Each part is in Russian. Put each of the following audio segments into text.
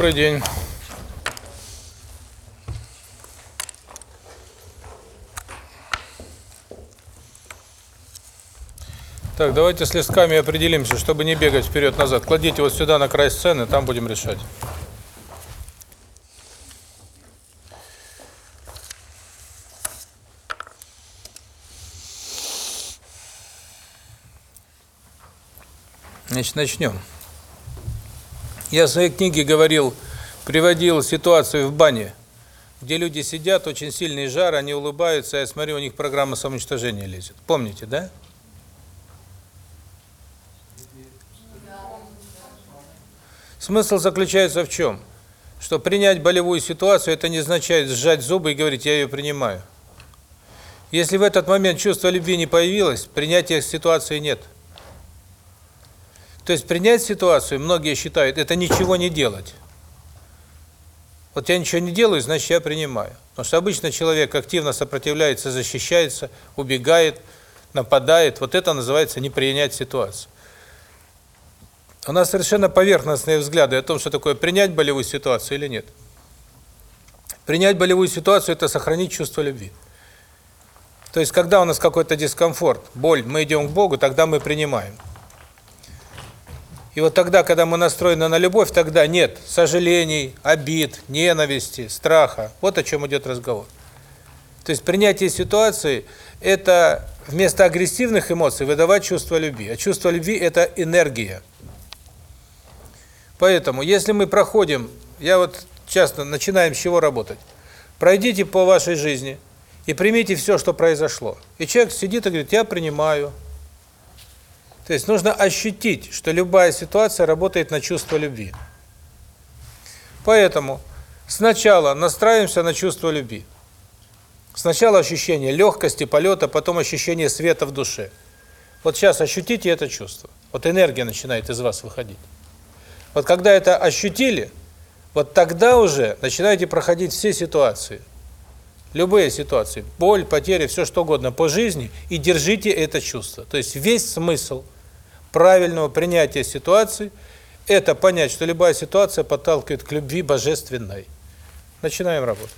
Добрый день. Так, давайте с листками определимся, чтобы не бегать вперед-назад. Кладите вот сюда на край сцены, там будем решать. Значит, начнем. Я в своей книге говорил, приводил ситуацию в бане, где люди сидят, очень сильный жар, они улыбаются, я смотрю, у них программа самоуничтожения лезет. Помните, да? Смысл заключается в чем? Что принять болевую ситуацию, это не означает сжать зубы и говорить, я ее принимаю. Если в этот момент чувство любви не появилось, принятия ситуации нет. То есть принять ситуацию, многие считают, это ничего не делать. Вот я ничего не делаю, значит, я принимаю. Потому что обычно человек активно сопротивляется, защищается, убегает, нападает. Вот это называется не принять ситуацию. У нас совершенно поверхностные взгляды о том, что такое принять болевую ситуацию или нет. Принять болевую ситуацию – это сохранить чувство любви. То есть, когда у нас какой-то дискомфорт, боль, мы идем к Богу, тогда мы принимаем. И вот тогда, когда мы настроены на любовь, тогда нет сожалений, обид, ненависти, страха. Вот о чем идет разговор. То есть принятие ситуации – это вместо агрессивных эмоций выдавать чувство любви. А чувство любви – это энергия. Поэтому, если мы проходим, я вот часто начинаем с чего работать. Пройдите по вашей жизни и примите все, что произошло. И человек сидит и говорит, я принимаю, то есть нужно ощутить, что любая ситуация работает на чувство любви. Поэтому сначала настраиваемся на чувство любви. Сначала ощущение легкости, полета, потом ощущение света в душе. Вот сейчас ощутите это чувство. Вот энергия начинает из вас выходить. Вот когда это ощутили, вот тогда уже начинаете проходить все ситуации. Любые ситуации, боль, потери, все что угодно по жизни, и держите это чувство. То есть весь смысл – правильного принятия ситуации – это понять, что любая ситуация подталкивает к любви божественной. Начинаем работать.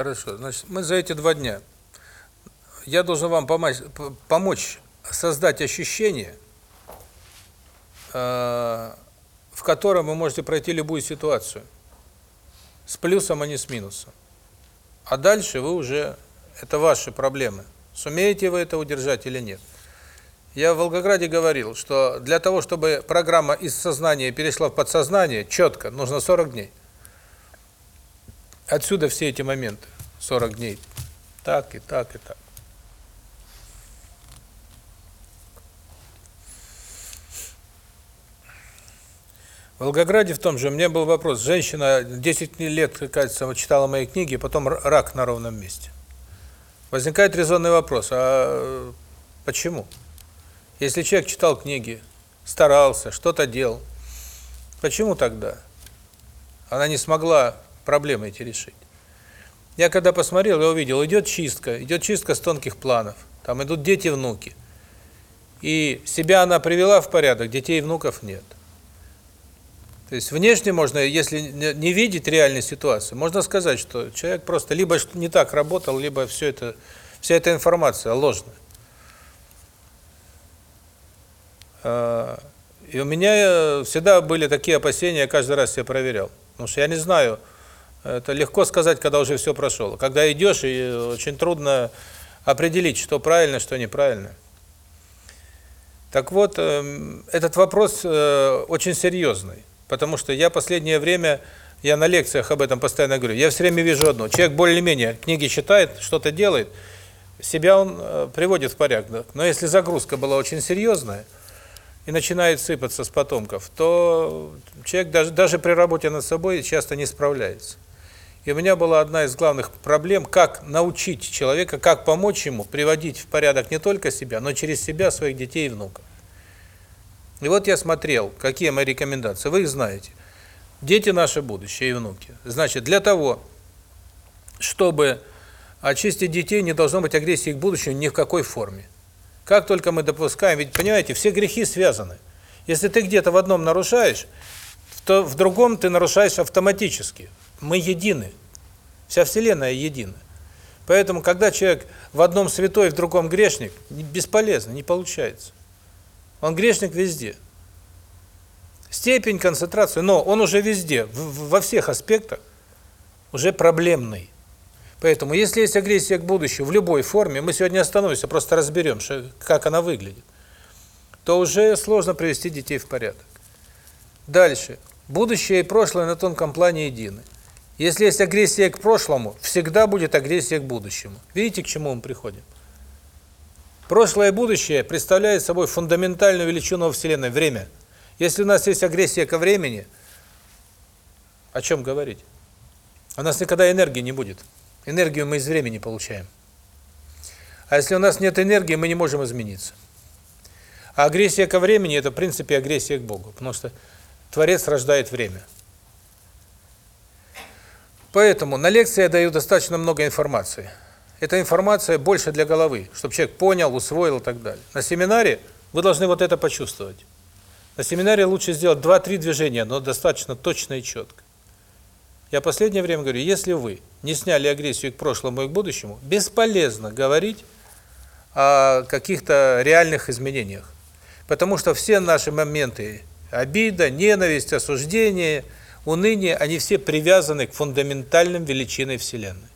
Хорошо. Значит, мы за эти два дня, я должен вам помочь, помочь создать ощущение, э, в котором вы можете пройти любую ситуацию. С плюсом, а не с минусом. А дальше вы уже, это ваши проблемы. Сумеете вы это удержать или нет. Я в Волгограде говорил, что для того, чтобы программа из сознания перешла в подсознание, четко, нужно 40 дней. Отсюда все эти моменты, 40 дней. Так и так и так. В Волгограде в том же, у меня был вопрос. Женщина 10 лет, кажется, читала мои книги, потом рак на ровном месте. Возникает резонный вопрос, а почему? Если человек читал книги, старался, что-то делал, почему тогда она не смогла проблемы эти решить? Я когда посмотрел, я увидел, идет чистка, идет чистка с тонких планов, там идут дети, внуки. И себя она привела в порядок, детей и внуков нет. То есть внешне можно, если не видеть реальной ситуации, можно сказать, что человек просто либо не так работал, либо все это, вся эта информация ложная. А, и у меня э, всегда были такие опасения, я каждый раз себя проверял. Потому что я не знаю, это легко сказать, когда уже все прошло. Когда идешь, и очень трудно определить, что правильно, что неправильно. Так вот, эм, этот вопрос э, очень серьезный. Потому что я последнее время, я на лекциях об этом постоянно говорю, я все время вижу одно. Человек более-менее книги читает, что-то делает, себя он э, приводит в порядок. Но если загрузка была очень серьезная и начинает сыпаться с потомков, то человек даже, даже при работе над собой часто не справляется. И у меня была одна из главных проблем, как научить человека, как помочь ему приводить в порядок не только себя, но через себя своих детей и внуков. И вот я смотрел, какие мои рекомендации. Вы их знаете. Дети – наше будущее и внуки. Значит, для того, чтобы очистить детей, не должно быть агрессии к будущему ни в какой форме. Как только мы допускаем, ведь, понимаете, все грехи связаны. Если ты где-то в одном нарушаешь, то в другом ты нарушаешь автоматически. Мы едины. Вся Вселенная едина. Поэтому, когда человек в одном святой, в другом грешник, бесполезно, не получается. Он грешник везде. Степень концентрации, но он уже везде, во всех аспектах, уже проблемный. Поэтому, если есть агрессия к будущему в любой форме, мы сегодня остановимся, просто разберем, как она выглядит, то уже сложно привести детей в порядок. Дальше. Будущее и прошлое на тонком плане едины. Если есть агрессия к прошлому, всегда будет агрессия к будущему. Видите, к чему мы приходим? Прошлое и будущее представляют собой фундаментальную величину во Вселенной – время. Если у нас есть агрессия ко времени, о чем говорить? У нас никогда энергии не будет. Энергию мы из времени получаем. А если у нас нет энергии, мы не можем измениться. А агрессия ко времени – это, в принципе, агрессия к Богу, потому что Творец рождает время. Поэтому на лекции я даю достаточно много информации – эта информация больше для головы, чтобы человек понял, усвоил и так далее. На семинаре вы должны вот это почувствовать. На семинаре лучше сделать 2-3 движения, но достаточно точно и четко. Я последнее время говорю, если вы не сняли агрессию к прошлому и к будущему, бесполезно говорить о каких-то реальных изменениях. Потому что все наши моменты обида, ненависть, осуждение, уныние, они все привязаны к фундаментальным величинам Вселенной.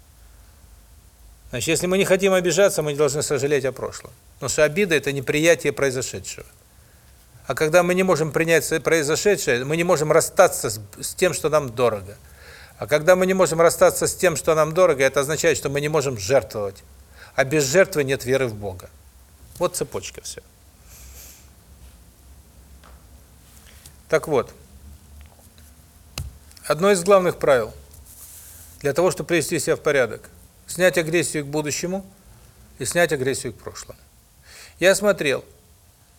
Значит, если мы не хотим обижаться, мы не должны сожалеть о прошлом. Потому что обида – это неприятие произошедшего. А когда мы не можем принять произошедшее, мы не можем расстаться с, с тем, что нам дорого. А когда мы не можем расстаться с тем, что нам дорого, это означает, что мы не можем жертвовать. А без жертвы нет веры в Бога. Вот цепочка вся. Так вот, одно из главных правил для того, чтобы привести себя в порядок, снять агрессию к будущему и снять агрессию к прошлому. Я смотрел,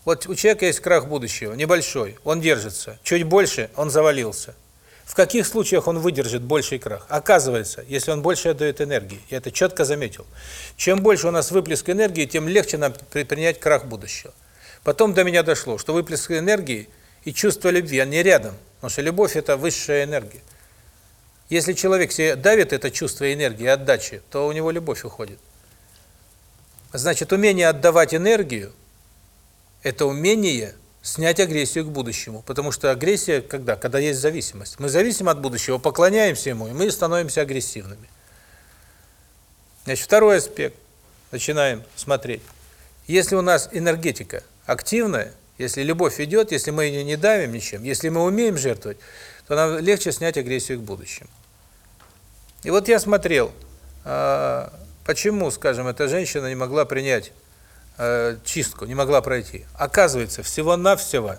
вот у человека есть крах будущего, небольшой, он держится, чуть больше он завалился. В каких случаях он выдержит больший крах? Оказывается, если он больше отдает энергии, я это четко заметил, чем больше у нас выплеск энергии, тем легче нам принять крах будущего. Потом до меня дошло, что выплеск энергии и чувство любви, они рядом, потому что любовь – это высшая энергия. Если человек себе давит это чувство энергии, отдачи, то у него любовь уходит. Значит, умение отдавать энергию – это умение снять агрессию к будущему. Потому что агрессия когда? Когда есть зависимость. Мы зависим от будущего, поклоняемся ему, и мы становимся агрессивными. Значит, второй аспект. Начинаем смотреть. Если у нас энергетика активная, если любовь идет, если мы ее не давим ничем, если мы умеем жертвовать, то нам легче снять агрессию к будущему. И вот я смотрел, а, почему, скажем, эта женщина не могла принять а, чистку, не могла пройти. Оказывается, всего-навсего,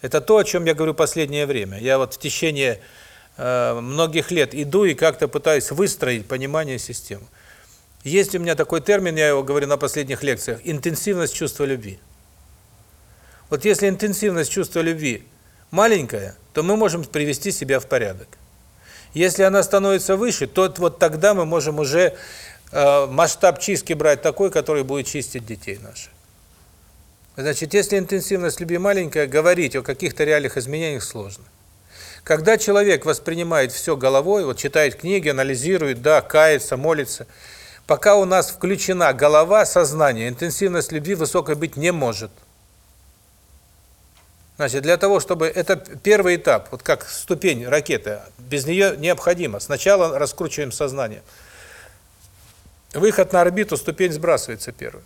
это то, о чем я говорю последнее время. Я вот в течение а, многих лет иду и как-то пытаюсь выстроить понимание системы. Есть у меня такой термин, я его говорю на последних лекциях, интенсивность чувства любви. Вот если интенсивность чувства любви маленькая, то мы можем привести себя в порядок. Если она становится выше, то вот тогда мы можем уже э, масштаб чистки брать такой, который будет чистить детей наших. Значит, если интенсивность любви маленькая, говорить о каких-то реальных изменениях сложно. Когда человек воспринимает все головой, вот читает книги, анализирует, да, кается, молится – Пока у нас включена голова, сознание, интенсивность любви высокой быть не может. Значит, для того, чтобы... Это первый этап, вот как ступень ракеты. Без нее необходимо. Сначала раскручиваем сознание. Выход на орбиту, ступень сбрасывается первой.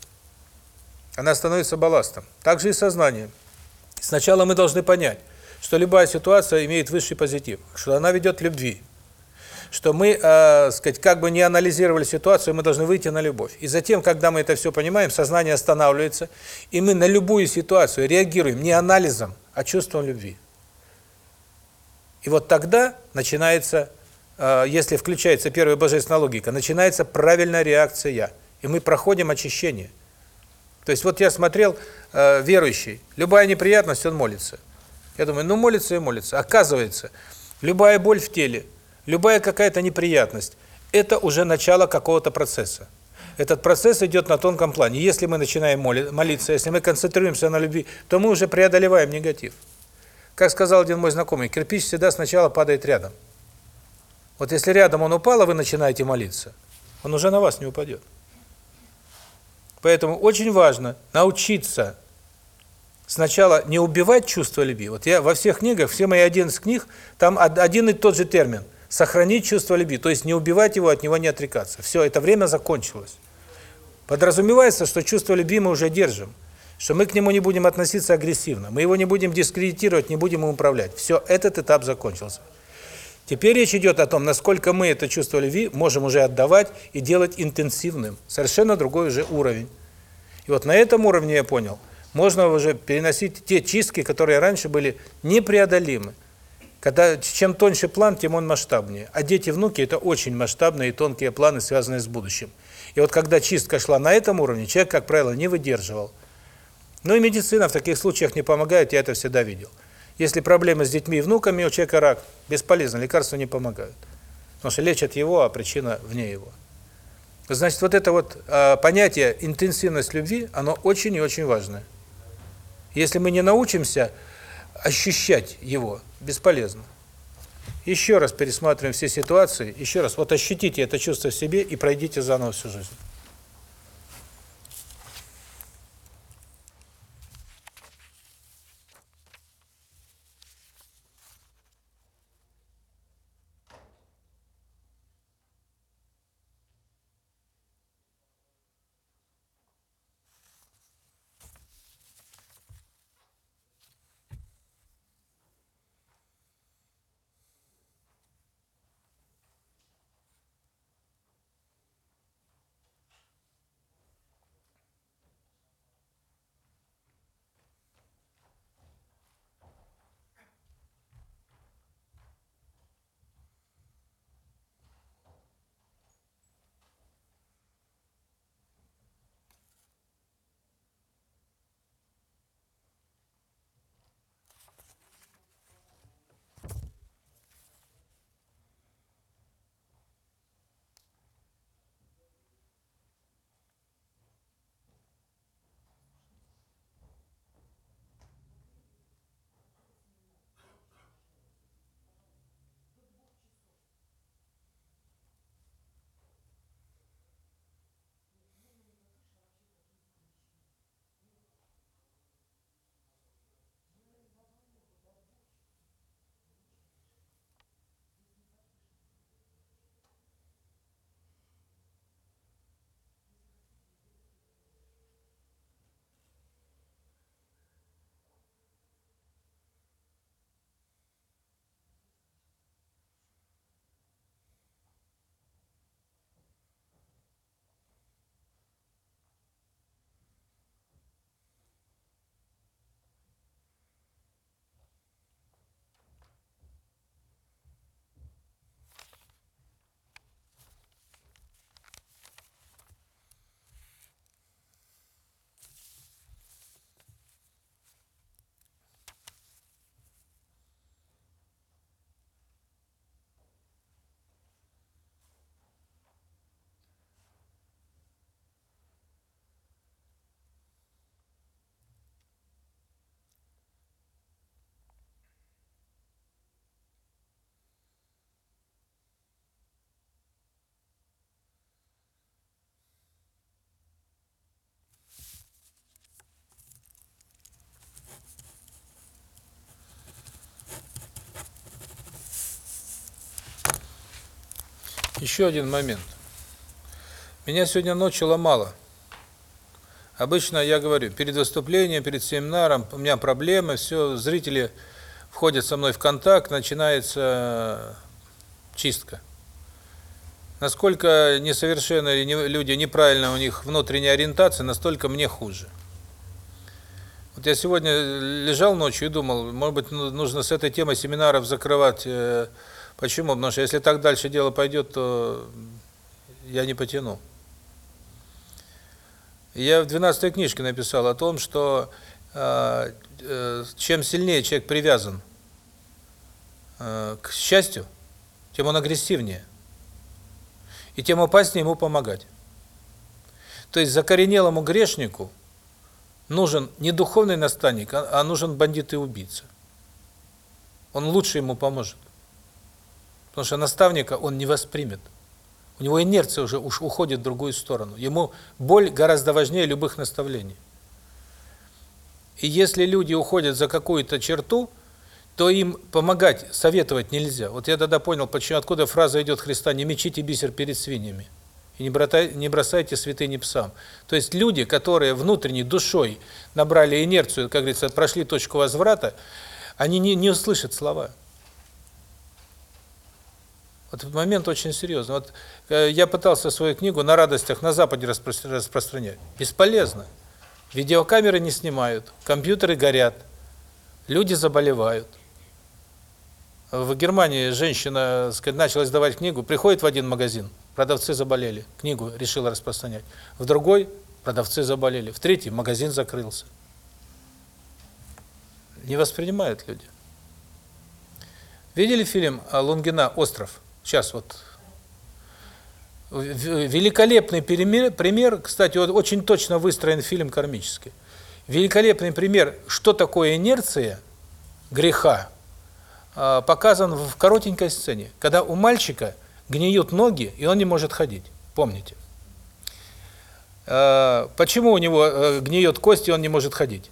Она становится балластом. Так же и сознание. Сначала мы должны понять, что любая ситуация имеет высший позитив, что она ведет к любви что мы, э, сказать, как бы не анализировали ситуацию, мы должны выйти на любовь. И затем, когда мы это все понимаем, сознание останавливается, и мы на любую ситуацию реагируем не анализом, а чувством любви. И вот тогда начинается, э, если включается первая божественная логика, начинается правильная реакция, и мы проходим очищение. То есть вот я смотрел, э, верующий, любая неприятность, он молится. Я думаю, ну молится и молится. Оказывается, любая боль в теле – любая какая-то неприятность – это уже начало какого-то процесса. Этот процесс идет на тонком плане. Если мы начинаем молиться, если мы концентрируемся на любви, то мы уже преодолеваем негатив. Как сказал один мой знакомый, кирпич всегда сначала падает рядом. Вот если рядом он упал, а вы начинаете молиться, он уже на вас не упадет. Поэтому очень важно научиться сначала не убивать чувство любви. Вот я во всех книгах, все мои 11 книг, там один и тот же термин – сохранить чувство любви, то есть не убивать его, от него не отрекаться. Все, это время закончилось. Подразумевается, что чувство любви мы уже держим, что мы к нему не будем относиться агрессивно, мы его не будем дискредитировать, не будем им управлять. Все, этот этап закончился. Теперь речь идет о том, насколько мы это чувство любви можем уже отдавать и делать интенсивным. Совершенно другой уже уровень. И вот на этом уровне я понял, можно уже переносить те чистки, которые раньше были непреодолимы. Когда чем тоньше план, тем он масштабнее. А дети, внуки это очень масштабные и тонкие планы, связанные с будущим. И вот когда чистка шла на этом уровне, человек, как правило, не выдерживал. Ну и медицина в таких случаях не помогает, я это всегда видел. Если проблемы с детьми и внуками, у человека рак, бесполезно, лекарства не помогают. Потому что лечат его, а причина вне его. Значит, вот это вот э, понятие интенсивность любви, оно очень и очень важное. Если мы не научимся ощущать его, бесполезно. Еще раз пересматриваем все ситуации, еще раз, вот ощутите это чувство в себе и пройдите заново всю жизнь. Еще один момент. Меня сегодня ночью ломало. Обычно я говорю, перед выступлением, перед семинаром, у меня проблемы, все, зрители входят со мной в контакт, начинается чистка. Насколько несовершенные люди, неправильно у них внутренняя ориентация, настолько мне хуже. Вот я сегодня лежал ночью и думал, может быть, ну, нужно с этой темой семинаров закрывать. Э, почему? Потому что если так дальше дело пойдет, то я не потяну. Я в 12 книжке написал о том, что э, э, чем сильнее человек привязан к счастью, тем он агрессивнее. И тем опаснее ему помогать. То есть закоренелому грешнику нужен не духовный наставник, а, а нужен бандит и убийца. Он лучше ему поможет. Потому что наставника он не воспримет. У него инерция уже уж уходит в другую сторону. Ему боль гораздо важнее любых наставлений. И если люди уходят за какую-то черту, то им помогать, советовать нельзя. Вот я тогда понял, почему откуда фраза идет Христа: "Не мечите бисер перед свиньями" и не бросайте, не бросайте святыни псам. То есть люди, которые внутренней душой набрали инерцию, как говорится, прошли точку возврата, они не не услышат слова. Вот этот момент очень серьезный. Вот э, я пытался свою книгу на радостях на западе распространять. Бесполезно. Видеокамеры не снимают, компьютеры горят, люди заболевают. В Германии женщина, сказать, начала издавать книгу, приходит в один магазин, продавцы заболели, книгу решила распространять. В другой продавцы заболели, в третий магазин закрылся. Не воспринимают люди. Видели фильм Лунгина «Остров»? Сейчас вот. Великолепный пример, пример, кстати, вот очень точно выстроен фильм кармический. Великолепный пример, что такое инерция греха, а, показан в коротенькой сцене, когда у мальчика гниют ноги, и он не может ходить. Помните? А, почему у него э, гниет кость, и он не может ходить?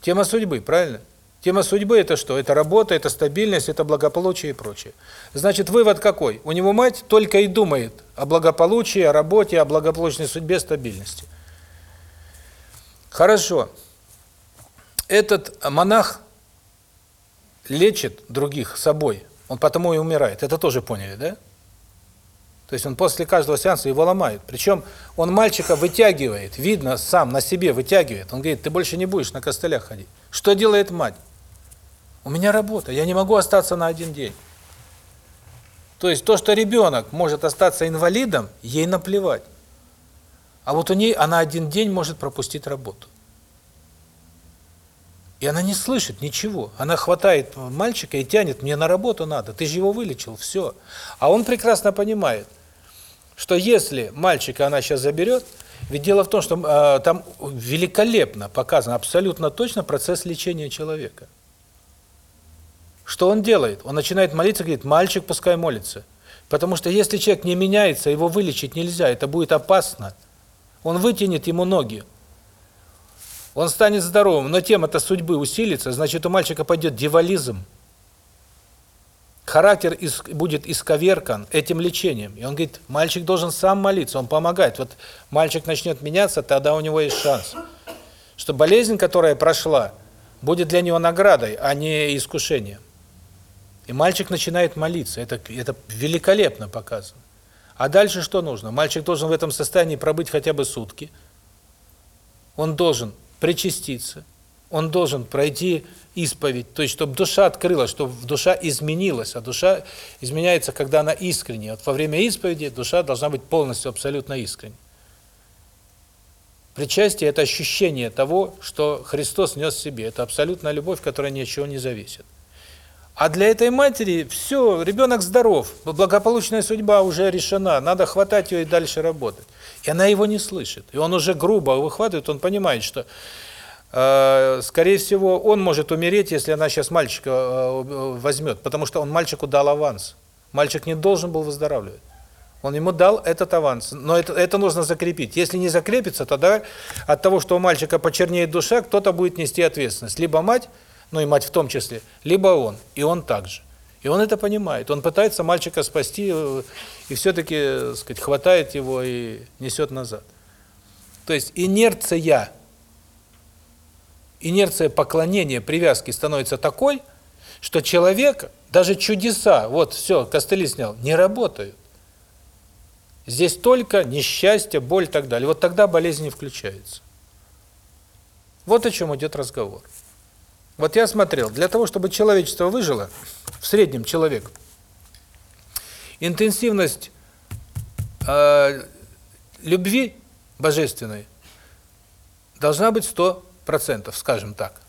Тема судьбы, правильно? Тема судьбы – это что? Это работа, это стабильность, это благополучие и прочее. Значит, вывод какой? У него мать только и думает о благополучии, о работе, о благополучной судьбе, стабильности. Хорошо. Этот монах лечит других собой, он потому и умирает. Это тоже поняли, да? То есть он после каждого сеанса его ломает. Причем он мальчика вытягивает, видно, сам на себе вытягивает. Он говорит, ты больше не будешь на костылях ходить. Что делает мать? У меня работа, я не могу остаться на один день. То есть то, что ребенок может остаться инвалидом, ей наплевать. А вот у ней она один день может пропустить работу. И она не слышит ничего. Она хватает мальчика и тянет, мне на работу надо, ты же его вылечил, все. А он прекрасно понимает, что если мальчика она сейчас заберет, ведь дело в том, что э, там великолепно показан, абсолютно точно процесс лечения человека. Что он делает? Он начинает молиться, говорит, мальчик пускай молится. Потому что если человек не меняется, его вылечить нельзя, это будет опасно. Он вытянет ему ноги, он станет здоровым, но тема-то судьбы усилится, значит, у мальчика пойдет дивализм. Характер из, будет исковеркан этим лечением. И он говорит, мальчик должен сам молиться, он помогает. Вот мальчик начнет меняться, тогда у него есть шанс. Что болезнь, которая прошла, будет для него наградой, а не искушением. И мальчик начинает молиться. Это, это великолепно показано. А дальше что нужно? Мальчик должен в этом состоянии пробыть хотя бы сутки. Он должен причаститься, он должен пройти исповедь, то есть чтобы душа открылась, чтобы душа изменилась, а душа изменяется, когда она искренняя. Вот во время исповеди душа должна быть полностью, абсолютно искренней. Причастие – это ощущение того, что Христос нес в себе. Это абсолютная любовь, которая ни от чего не зависит. А для этой матери все, ребенок здоров, благополучная судьба уже решена, надо хватать ее и дальше работать. И она его не слышит. И он уже грубо выхватывает, он понимает, что, э, скорее всего, он может умереть, если она сейчас мальчика э, возьмет, потому что он мальчику дал аванс. Мальчик не должен был выздоравливать. Он ему дал этот аванс, но это, это нужно закрепить. Если не закрепится, тогда от того, что у мальчика почернеет душа, кто-то будет нести ответственность. Либо мать, ну и мать в том числе, либо он, и он также. И он это понимает. Он пытается мальчика спасти, э, и все-таки, сказать, хватает его и несет назад. То есть инерция, инерция поклонения, привязки становится такой, что человек, даже чудеса, вот все, костыли снял, не работают. Здесь только несчастье, боль и так далее. Вот тогда болезнь не включается. Вот о чем идет разговор. Вот я смотрел, для того, чтобы человечество выжило, в среднем человек, интенсивность э, любви божественной должна быть 100%, скажем так.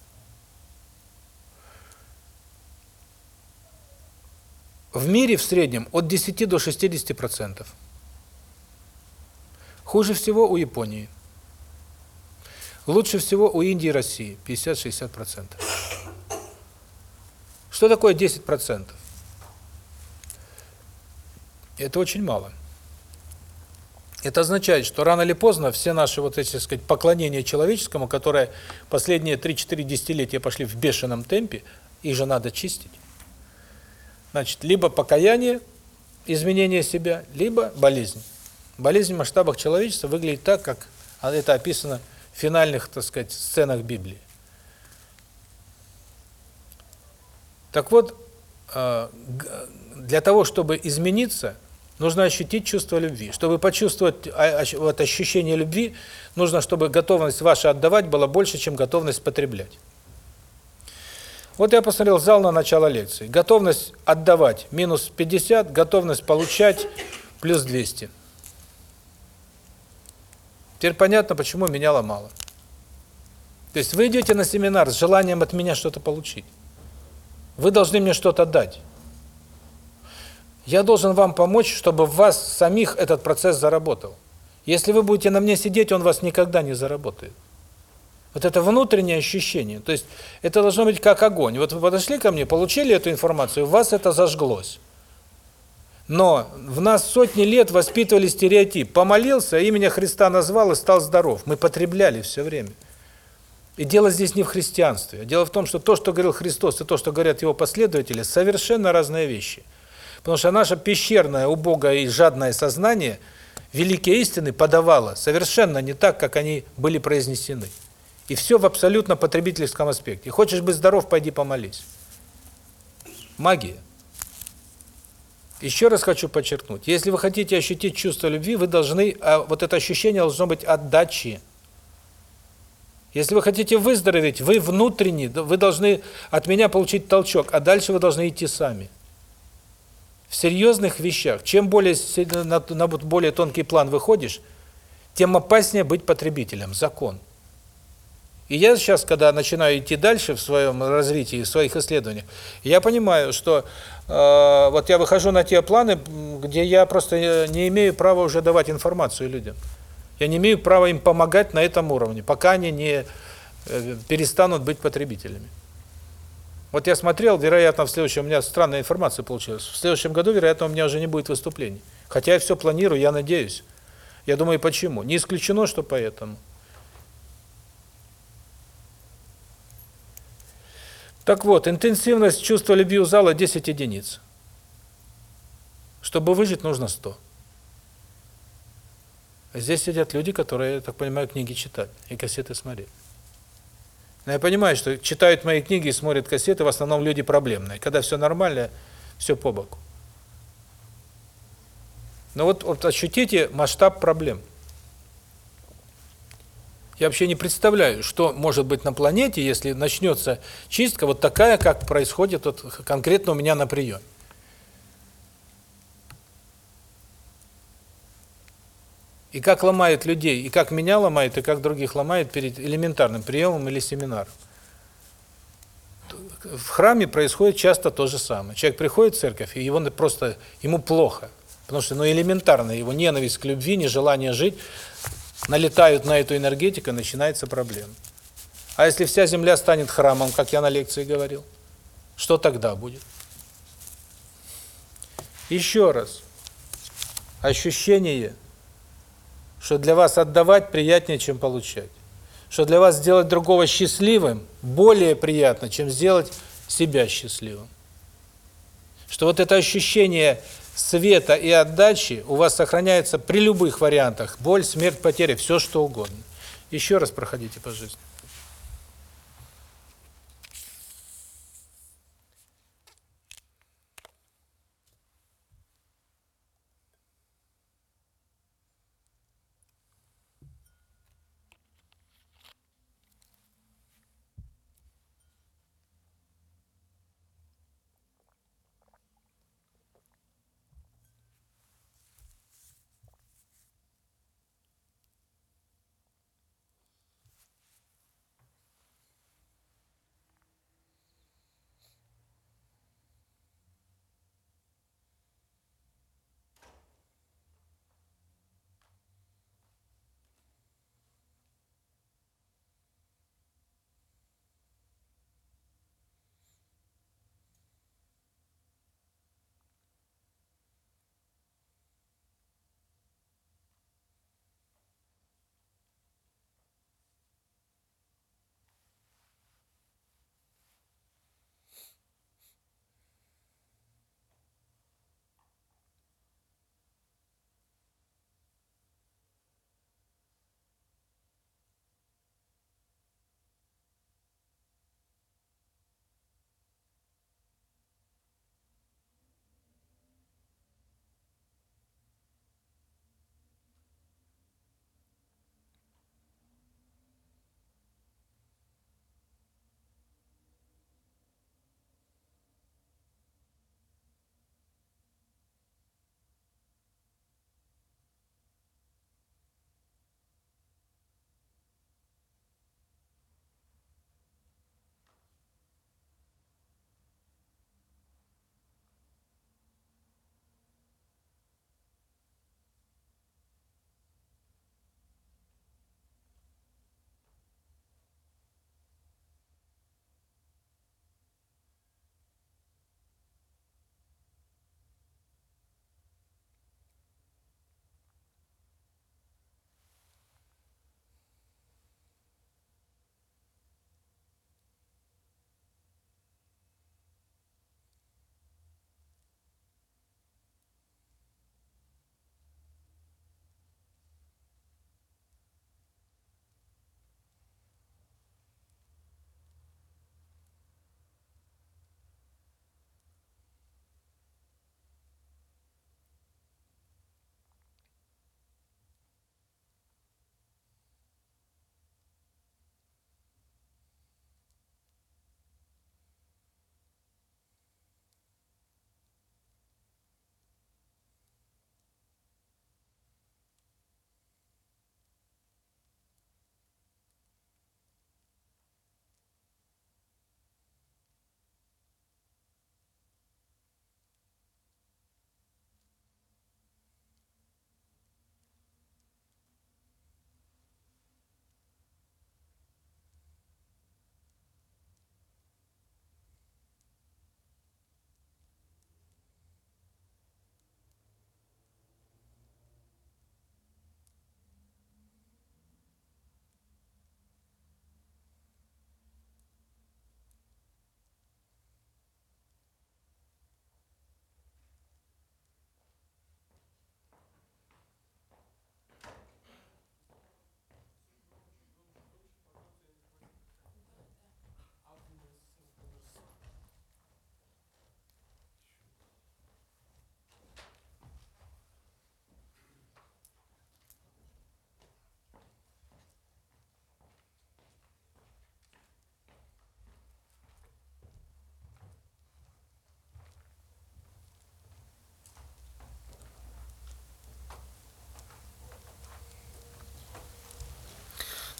В мире в среднем от 10 до 60%. Хуже всего у Японии. Лучше всего у Индии и России 50-60%. Что такое 10%? Это очень мало. Это означает, что рано или поздно все наши вот эти, так сказать, поклонения человеческому, которые последние 3-4 десятилетия пошли в бешеном темпе, их же надо чистить. Значит, либо покаяние, изменение себя, либо болезнь. Болезнь в масштабах человечества выглядит так, как это описано в финальных, так сказать, сценах Библии. Так вот, э, для того, чтобы измениться, нужно ощутить чувство любви. Чтобы почувствовать а, вот ощущение любви, нужно, чтобы готовность ваша отдавать была больше, чем готовность потреблять. Вот я посмотрел зал на начало лекции. Готовность отдавать минус 50, готовность получать плюс 200. Теперь понятно, почему меняла мало. То есть вы идете на семинар с желанием от меня что-то получить. Вы должны мне что-то дать. Я должен вам помочь, чтобы в вас самих этот процесс заработал. Если вы будете на мне сидеть, он вас никогда не заработает. Вот это внутреннее ощущение. То есть это должно быть как огонь. Вот вы подошли ко мне, получили эту информацию, у вас это зажглось. Но в нас сотни лет воспитывали стереотип. Помолился, имя Христа назвал и стал здоров. Мы потребляли все время. И дело здесь не в христианстве. Дело в том, что то, что говорил Христос, и то, что говорят его последователи, совершенно разные вещи. Потому что наше пещерное, убогое и жадное сознание великие истины подавало совершенно не так, как они были произнесены. И все в абсолютно потребительском аспекте. Хочешь быть здоров, пойди помолись. Магия. Еще раз хочу подчеркнуть, если вы хотите ощутить чувство любви, вы должны, а вот это ощущение должно быть отдачи. Если вы хотите выздороветь, вы внутренне, вы должны от меня получить толчок, а дальше вы должны идти сами. В серьезных вещах, чем более на, на более тонкий план выходишь, тем опаснее быть потребителем, закон. И я сейчас, когда начинаю идти дальше в своем развитии, в своих исследованиях, я понимаю, что э, вот я выхожу на те планы, где я просто не имею права уже давать информацию людям. Я не имею права им помогать на этом уровне, пока они не э, перестанут быть потребителями. Вот я смотрел, вероятно, в следующем, у меня странная информация получилась, в следующем году, вероятно, у меня уже не будет выступлений. Хотя я все планирую, я надеюсь. Я думаю, почему? Не исключено, что поэтому. Так вот, интенсивность чувства любви у зала 10 единиц. Чтобы выжить, нужно 100. Здесь сидят люди, которые, я так понимаю, книги читают и кассеты смотрят. Но я понимаю, что читают мои книги и смотрят кассеты в основном люди проблемные. Когда все нормально, все по боку. Но вот, вот ощутите масштаб проблем. Я вообще не представляю, что может быть на планете, если начнется чистка вот такая, как происходит вот конкретно у меня на приеме. И как ломает людей, и как меня ломает, и как других ломает перед элементарным приемом или семинаром. В храме происходит часто то же самое. Человек приходит в церковь, и его просто ему плохо, потому что ну элементарно его ненависть к любви, нежелание жить налетают на эту энергетику, начинается проблема. А если вся земля станет храмом, как я на лекции говорил, что тогда будет? Еще раз. Ощущение, что для вас отдавать приятнее, чем получать. Что для вас сделать другого счастливым более приятно, чем сделать себя счастливым. что вот это ощущение света и отдачи у вас сохраняется при любых вариантах. Боль, смерть, потеря, все что угодно. Еще раз проходите по жизни.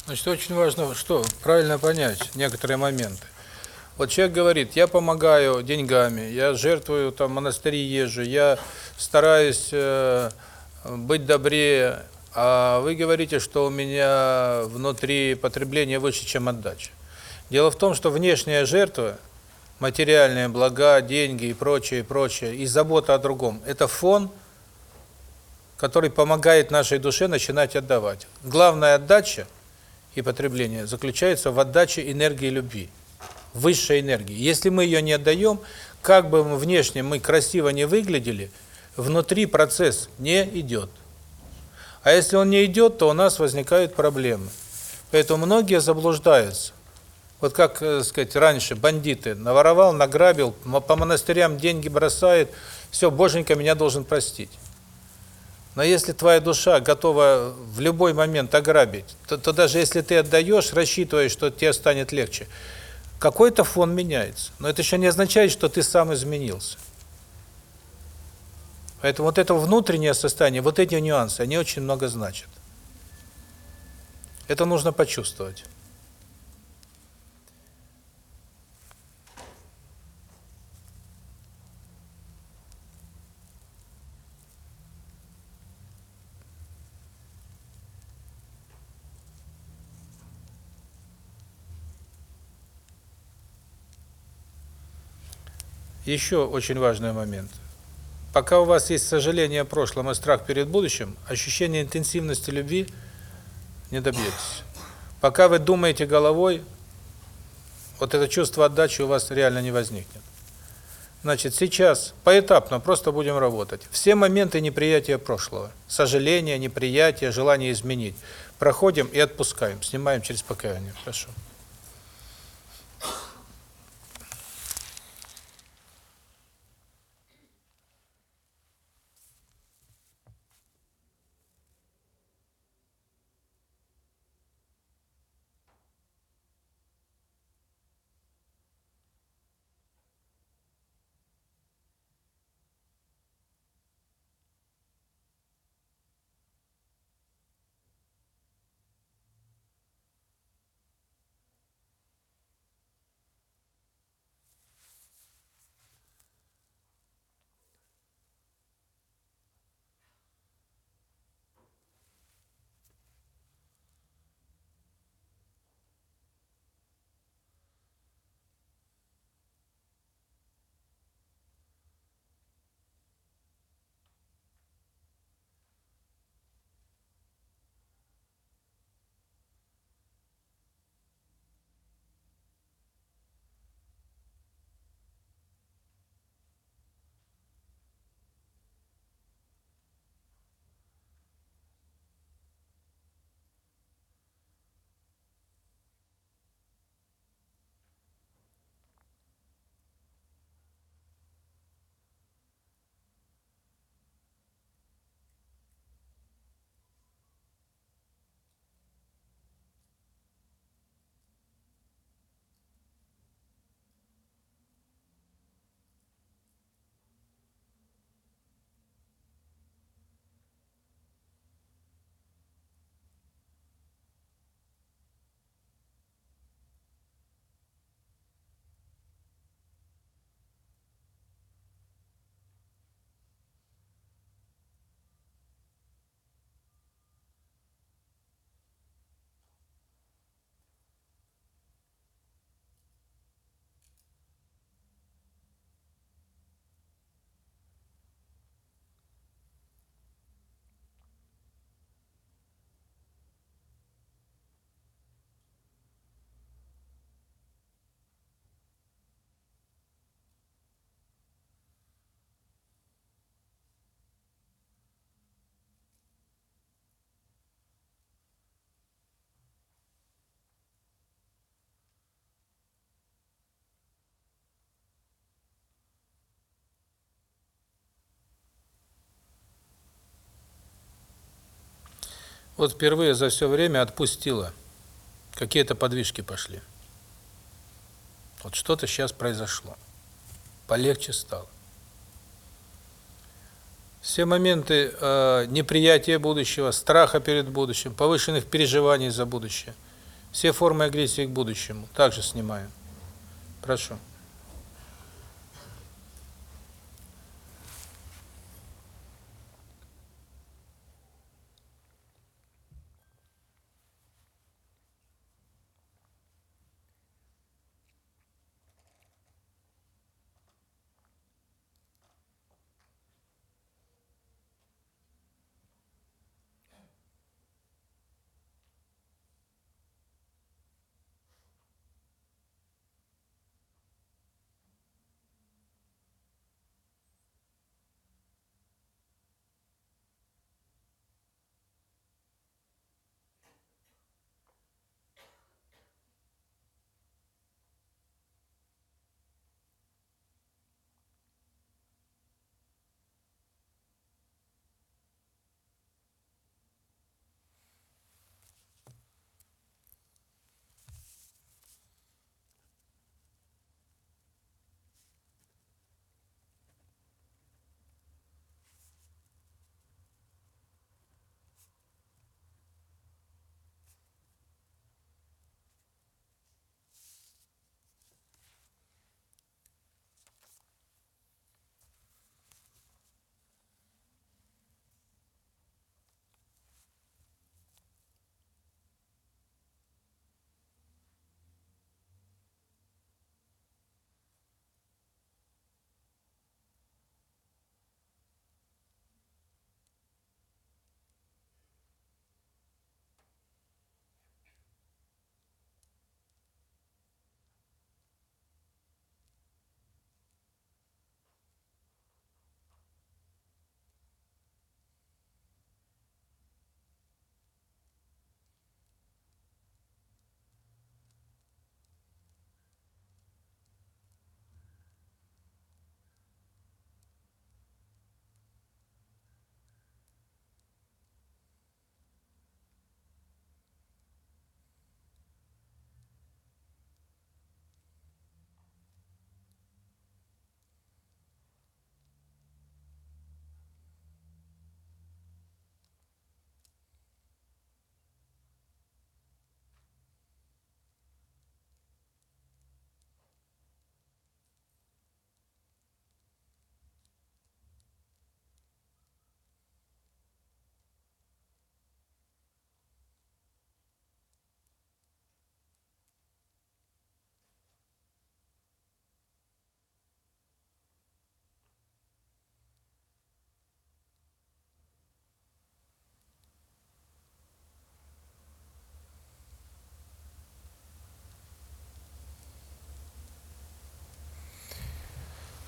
Значит, очень важно, что правильно понять некоторые моменты. Вот человек говорит, я помогаю деньгами, я жертвую, там, монастыри езжу, я стараюсь э, быть добрее, а вы говорите, что у меня внутри потребление выше, чем отдача. Дело в том, что внешняя жертва, материальные блага, деньги и прочее, прочее, и забота о другом – это фон, который помогает нашей душе начинать отдавать. Главная отдача – и потребление заключается в отдаче энергии любви. высшей энергии. Если мы ее не отдаем, как бы внешне мы красиво не выглядели, внутри процесс не идет. А если он не идет, то у нас возникают проблемы. Поэтому многие заблуждаются. Вот как, э, сказать, раньше бандиты наворовал, награбил, по монастырям деньги бросает, все, боженька меня должен простить. Но если твоя душа готова в любой момент ограбить, то, то даже если ты отдаешь, рассчитывая, что тебе станет легче, какой-то фон меняется. Но это еще не означает, что ты сам изменился. Поэтому вот это внутреннее состояние, вот эти нюансы, они очень много значат. Это нужно почувствовать. Еще очень важный момент. Пока у вас есть сожаление о прошлом и страх перед будущим, ощущение интенсивности любви не добьетесь. Пока вы думаете головой, вот это чувство отдачи у вас реально не возникнет. Значит, сейчас поэтапно просто будем работать. Все моменты неприятия прошлого, сожаления, неприятия, желания изменить, проходим и отпускаем, снимаем через покаяние. Хорошо. Вот впервые за все время отпустила. Какие-то подвижки пошли. Вот что-то сейчас произошло. Полегче стало. Все моменты э, неприятия будущего, страха перед будущим, повышенных переживаний за будущее, все формы агрессии к будущему также снимаем. Прошу.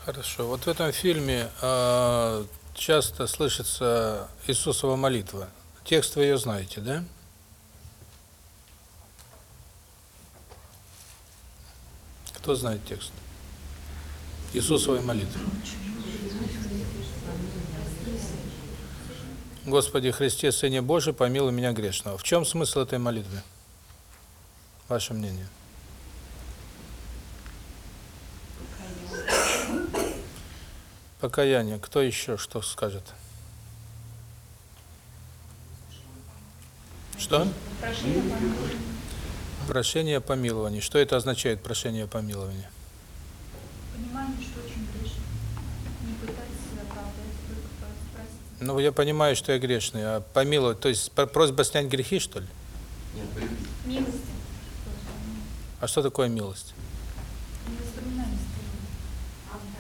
Хорошо. Вот в этом фильме э, часто слышится Иисусова молитва. Текст вы ее знаете, да? Кто знает текст? Иисусовой молитвы. Господи Христе, Сыне Божий, помилуй меня грешного. В чем смысл этой молитвы? Ваше мнение? Покаяние. Кто еще что скажет? Что? Прошение помилования. Прошение помилования. Что это означает, прошение помилования? Понимание, что очень грешно. Не пытаться оправдать, только. Ну, я понимаю, что я грешный, а помиловать, то есть просьба снять грехи, что ли? Милости. А что такое милость?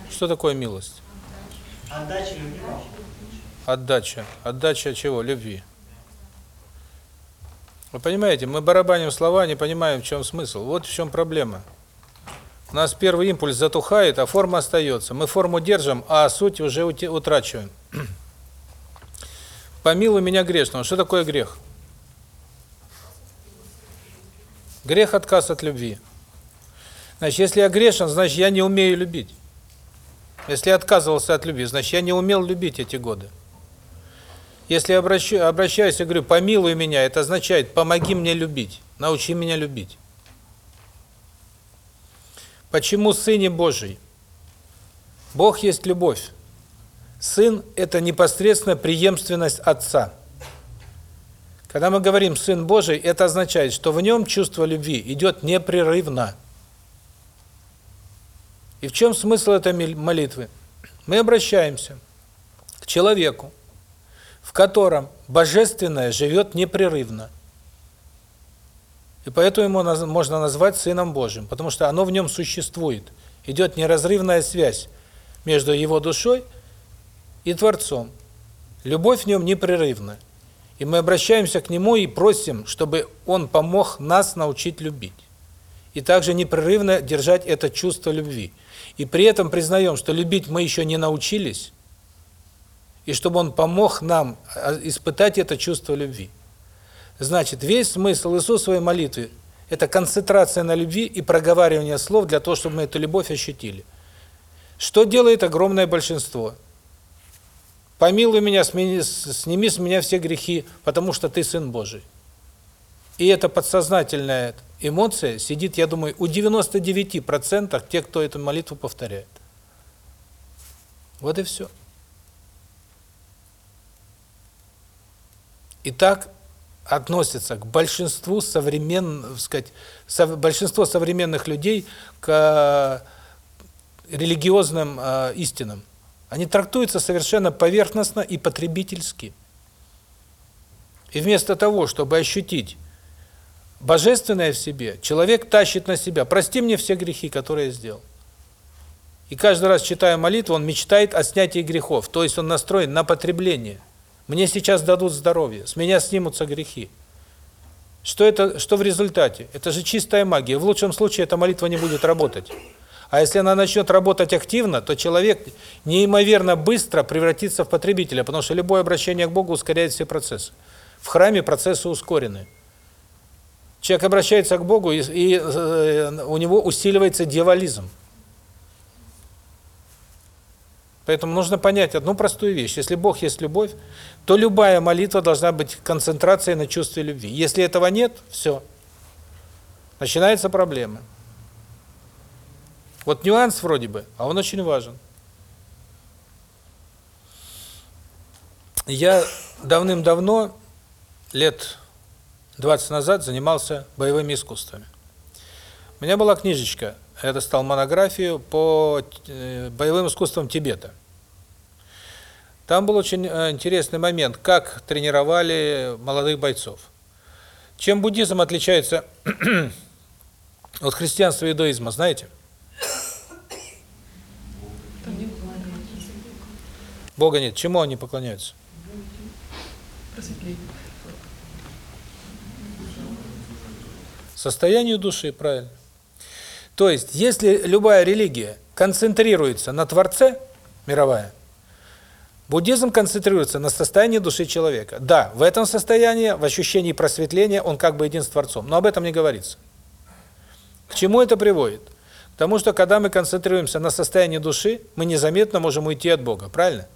Что такое милость? Отдача любви. Отдача. Отдача чего? Любви. Вы понимаете, мы барабаним слова, не понимаем, в чем смысл. Вот в чем проблема. У нас первый импульс затухает, а форма остается. Мы форму держим, а суть уже утрачиваем. Помилуй меня грешного. Что такое грех? Грех – отказ от любви. Значит, если я грешен, значит, я не умею любить. Если я отказывался от любви, значит, я не умел любить эти годы. Если я обращаюсь, и говорю, помилуй меня, это означает, помоги мне любить, научи меня любить. Почему Сыне Божий? Бог есть любовь. Сын – это непосредственно преемственность Отца. Когда мы говорим «Сын Божий», это означает, что в нем чувство любви идет непрерывно. И в чем смысл этой молитвы? Мы обращаемся к человеку, в котором Божественное живет непрерывно. И поэтому его можно назвать Сыном Божьим, потому что оно в нем существует. Идет неразрывная связь между его душой и Творцом. Любовь в нем непрерывна. И мы обращаемся к Нему и просим, чтобы Он помог нас научить любить. И также непрерывно держать это чувство любви. И при этом признаем, что любить мы еще не научились, и чтобы Он помог нам а, испытать это чувство любви. Значит, весь смысл Иисусовой молитвы – это концентрация на любви и проговаривание слов для того, чтобы мы эту любовь ощутили. Что делает огромное большинство? «Помилуй меня, сними с меня все грехи, потому что ты Сын Божий». И эта подсознательная эмоция сидит, я думаю, у 99% тех, кто эту молитву повторяет. Вот и все. И так относится к большинству современных, сказать, со, большинство современных людей к религиозным э, истинам. Они трактуются совершенно поверхностно и потребительски. И вместо того, чтобы ощутить божественное в себе, человек тащит на себя. Прости мне все грехи, которые я сделал. И каждый раз, читая молитву, он мечтает о снятии грехов. То есть он настроен на потребление. Мне сейчас дадут здоровье, с меня снимутся грехи. Что это, что в результате? Это же чистая магия. В лучшем случае эта молитва не будет работать. А если она начнет работать активно, то человек неимоверно быстро превратится в потребителя, потому что любое обращение к Богу ускоряет все процессы. В храме процессы ускорены. Человек обращается к Богу, и, и э, у него усиливается дьяволизм. Поэтому нужно понять одну простую вещь. Если Бог есть любовь, то любая молитва должна быть концентрацией на чувстве любви. Если этого нет, все. Начинается проблема. Вот нюанс вроде бы, а он очень важен. Я давным-давно, лет 20 назад, занимался боевыми искусствами. У меня была книжечка, я достал монографию по э, боевым искусствам Тибета. Там был очень э, интересный момент, как тренировали молодых бойцов. Чем буддизм отличается от христианства и иудаизма, знаете? Бога нет. Чему они поклоняются? Состоянию души, правильно. То есть, если любая религия концентрируется на Творце, мировая, буддизм концентрируется на состоянии души человека. Да, в этом состоянии, в ощущении просветления, он как бы един с Творцом, но об этом не говорится. К чему это приводит? К тому, что когда мы концентрируемся на состоянии души, мы незаметно можем уйти от Бога, правильно?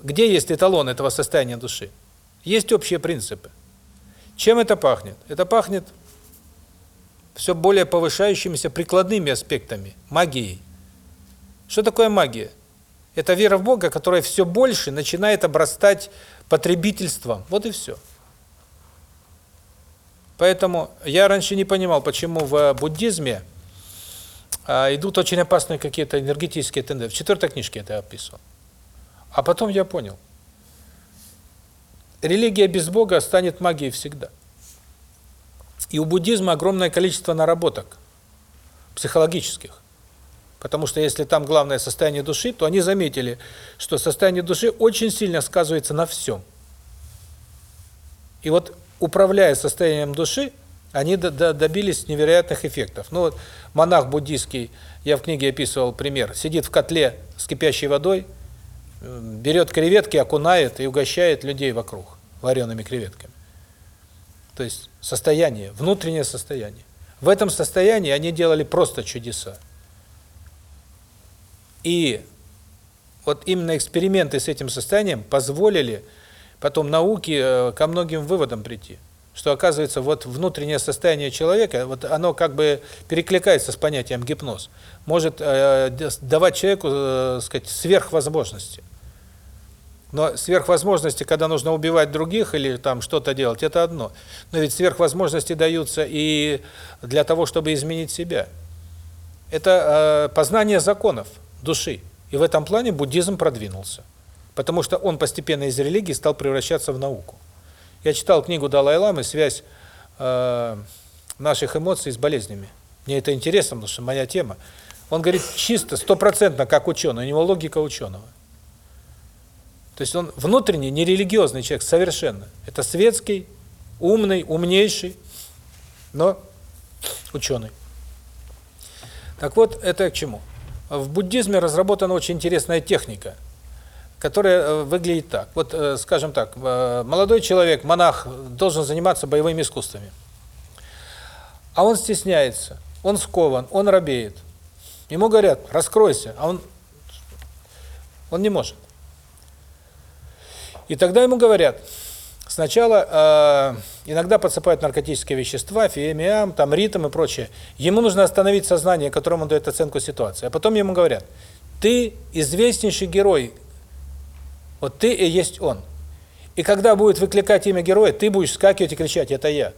Где есть эталон этого состояния души? Есть общие принципы. Чем это пахнет? Это пахнет все более повышающимися прикладными аспектами, магией. Что такое магия? Это вера в Бога, которая все больше начинает обрастать потребительством. Вот и все. Поэтому я раньше не понимал, почему в буддизме а, идут очень опасные какие-то энергетические тенденции. В четвертой книжке это описывал. А потом я понял. Религия без Бога станет магией всегда. И у буддизма огромное количество наработок психологических. Потому что если там главное состояние души, то они заметили, что состояние души очень сильно сказывается на всем. И вот управляя состоянием души, они добились невероятных эффектов. Ну вот монах буддийский, я в книге описывал пример, сидит в котле с кипящей водой, берет креветки, окунает и угощает людей вокруг вареными креветками. То есть состояние, внутреннее состояние. В этом состоянии они делали просто чудеса. И вот именно эксперименты с этим состоянием позволили потом науке э, ко многим выводам прийти. Что оказывается, вот внутреннее состояние человека, вот оно как бы перекликается с понятием гипноз, может э, давать человеку, э, сказать, сверхвозможности. Но сверхвозможности, когда нужно убивать других или там что-то делать, это одно. Но ведь сверхвозможности даются и для того, чтобы изменить себя. Это э, познание законов души. И в этом плане буддизм продвинулся. Потому что он постепенно из религии стал превращаться в науку. Я читал книгу Далай-ламы «Связь э, наших эмоций с болезнями». Мне это интересно, потому что моя тема. Он говорит чисто, стопроцентно, как ученый, у него логика ученого. То есть он внутренний, нерелигиозный человек совершенно. Это светский, умный, умнейший, но ученый. Так вот, это к чему? В буддизме разработана очень интересная техника, которая э, выглядит так. Вот, э, скажем так, э, молодой человек, монах, должен заниматься боевыми искусствами. А он стесняется, он скован, он робеет. Ему говорят, раскройся, а он, он не может. И тогда ему говорят, сначала э, иногда подсыпают наркотические вещества, фиэмиам, там ритм и прочее. Ему нужно остановить сознание, которому он дает оценку ситуации. А потом ему говорят, ты известнейший герой, вот ты и есть он. И когда будет выкликать имя героя, ты будешь скакивать и кричать, это я.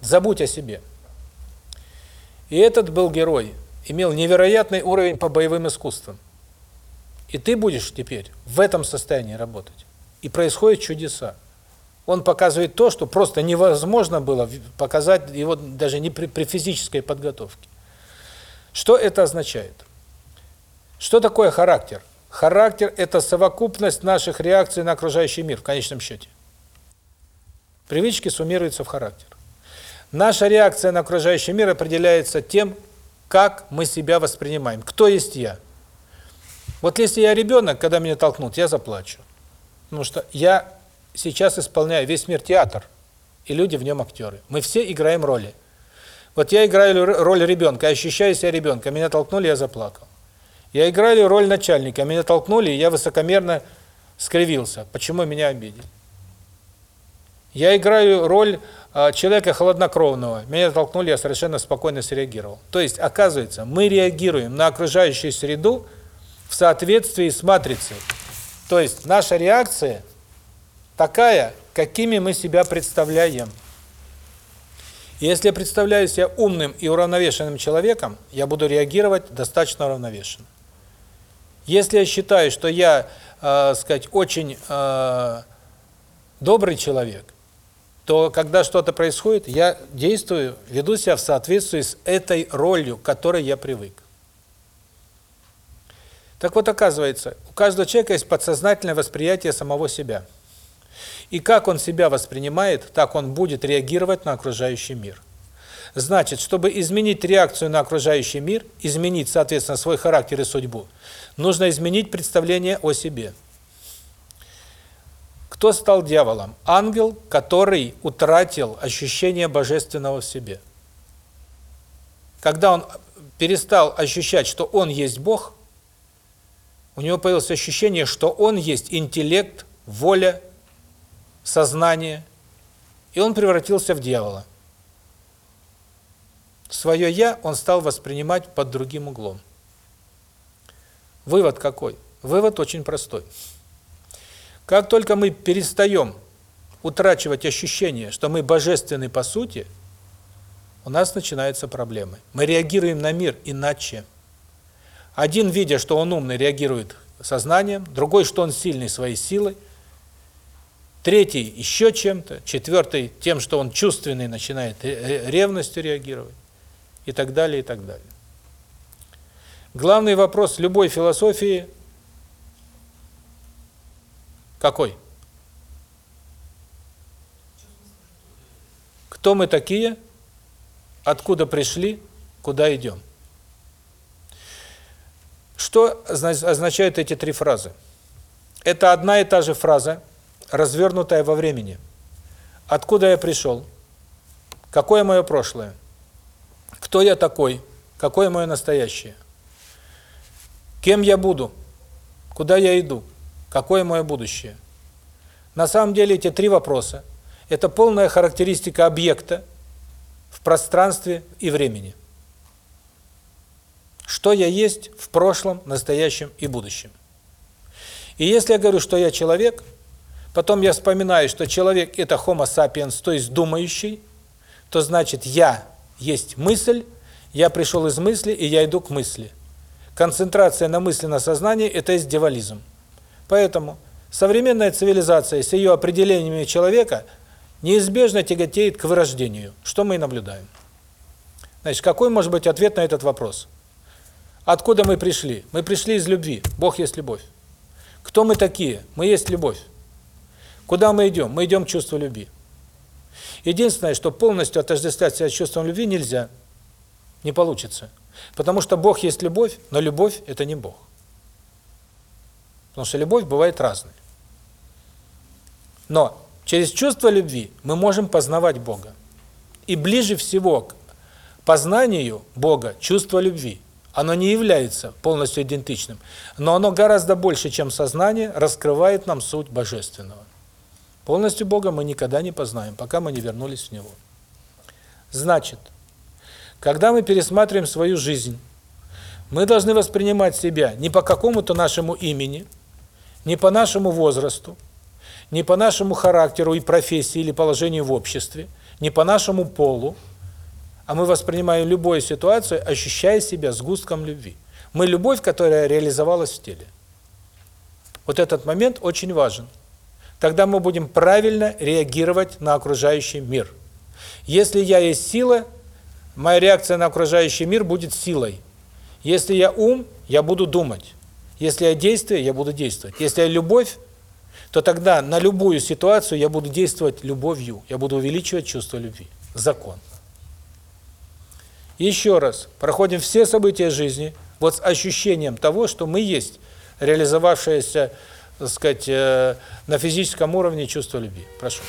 Забудь о себе. И этот был герой, имел невероятный уровень по боевым искусствам. И ты будешь теперь в этом состоянии работать и происходят чудеса. Он показывает то, что просто невозможно было показать его даже не при, при физической подготовке. Что это означает? Что такое характер? Характер – это совокупность наших реакций на окружающий мир, в конечном счете. Привычки суммируются в характер. Наша реакция на окружающий мир определяется тем, как мы себя воспринимаем. Кто есть я? Вот если я ребенок, когда меня толкнут, я заплачу. Потому что я сейчас исполняю весь мир театр, и люди в нем актеры. Мы все играем роли. Вот я играю роль ребенка, ощущаю себя ребенком, меня толкнули, я заплакал. Я играю роль начальника, меня толкнули, и я высокомерно скривился. Почему меня обидели? Я играю роль а, человека холоднокровного. Меня толкнули, я совершенно спокойно среагировал. То есть, оказывается, мы реагируем на окружающую среду в соответствии с матрицей. То есть наша реакция такая, какими мы себя представляем. Если я представляю себя умным и уравновешенным человеком, я буду реагировать достаточно уравновешенно. Если я считаю, что я, э, сказать, очень э, добрый человек, то когда что-то происходит, я действую, веду себя в соответствии с этой ролью, к которой я привык. Так вот, оказывается, у каждого человека есть подсознательное восприятие самого себя. И как он себя воспринимает, так он будет реагировать на окружающий мир. Значит, чтобы изменить реакцию на окружающий мир, изменить, соответственно, свой характер и судьбу, нужно изменить представление о себе. Кто стал дьяволом? Ангел, который утратил ощущение божественного в себе. Когда он перестал ощущать, что он есть Бог, у него появилось ощущение, что он есть интеллект, воля, сознание, и он превратился в дьявола. Свое «я» он стал воспринимать под другим углом. Вывод какой? Вывод очень простой. Как только мы перестаем утрачивать ощущение, что мы божественны по сути, у нас начинаются проблемы. Мы реагируем на мир иначе. Один, видя, что он умный, реагирует сознанием, другой, что он сильный своей силой, третий еще чем-то, четвертый тем, что он чувственный, начинает ревностью реагировать и так далее, и так далее. Главный вопрос любой философии какой? Кто мы такие? Откуда пришли? Куда идем? Что означают эти три фразы? Это одна и та же фраза, развернутая во времени. Откуда я пришел? Какое мое прошлое? Кто я такой? Какое мое настоящее? Кем я буду? Куда я иду? Какое мое будущее? На самом деле эти три вопроса – это полная характеристика объекта в пространстве и времени. Что я есть в прошлом, настоящем и будущем. И если я говорю, что я человек, потом я вспоминаю, что человек – это homo sapiens, то есть думающий, то значит я есть мысль, я пришел из мысли, и я иду к мысли. Концентрация на мысли, на сознании – это есть дьяволизм. Поэтому современная цивилизация с ее определениями человека неизбежно тяготеет к вырождению, что мы и наблюдаем. Значит, какой может быть ответ на этот вопрос? Откуда мы пришли? Мы пришли из любви. Бог есть любовь. Кто мы такие? Мы есть любовь. Куда мы идем? Мы идем к чувству любви. Единственное, что полностью отождествлять себя чувством любви нельзя. Не получится. Потому что Бог есть любовь, но любовь – это не Бог. Потому что любовь бывает разной. Но через чувство любви мы можем познавать Бога. И ближе всего к познанию Бога чувство любви. Оно не является полностью идентичным, но оно гораздо больше, чем сознание, раскрывает нам суть Божественного. Полностью Бога мы никогда не познаем, пока мы не вернулись в Него. Значит, когда мы пересматриваем свою жизнь, мы должны воспринимать себя не по какому-то нашему имени, не по нашему возрасту, не по нашему характеру и профессии или положению в обществе, не по нашему полу, а мы воспринимаем любую ситуацию, ощущая себя сгустком любви. Мы любовь, которая реализовалась в теле. Вот этот момент очень важен. Тогда мы будем правильно реагировать на окружающий мир. Если я есть сила, моя реакция на окружающий мир будет силой. Если я ум, я буду думать. Если я действие, я буду действовать. Если я любовь, то тогда на любую ситуацию я буду действовать любовью. Я буду увеличивать чувство любви. Закон. Еще раз, проходим все события жизни вот с ощущением того, что мы есть реализовавшееся, так сказать, э, на физическом уровне чувство любви. Прошу.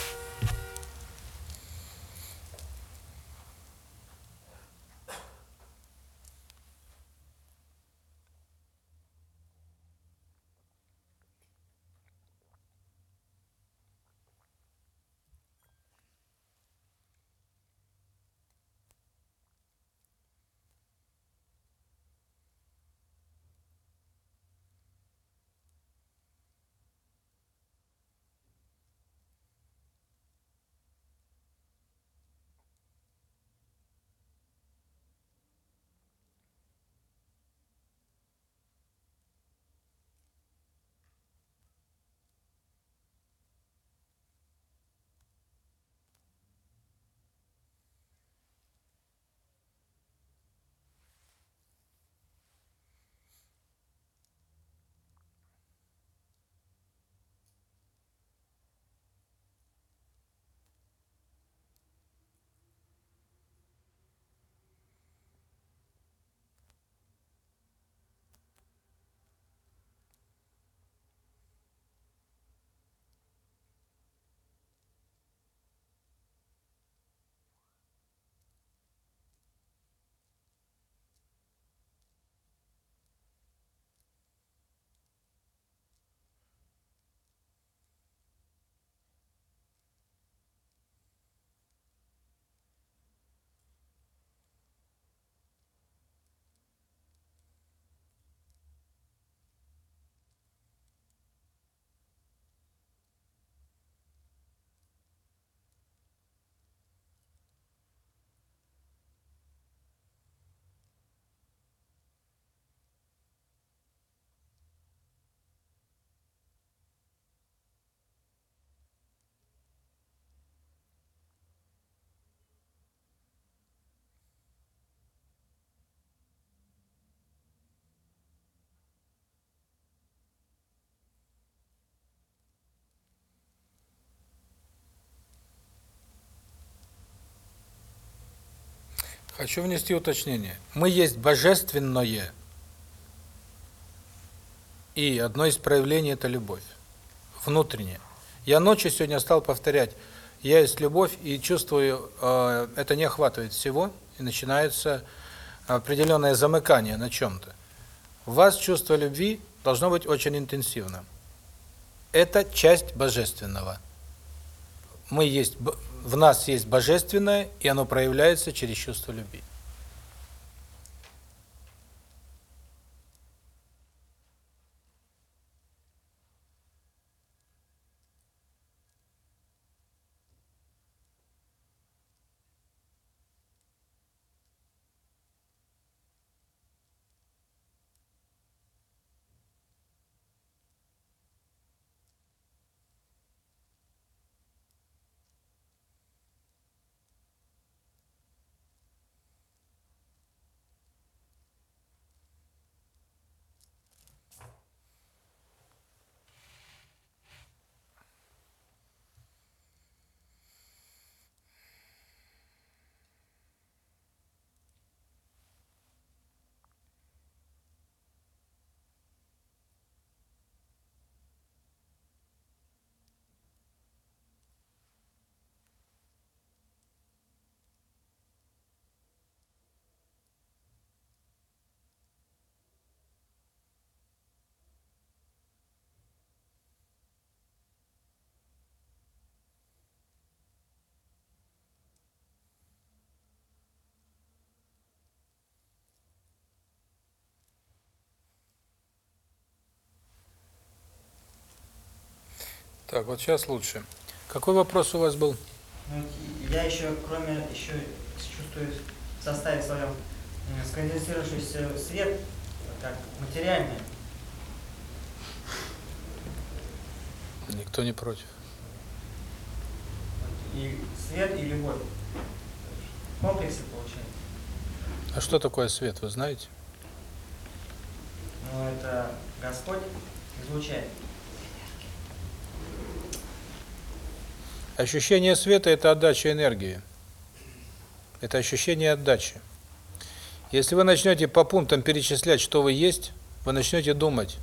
Хочу внести уточнение. Мы есть божественное. И одно из проявлений – это любовь. Внутренняя. Я ночью сегодня стал повторять «Я есть любовь» и чувствую, э, это не охватывает всего, и начинается определенное замыкание на чем-то. У вас чувство любви должно быть очень интенсивным. Это часть божественного. Мы есть, в нас есть божественное, и оно проявляется через чувство любви. Так, вот сейчас лучше. Какой вопрос у вас был? Ну, я еще, кроме, еще чувствую в составе своем сконденсировавшийся свет, как материальный. Никто не против. И свет, и любовь. В комплексе получается. А что такое свет, вы знаете? Но это Господь излучает. Ощущение света – это отдача энергии. Это ощущение отдачи. Если вы начнете по пунктам перечислять, что вы есть, вы начнете думать.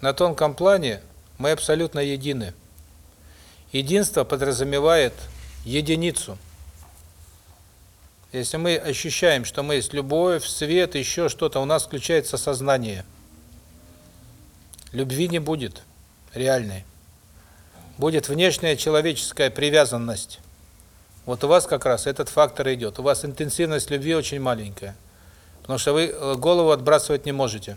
На тонком плане мы абсолютно едины. Единство подразумевает единицу. Если мы ощущаем, что мы есть любовь, свет, еще что-то, у нас включается сознание. Любви не будет реальной. Будет внешняя человеческая привязанность. Вот у вас как раз этот фактор идет. У вас интенсивность любви очень маленькая. Потому что вы э, голову отбрасывать не можете.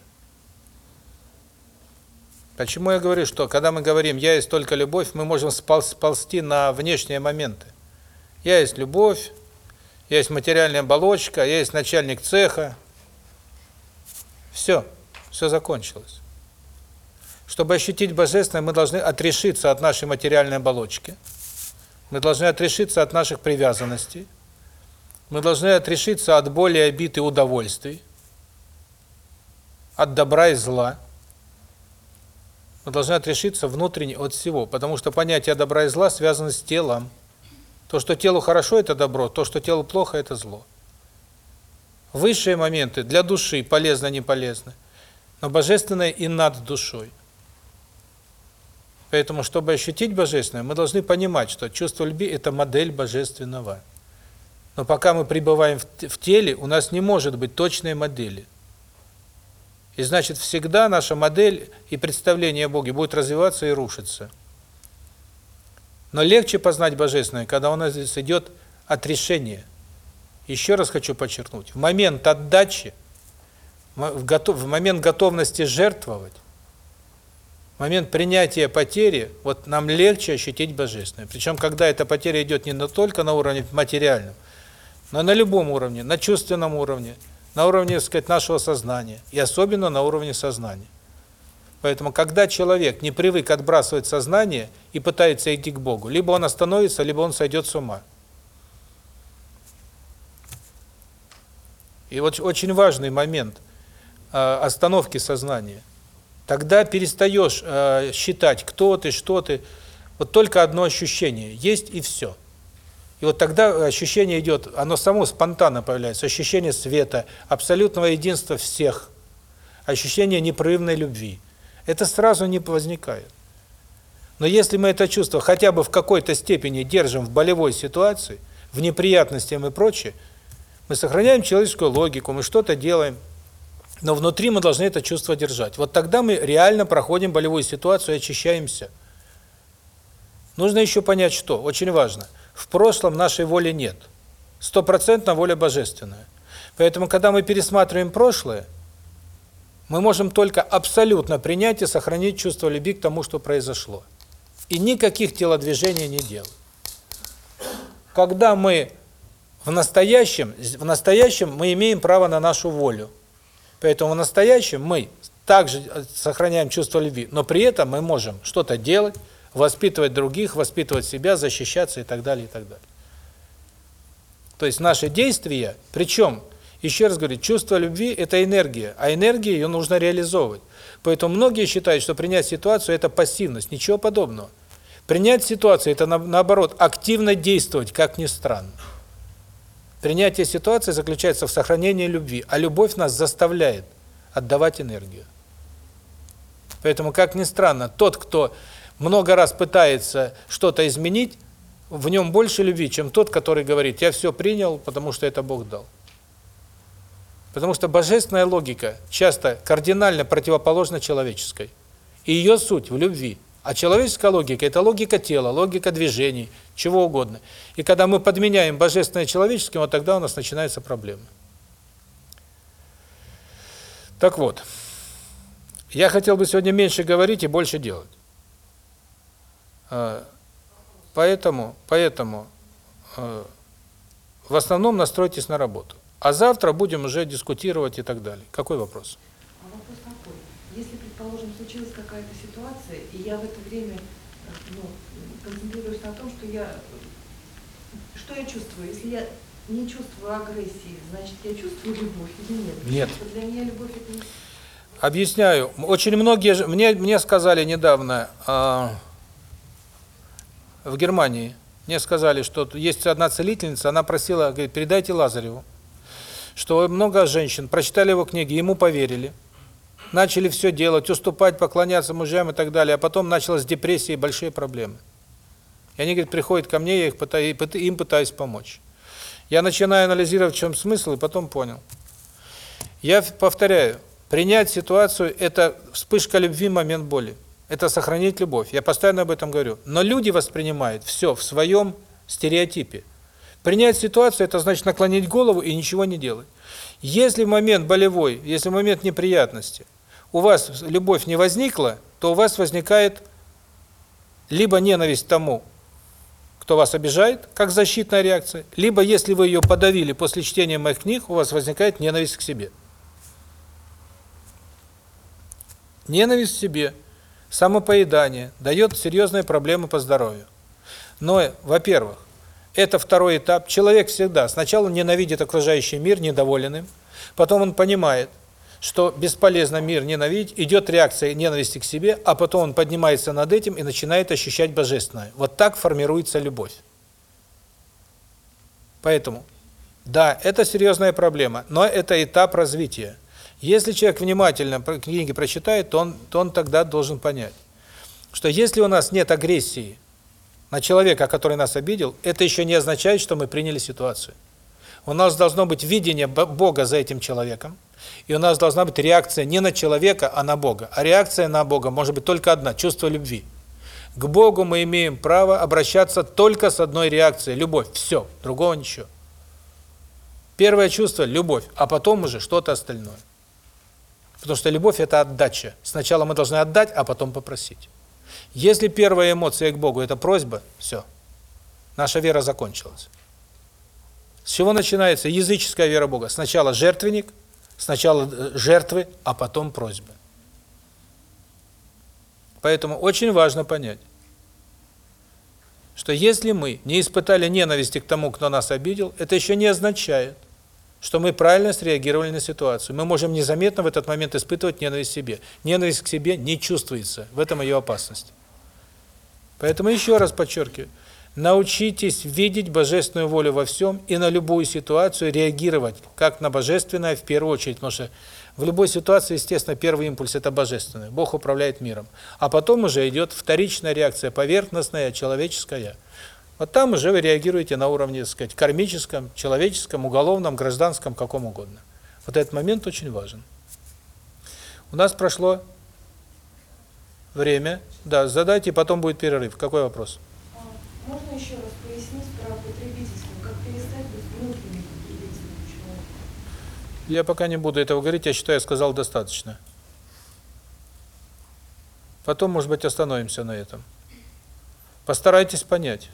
Почему я говорю, что когда мы говорим «я есть только любовь», мы можем сползти на внешние моменты. Я есть любовь, я есть материальная оболочка, я есть начальник цеха. Все, все закончилось. Чтобы ощутить Божественное, мы должны отрешиться от нашей материальной оболочки. Мы должны отрешиться от наших привязанностей. Мы должны отрешиться от боли, обид и удовольствий. От добра и зла. Мы должны отрешиться внутренне от всего, потому что понятие добра и зла связано с телом. То, что телу хорошо – это добро, то, что телу плохо – это зло. Высшие моменты для души полезно, не полезно, но божественное и над душой. Поэтому, чтобы ощутить Божественное, мы должны понимать, что чувство любви – это модель Божественного. Но пока мы пребываем в теле, у нас не может быть точной модели. И значит, всегда наша модель и представление о Боге будет развиваться и рушиться. Но легче познать Божественное, когда у нас здесь идет отрешение. Еще раз хочу подчеркнуть, в момент отдачи, в момент готовности жертвовать, момент принятия потери, вот нам легче ощутить Божественное. Причем, когда эта потеря идет не только на уровне материальном, но на любом уровне, на чувственном уровне, на уровне, так сказать, нашего сознания, и особенно на уровне сознания. Поэтому, когда человек не привык отбрасывать сознание и пытается идти к Богу, либо он остановится, либо он сойдет с ума. И вот очень важный момент э, остановки сознания. Тогда перестаешь э, считать, кто ты, что ты. Вот только одно ощущение есть и все. И вот тогда ощущение идет, оно само спонтанно появляется, ощущение света, абсолютного единства всех, ощущение непрерывной любви. Это сразу не возникает. Но если мы это чувство хотя бы в какой-то степени держим в болевой ситуации, в неприятностях и прочее, мы сохраняем человеческую логику, мы что-то делаем, но внутри мы должны это чувство держать. Вот тогда мы реально проходим болевую ситуацию и очищаемся. Нужно еще понять, что, очень важно, в прошлом нашей воли нет. Стопроцентно воля божественная. Поэтому, когда мы пересматриваем прошлое, мы можем только абсолютно принять и сохранить чувство любви к тому, что произошло. И никаких телодвижений не делать. Когда мы в настоящем, в настоящем мы имеем право на нашу волю. Поэтому в настоящем мы также сохраняем чувство любви, но при этом мы можем что-то делать, воспитывать других, воспитывать себя, защищаться и так далее, и так далее. То есть наши действия, причем, еще раз говорю, чувство любви – это энергия, а энергию ее нужно реализовывать. Поэтому многие считают, что принять ситуацию – это пассивность, ничего подобного. Принять ситуацию – это, наоборот, активно действовать, как ни странно. Принятие ситуации заключается в сохранении любви, а любовь нас заставляет отдавать энергию. Поэтому, как ни странно, тот, кто много раз пытается что-то изменить, в нем больше любви, чем тот, который говорит, я все принял, потому что это Бог дал. Потому что божественная логика часто кардинально противоположна человеческой. И ее суть в любви. А человеческая логика – это логика тела, логика движений, чего угодно. И когда мы подменяем божественное человеческим, вот тогда у нас начинаются проблемы. Так вот, я хотел бы сегодня меньше говорить и больше делать. А, поэтому, поэтому а, в основном настройтесь на работу. А завтра будем уже дискутировать и так далее. Какой вопрос? А вопрос такой. Если, предположим, случилась какая-то ситуация, и я в это время ну, концентрируюсь на том, что я... Что я чувствую? Если я не чувствую агрессии, значит, я чувствую любовь или нет? Нет. Что для меня любовь это не... Объясняю. Очень многие... Мне, мне сказали недавно... А, в Германии. Мне сказали, что есть одна целительница, она просила, говорит, передайте Лазареву, что много женщин прочитали его книги, ему поверили, начали все делать, уступать, поклоняться мужьям и так далее, а потом началась депрессия и большие проблемы. И они, говорит, приходят ко мне, я их пытаюсь, им пытаюсь помочь. Я начинаю анализировать, в чем смысл, и потом понял. Я повторяю, принять ситуацию – это вспышка любви, момент боли это сохранить любовь. Я постоянно об этом говорю. Но люди воспринимают все в своем стереотипе. Принять ситуацию – это значит наклонить голову и ничего не делать. Если момент болевой, если момент неприятности у вас любовь не возникла, то у вас возникает либо ненависть тому, кто вас обижает, как защитная реакция, либо если вы ее подавили после чтения моих книг, у вас возникает ненависть к себе. Ненависть к себе – самопоедание дает серьезные проблемы по здоровью. Но, во-первых, это второй этап. Человек всегда сначала ненавидит окружающий мир, недоволен им, потом он понимает, что бесполезно мир ненавидеть, идет реакция ненависти к себе, а потом он поднимается над этим и начинает ощущать божественное. Вот так формируется любовь. Поэтому, да, это серьезная проблема, но это этап развития. Если человек внимательно книги прочитает, то он, то он тогда должен понять, что если у нас нет агрессии на человека, который нас обидел, это еще не означает, что мы приняли ситуацию. У нас должно быть видение Бога за этим человеком, и у нас должна быть реакция не на человека, а на Бога. А реакция на Бога может быть только одна – чувство любви. К Богу мы имеем право обращаться только с одной реакцией – любовь. Все, другого ничего. Первое чувство – любовь, а потом уже что-то остальное. Потому что любовь – это отдача. Сначала мы должны отдать, а потом попросить. Если первая эмоция к Богу – это просьба, все, наша вера закончилась. С чего начинается языческая вера Бога? Сначала жертвенник, сначала э, жертвы, а потом просьбы. Поэтому очень важно понять, что если мы не испытали ненависти к тому, кто нас обидел, это еще не означает, что мы правильно среагировали на ситуацию. Мы можем незаметно в этот момент испытывать ненависть к себе. Ненависть к себе не чувствуется, в этом ее опасность. Поэтому еще раз подчеркиваю, Научитесь видеть божественную волю во всем и на любую ситуацию реагировать как на божественное в первую очередь, потому что в любой ситуации, естественно, первый импульс – это божественное. Бог управляет миром. А потом уже идет вторичная реакция, поверхностная, человеческая. Вот там уже вы реагируете на уровне, так сказать, кармическом, человеческом, уголовном, гражданском, каком угодно. Вот этот момент очень важен. У нас прошло время. Да, задайте, потом будет перерыв. Какой вопрос? А Можно еще раз пояснить про потребительство, как перестать быть внутренним потребителем человека? Я пока не буду этого говорить, я считаю, я сказал достаточно. Потом, может быть, остановимся на этом. Постарайтесь понять.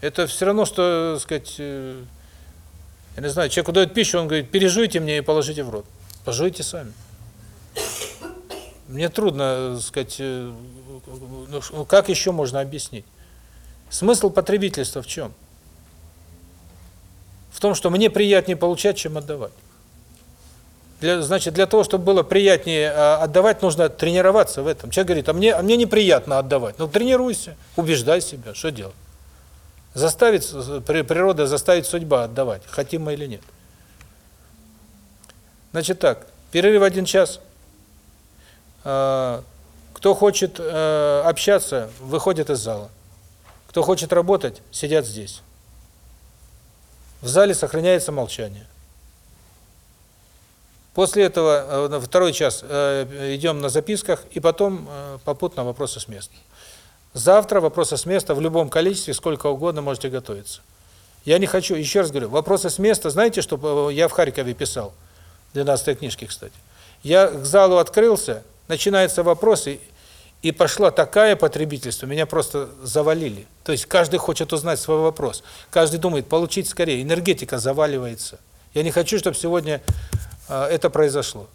Это все равно, что, так сказать, э, я не знаю, человеку дают пищу, он говорит, пережуйте мне и положите в рот. Пожуйте сами. Мне трудно, сказать, э, ш- как еще можно объяснить? Смысл потребительства в чем? В том, что мне приятнее получать, чем отдавать. Для, значит, для того, чтобы было приятнее а, отдавать, нужно тренироваться в этом. Человек говорит, а мне, а мне неприятно отдавать. Ну, тренируйся, убеждай себя, что делать? Заставить, с- при- природа заставит судьба отдавать, хотим мы или нет. Значит так, перерыв один час. Кто хочет э, общаться, выходит из зала. Кто хочет работать, сидят здесь. В зале сохраняется молчание. После этого э, на второй час э, идем на записках и потом э, попутно вопросы с места. Завтра вопросы с места в любом количестве, сколько угодно можете готовиться. Я не хочу, еще раз говорю, вопросы с места, знаете, что я в Харькове писал, в 12 книжке, кстати. Я к залу открылся, начинаются вопросы, и пошла такая потребительство, меня просто завалили. То есть каждый хочет узнать свой вопрос. Каждый думает, получить скорее. Энергетика заваливается. Я не хочу, чтобы сегодня э, это произошло.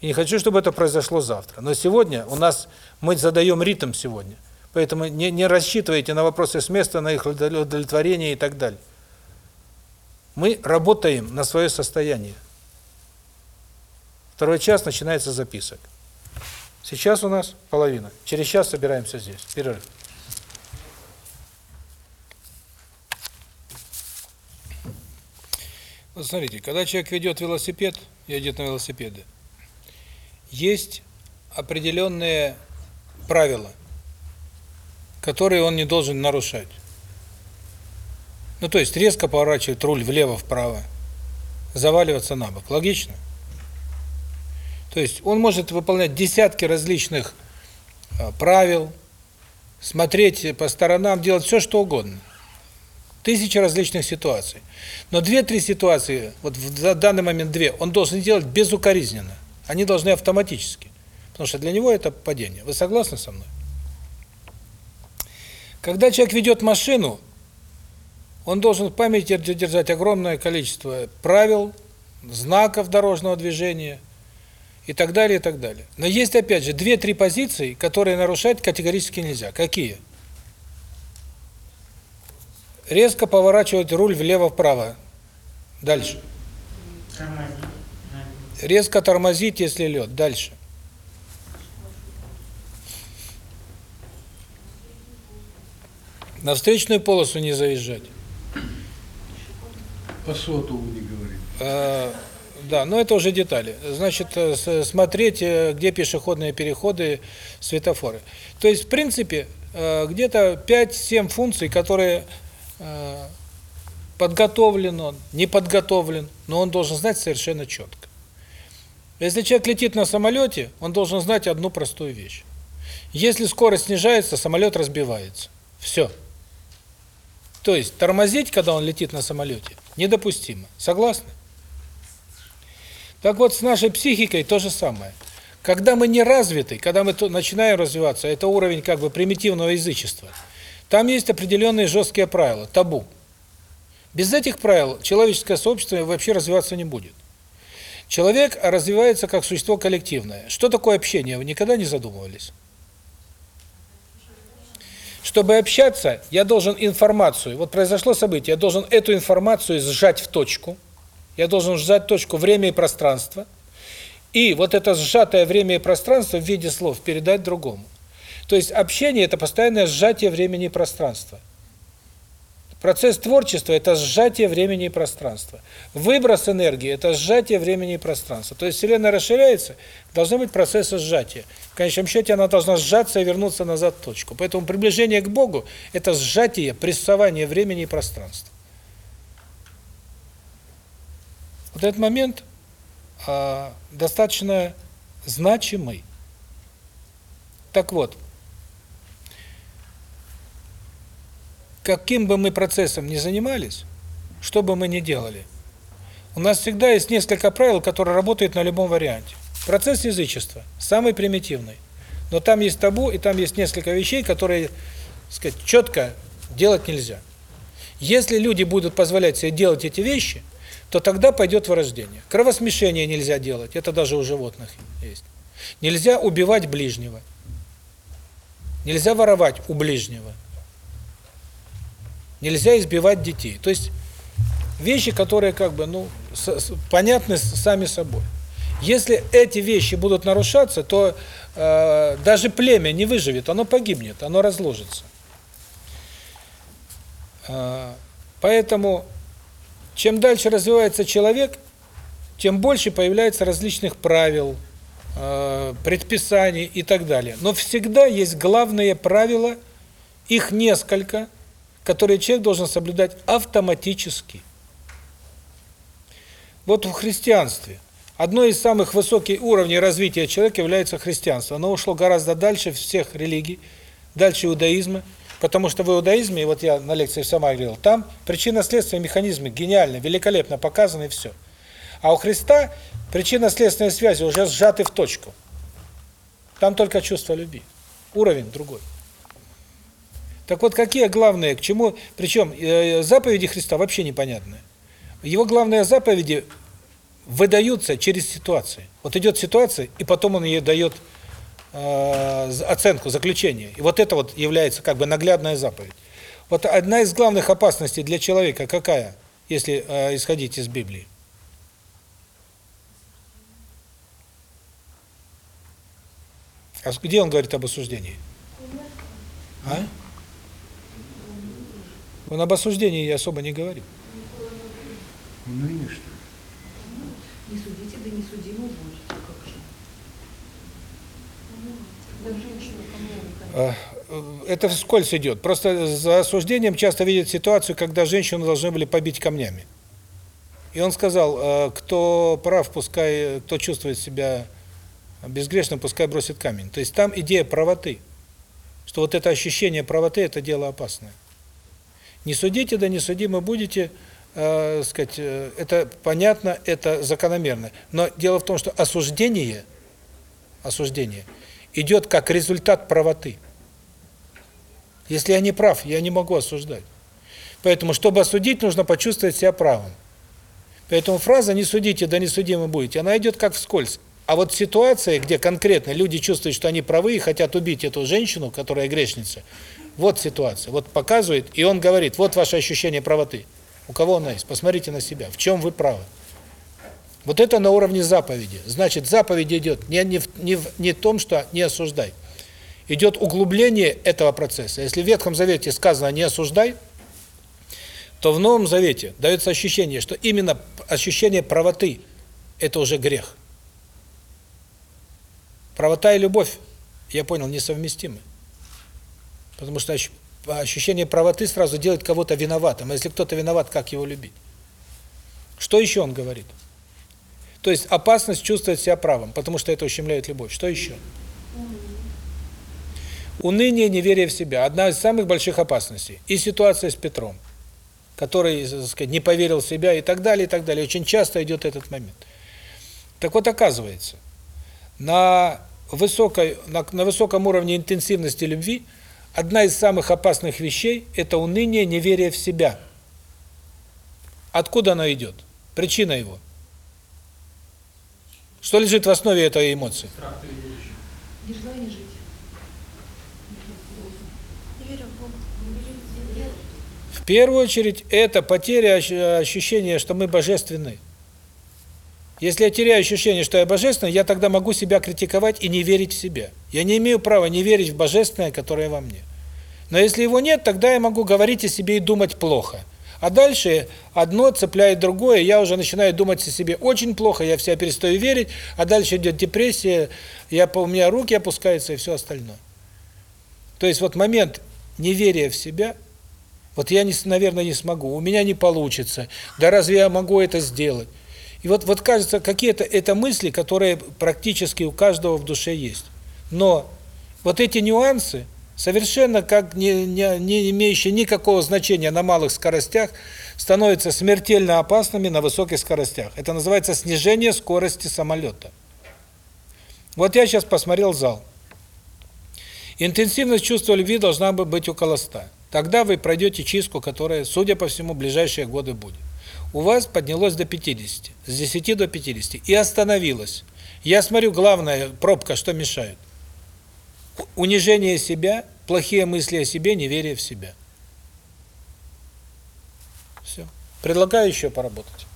И не хочу, чтобы это произошло завтра. Но сегодня у нас, мы задаем ритм сегодня. Поэтому не, не рассчитывайте на вопросы с места, на их удовлетворение и так далее. Мы работаем на свое состояние. Второй час начинается записок. Сейчас у нас половина. Через час собираемся здесь. Перерыв. Вот смотрите, когда человек ведет велосипед, едет на велосипеде, есть определенные правила, которые он не должен нарушать. Ну, то есть резко поворачивать руль влево-вправо, заваливаться на бок. Логично? То есть он может выполнять десятки различных а, правил, смотреть по сторонам, делать все, что угодно. Тысячи различных ситуаций. Но две-три ситуации, вот в данный момент две, он должен делать безукоризненно. Они должны автоматически. Потому что для него это падение. Вы согласны со мной? Когда человек ведет машину, он должен в памяти держать огромное количество правил, знаков дорожного движения и так далее, и так далее. Но есть, опять же, две-три позиции, которые нарушать категорически нельзя. Какие? Резко поворачивать руль влево-вправо. Дальше. Тормозить. Резко тормозить, если лед. Дальше. На встречную полосу не заезжать. По сотовому не говорит. Да, но это уже детали. Значит, э, смотреть, э, где пешеходные переходы, светофоры. То есть, в принципе, э, где-то 5-7 функций, которые подготовлен он, не подготовлен, но он должен знать совершенно четко. Если человек летит на самолете, он должен знать одну простую вещь. Если скорость снижается, самолет разбивается. Все. То есть тормозить, когда он летит на самолете, недопустимо. Согласны? Так вот, с нашей психикой то же самое. Когда мы не развиты, когда мы начинаем развиваться, это уровень как бы примитивного язычества, там есть определенные жесткие правила, табу. Без этих правил человеческое сообщество вообще развиваться не будет. Человек развивается как существо коллективное. Что такое общение? Вы никогда не задумывались? Чтобы общаться, я должен информацию, вот произошло событие, я должен эту информацию сжать в точку, я должен сжать точку время и пространство, и вот это сжатое время и пространство в виде слов передать другому. То есть общение – это постоянное сжатие времени и пространства. Процесс творчества – это сжатие времени и пространства. Выброс энергии – это сжатие времени и пространства. То есть Вселенная расширяется, должны быть процессы сжатия. В конечном счете она должна сжаться и вернуться назад в точку. Поэтому приближение к Богу – это сжатие, прессование времени и пространства. Вот этот момент а, достаточно значимый. Так вот, каким бы мы процессом ни занимались, что бы мы ни делали, у нас всегда есть несколько правил, которые работают на любом варианте. Процесс язычества самый примитивный. Но там есть табу, и там есть несколько вещей, которые, так сказать, четко делать нельзя. Если люди будут позволять себе делать эти вещи, то тогда пойдет вырождение. Кровосмешение нельзя делать, это даже у животных есть. Нельзя убивать ближнего. Нельзя воровать у ближнего. Нельзя избивать детей. То есть вещи, которые как бы, ну, понятны сами собой. Если эти вещи будут нарушаться, то э, даже племя не выживет, оно погибнет, оно разложится. Э, поэтому чем дальше развивается человек, тем больше появляется различных правил, э, предписаний и так далее. Но всегда есть главные правила, их несколько, которые человек должен соблюдать автоматически. Вот в христианстве одно из самых высоких уровней развития человека является христианство. Оно ушло гораздо дальше всех религий, дальше иудаизма, потому что в иудаизме, вот я на лекции сама говорил, там причинно-следственные механизмы гениально, великолепно показаны и все. А у Христа причинно-следственные связи уже сжаты в точку. Там только чувство любви. Уровень другой. Так вот, какие главные, к чему, причем э, заповеди Христа вообще непонятные. Его главные заповеди выдаются через ситуации. Вот идет ситуация, и потом он ей дает оценку, заключение. И вот это вот является как бы наглядная заповедь. Вот одна из главных опасностей для человека какая, если э, исходить из Библии? А где он говорит об осуждении? А? Он об осуждении особо не говорит. Ну и что? Не судите, да не судимы будете. Как же? Когда женщина кому А, Это вскользь идет. Просто за осуждением часто видят ситуацию, когда женщину должны были побить камнями. И он сказал, э, кто прав, пускай, кто чувствует себя безгрешным, пускай бросит камень. То есть там идея правоты. Что вот это ощущение правоты – это дело опасное. Не судите, да не судимы будете, э, сказать, э, это понятно, это закономерно. Но дело в том, что осуждение, осуждение идет как результат правоты. Если я не прав, я не могу осуждать. Поэтому, чтобы осудить, нужно почувствовать себя правым. Поэтому фраза «не судите, да не судимы будете», она идет как вскользь. А вот ситуация, где конкретно люди чувствуют, что они правы и хотят убить эту женщину, которая грешница, вот ситуация. Вот показывает, и он говорит, вот ваше ощущение правоты. У кого она есть? Посмотрите на себя. В чем вы правы? Вот это на уровне заповеди. Значит, заповедь идет не, не, в, не, в, не том, что не осуждай. Идет углубление этого процесса. Если в Ветхом Завете сказано «не осуждай», то в Новом Завете дается ощущение, что именно ощущение правоты – это уже грех. Правота и любовь, я понял, несовместимы. Потому что ощущение правоты сразу делает кого-то виноватым. А если кто-то виноват, как его любить? Что еще он говорит? То есть опасность чувствовать себя правым, потому что это ущемляет любовь. Что еще? Уныние, неверие в себя. Одна из самых больших опасностей. И ситуация с Петром, который, так сказать, не поверил в себя и так далее, и так далее. Очень часто идет этот момент. Так вот, оказывается, на высокой на, на высоком уровне интенсивности любви одна из самых опасных вещей это уныние, неверие в себя. Откуда оно идет? Причина его. Что лежит в основе этой эмоции? В первую очередь это потеря ощущения, что мы божественны. Если я теряю ощущение, что я божественный, я тогда могу себя критиковать и не верить в себя. Я не имею права не верить в божественное, которое во мне. Но если его нет, тогда я могу говорить о себе и думать плохо. А дальше одно цепляет другое, я уже начинаю думать о себе очень плохо, я в себя перестаю верить, а дальше идет депрессия, я, у меня руки опускаются и все остальное. То есть вот момент неверия в себя, вот я, не, наверное, не смогу, у меня не получится, да разве я могу это сделать? И вот, вот кажется, какие-то это мысли, которые практически у каждого в душе есть. Но вот эти нюансы, совершенно как не, не, не имеющие никакого значения на малых скоростях, становятся смертельно опасными на высоких скоростях. Это называется снижение скорости самолета. Вот я сейчас посмотрел зал. Интенсивность чувства любви должна бы быть около 100. Тогда вы пройдете чистку, которая, судя по всему, в ближайшие годы будет. У вас поднялось до 50, с 10 до 50, и остановилось. Я смотрю, главная пробка, что мешает? Унижение себя, плохие мысли о себе, неверие в себя. Все. Предлагаю еще поработать.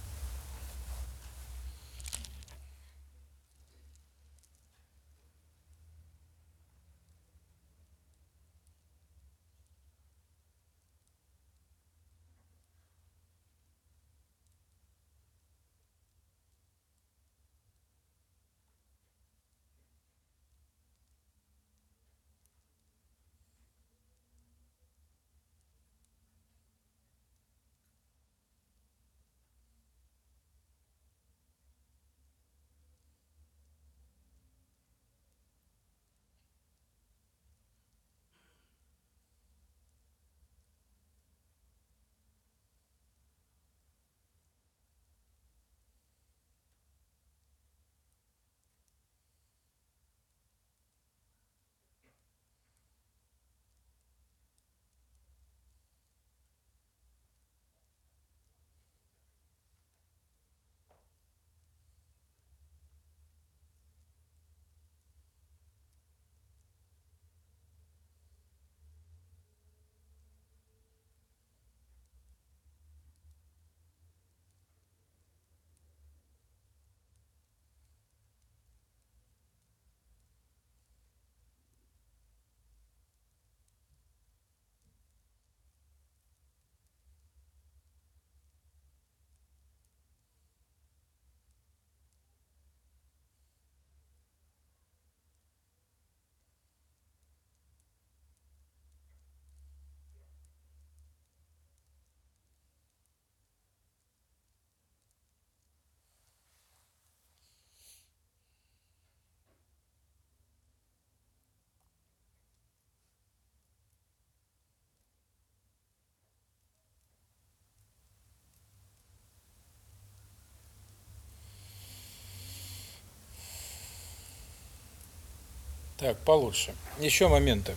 Так, получше. Еще моменты.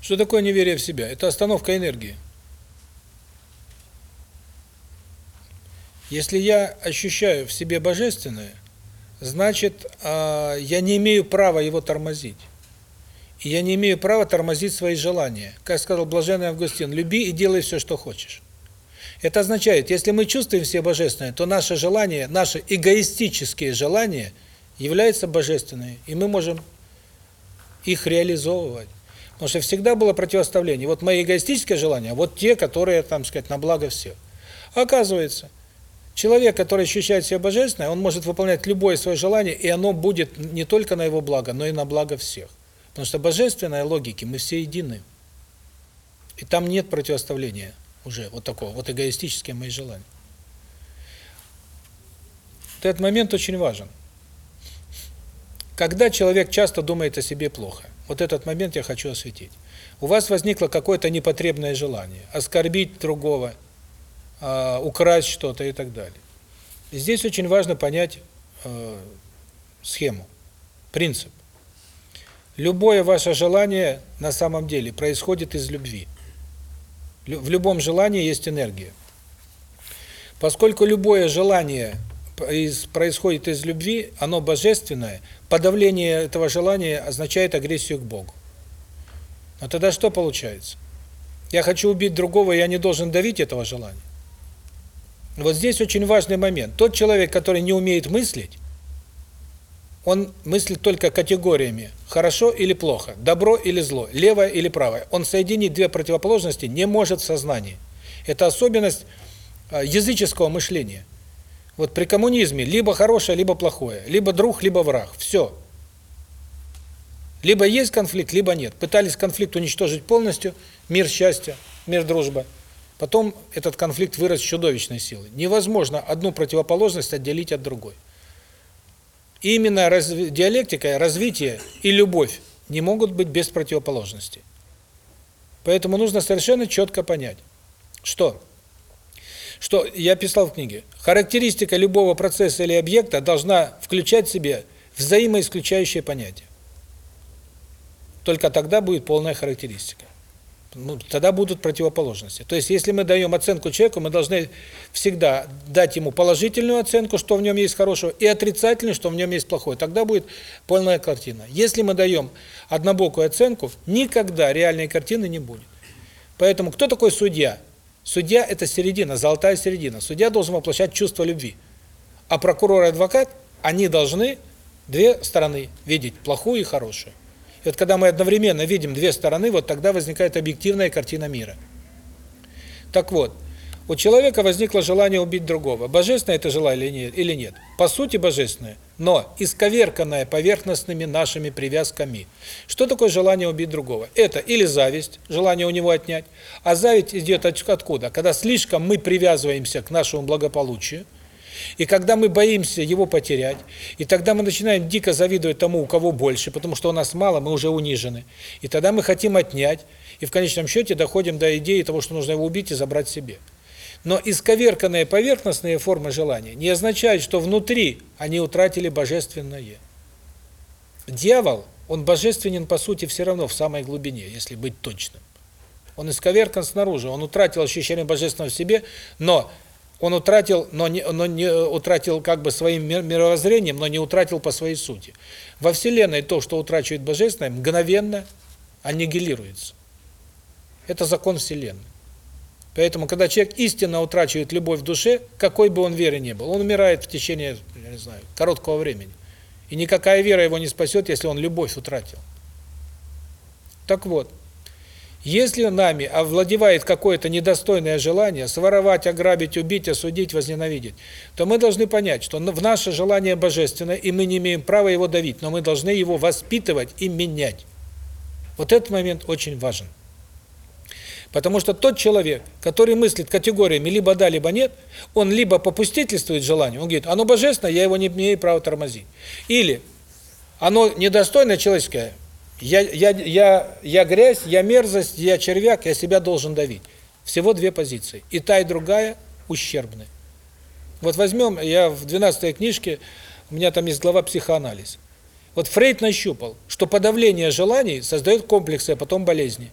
Что такое неверие в себя? Это остановка энергии. Если я ощущаю в себе божественное, значит, э, я не имею права его тормозить. И я не имею права тормозить свои желания. Как сказал блаженный Августин, люби и делай все, что хочешь. Это означает, если мы чувствуем все божественное, то наше желание, наши эгоистические желания являются божественными, и мы можем их реализовывать. Потому что всегда было противоставление. Вот мои эгоистические желания, вот те, которые, там сказать, на благо всех. оказывается, человек, который ощущает себя божественное, он может выполнять любое свое желание, и оно будет не только на его благо, но и на благо всех. Потому что божественной логики мы все едины. И там нет противоставления уже вот такого, вот эгоистические мои желания. Вот этот момент очень важен. Когда человек часто думает о себе плохо, вот этот момент я хочу осветить. У вас возникло какое-то непотребное желание оскорбить другого, э, украсть что-то и так далее. И здесь очень важно понять э, схему, принцип. Любое ваше желание на самом деле происходит из любви. В любом желании есть энергия. Поскольку любое желание происходит из любви, оно божественное, подавление этого желания означает агрессию к Богу. А тогда что получается? Я хочу убить другого, я не должен давить этого желания. Вот здесь очень важный момент. Тот человек, который не умеет мыслить, он мыслит только категориями хорошо или плохо, добро или зло, левое или правое. Он соединить две противоположности не может в сознании. Это особенность а, языческого мышления. Вот при коммунизме либо хорошее, либо плохое, либо друг, либо враг. Все. Либо есть конфликт, либо нет. Пытались конфликт уничтожить полностью, мир счастья, мир дружба. Потом этот конфликт вырос чудовищной силой. Невозможно одну противоположность отделить от другой. Именно раз, диалектика, развитие и любовь не могут быть без противоположности. Поэтому нужно совершенно четко понять, что что я писал в книге. Характеристика любого процесса или объекта должна включать в себе взаимоисключающие понятия. Только тогда будет полная характеристика ну, тогда будут противоположности. То есть, если мы даем оценку человеку, мы должны всегда дать ему положительную оценку, что в нем есть хорошего, и отрицательную, что в нем есть плохое. Тогда будет полная картина. Если мы даем однобокую оценку, никогда реальной картины не будет. Поэтому кто такой судья? Судья – это середина, золотая середина. Судья должен воплощать чувство любви. А прокурор и адвокат, они должны две стороны видеть, плохую и хорошую. И вот когда мы одновременно видим две стороны, вот тогда возникает объективная картина мира. Так вот, у человека возникло желание убить другого. Божественное это желание или нет? По сути божественное, но исковерканное поверхностными нашими привязками. Что такое желание убить другого? Это или зависть, желание у него отнять. А зависть идет откуда? Когда слишком мы привязываемся к нашему благополучию, и когда мы боимся его потерять, и тогда мы начинаем дико завидовать тому, у кого больше, потому что у нас мало, мы уже унижены. И тогда мы хотим отнять, и в конечном счете доходим до идеи того, что нужно его убить и забрать себе. Но исковерканные поверхностные формы желания не означают, что внутри они утратили божественное. Дьявол, он божественен по сути все равно в самой глубине, если быть точным. Он исковеркан снаружи, он утратил ощущение божественного в себе, но он утратил, но не, но не утратил как бы своим мировоззрением, но не утратил по своей сути. Во Вселенной то, что утрачивает Божественное, мгновенно аннигилируется. Это закон Вселенной. Поэтому, когда человек истинно утрачивает любовь в душе, какой бы он вере ни был, он умирает в течение, я не знаю, короткого времени. И никакая вера его не спасет, если он любовь утратил. Так вот, если нами овладевает какое-то недостойное желание своровать, ограбить, убить, осудить, возненавидеть, то мы должны понять, что в наше желание божественное, и мы не имеем права его давить, но мы должны его воспитывать и менять. Вот этот момент очень важен. Потому что тот человек, который мыслит категориями либо да, либо нет, он либо попустительствует желанию, он говорит, оно божественное, я его не имею права тормозить. Или оно недостойное человеческое, я, я, я, я грязь, я мерзость, я червяк, я себя должен давить. Всего две позиции. И та, и другая ущербны. Вот возьмем, я в 12 книжке, у меня там есть глава «Психоанализ». Вот Фрейд нащупал, что подавление желаний создает комплексы, а потом болезни.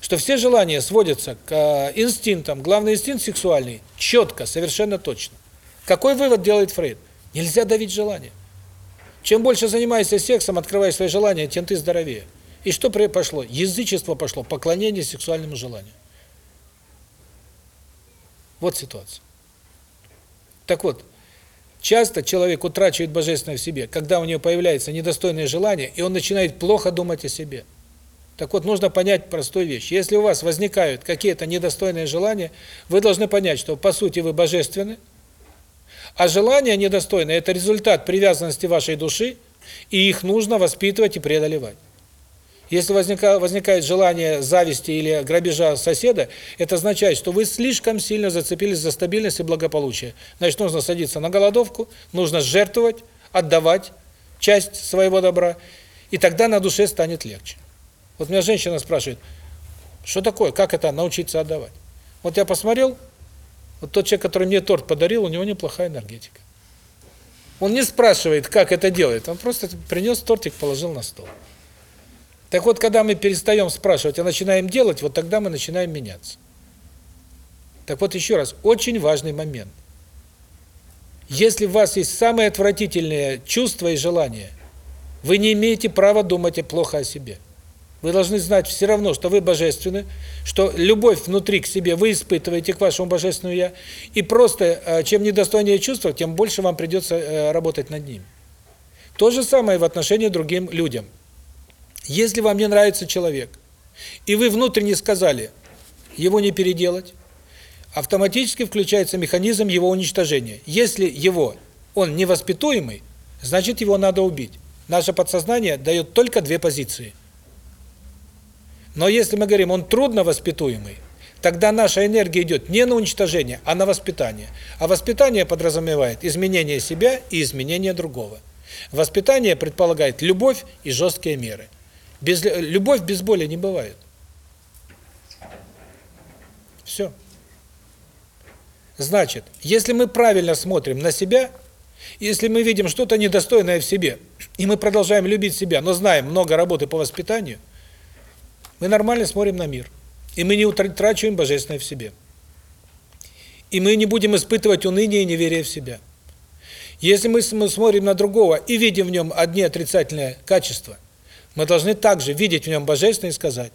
Что все желания сводятся к э, инстинктам, главный инстинкт сексуальный, четко, совершенно точно. Какой вывод делает Фрейд? Нельзя давить желание. Чем больше занимаешься сексом, открываешь свои желания, тем ты здоровее. И что пошло? Язычество пошло, поклонение сексуальному желанию. Вот ситуация. Так вот, часто человек утрачивает божественное в себе, когда у него появляется недостойное желание, и он начинает плохо думать о себе. Так вот, нужно понять простую вещь. Если у вас возникают какие-то недостойные желания, вы должны понять, что по сути вы божественны, а желания недостойные – это результат привязанности вашей души, и их нужно воспитывать и преодолевать. Если возникает желание зависти или грабежа соседа, это означает, что вы слишком сильно зацепились за стабильность и благополучие. Значит, нужно садиться на голодовку, нужно жертвовать, отдавать часть своего добра, и тогда на душе станет легче. Вот меня женщина спрашивает, что такое, как это научиться отдавать? Вот я посмотрел, вот тот человек, который мне торт подарил, у него неплохая энергетика. Он не спрашивает, как это делает, он просто принес тортик, положил на стол. Так вот, когда мы перестаем спрашивать, а начинаем делать, вот тогда мы начинаем меняться. Так вот, еще раз, очень важный момент. Если у вас есть самые отвратительные чувства и желания, вы не имеете права думать плохо о себе. Вы должны знать все равно, что вы божественны, что любовь внутри к себе вы испытываете к вашему божественному я, и просто э, чем недостойнее чувства, тем больше вам придется э, работать над ним. То же самое в отношении к другим людям. Если вам не нравится человек, и вы внутренне сказали, его не переделать, автоматически включается механизм его уничтожения. Если его, он невоспитуемый, значит его надо убить. Наше подсознание дает только две позиции. Но если мы говорим, он трудно воспитуемый, тогда наша энергия идет не на уничтожение, а на воспитание. А воспитание подразумевает изменение себя и изменение другого. Воспитание предполагает любовь и жесткие меры. Без любовь без боли не бывает. Все. Значит, если мы правильно смотрим на себя, если мы видим что-то недостойное в себе, и мы продолжаем любить себя, но знаем много работы по воспитанию, мы нормально смотрим на мир. И мы не утрачиваем божественное в себе. И мы не будем испытывать уныние и неверие в себя. Если мы смотрим на другого и видим в нем одни отрицательные качества, мы должны также видеть в нем божественное и сказать,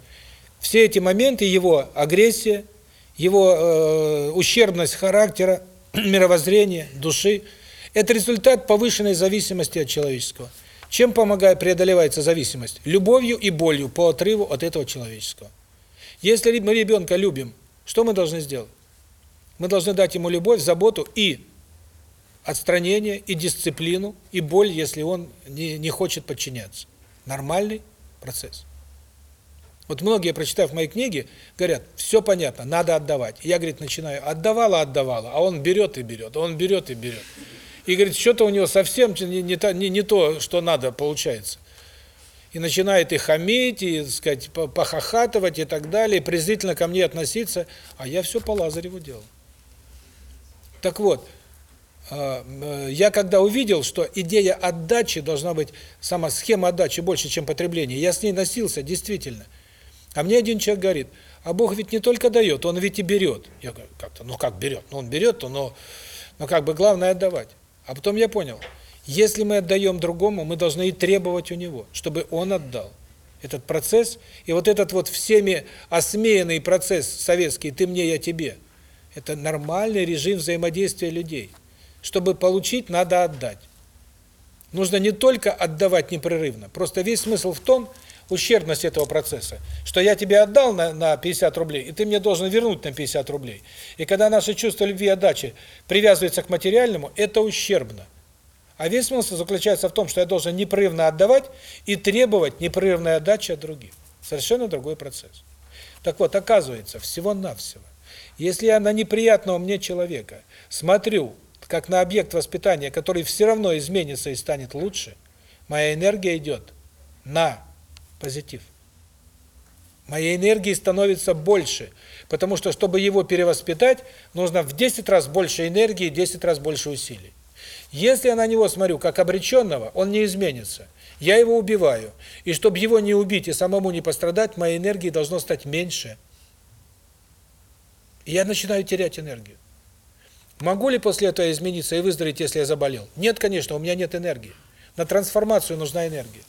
все эти моменты его агрессия, его э, ущербность характера, мировоззрения, души – это результат повышенной зависимости от человеческого. Чем помогает преодолевается зависимость? Любовью и болью по отрыву от этого человеческого. Если мы ребенка любим, что мы должны сделать? Мы должны дать ему любовь, заботу и отстранение, и дисциплину, и боль, если он не, не хочет подчиняться. Нормальный процесс. Вот многие, прочитав мои книги, говорят, все понятно, надо отдавать. Я, говорит, начинаю, отдавала, отдавала, а он берет и берет, он берет и берет. И говорит, что-то у него совсем не, не, не, не то, что надо, получается. И начинает и хамить, и, так сказать, похохатывать и так далее, презрительно ко мне относиться, а я все по Лазареву делал. Так вот, а, э, я когда увидел, что идея отдачи должна быть, сама схема отдачи больше, чем потребление, я с ней носился, действительно. А мне один человек говорит, а Бог ведь не только дает, Он ведь и берет. Я говорю, как-то, ну как берет? Ну он берет, но, но как бы главное отдавать. А потом я понял, если мы отдаем другому, мы должны и требовать у него, чтобы он отдал. Этот процесс, и вот этот вот всеми осмеянный процесс советский «ты мне, я тебе» – это нормальный режим взаимодействия людей. Чтобы получить, надо отдать. Нужно не только отдавать непрерывно, просто весь смысл в том, ущербность этого процесса, что я тебе отдал на, на 50 рублей, и ты мне должен вернуть на 50 рублей. И когда наше чувство любви и отдачи привязывается к материальному, это ущербно. А весь смысл заключается в том, что я должен непрерывно отдавать и требовать непрерывной отдачи от других. Совершенно другой процесс. Так вот, оказывается, всего-навсего, если я на неприятного мне человека смотрю, как на объект воспитания, который все равно изменится и станет лучше, моя энергия идет на позитив. Моей энергии становится больше, потому что, чтобы его перевоспитать, нужно в 10 раз больше энергии, 10 раз больше усилий. Если я на него смотрю как обреченного, он не изменится. Я его убиваю. И чтобы его не убить и самому не пострадать, моей энергии должно стать меньше. И я начинаю терять энергию. Могу ли после этого измениться и выздороветь, если я заболел? Нет, конечно, у меня нет энергии. На трансформацию нужна энергия.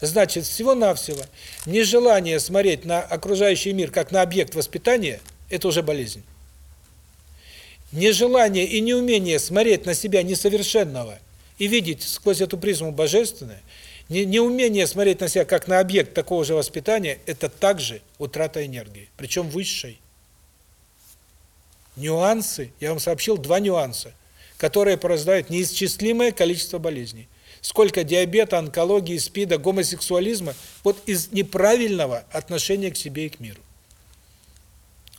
Значит, всего-навсего нежелание смотреть на окружающий мир как на объект воспитания – это уже болезнь. Нежелание и неумение смотреть на себя несовершенного и видеть сквозь эту призму божественное, неумение смотреть на себя как на объект такого же воспитания – это также утрата энергии, причем высшей. Нюансы, я вам сообщил два нюанса, которые порождают неисчислимое количество болезней. Сколько диабета, онкологии, СПИДа, гомосексуализма вот из неправильного отношения к себе и к миру.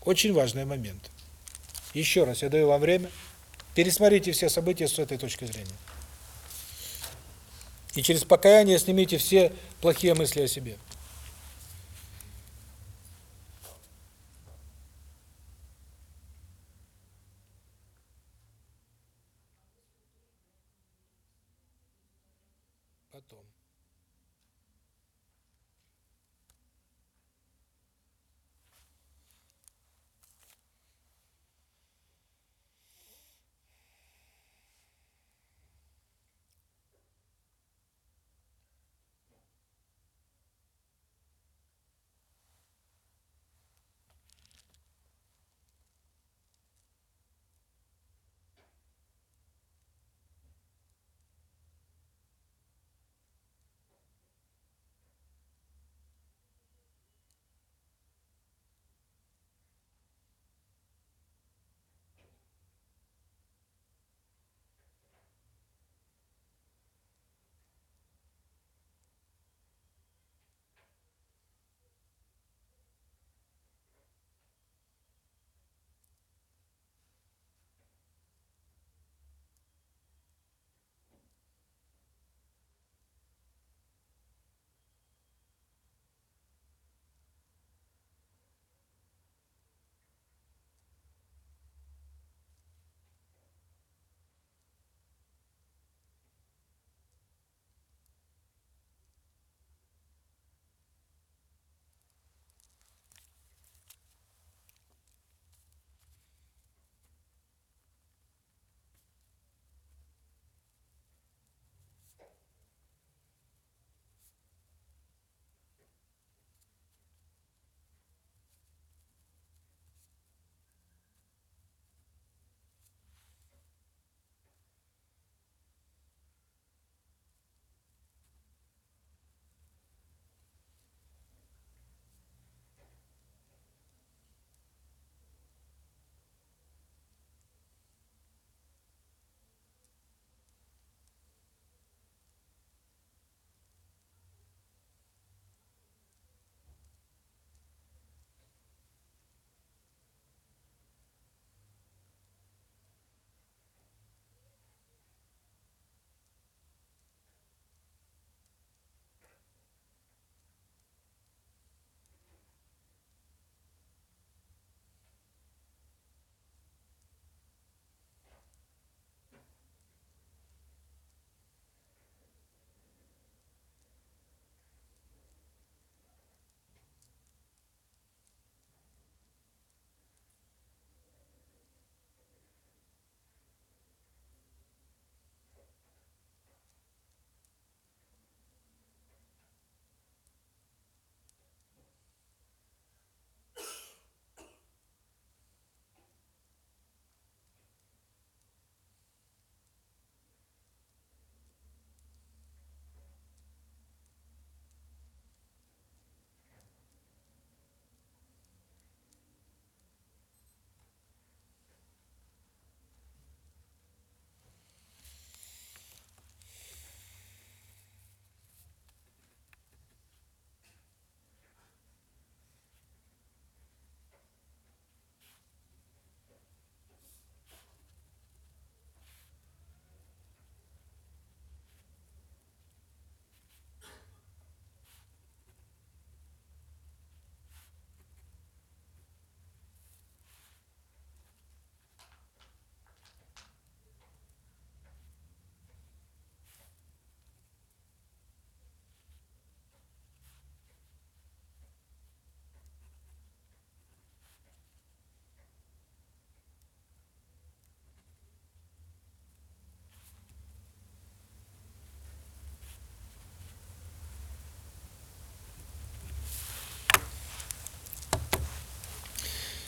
Очень важный момент. Еще раз, я даю вам время. Пересмотрите все события с этой точки зрения. И через покаяние снимите все плохие мысли о себе.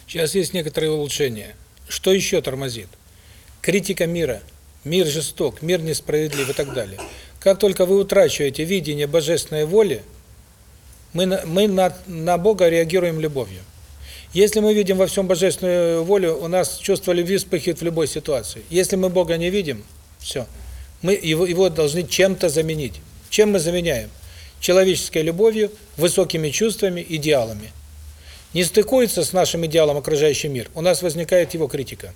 Сейчас есть некоторые улучшения. Что еще тормозит? Критика мира. Мир жесток, мир несправедлив и так далее. Как только вы утрачиваете видение божественной воли, мы на, мы на, на Бога реагируем любовью. Если мы видим во всем божественную волю, у нас чувство любви вспыхивает в любой ситуации. Если мы Бога не видим, все. Мы его, его должны чем-то заменить. Чем мы заменяем? Человеческой любовью, высокими чувствами, идеалами. Не стыкуется с нашим идеалом окружающий мир, у нас возникает его критика.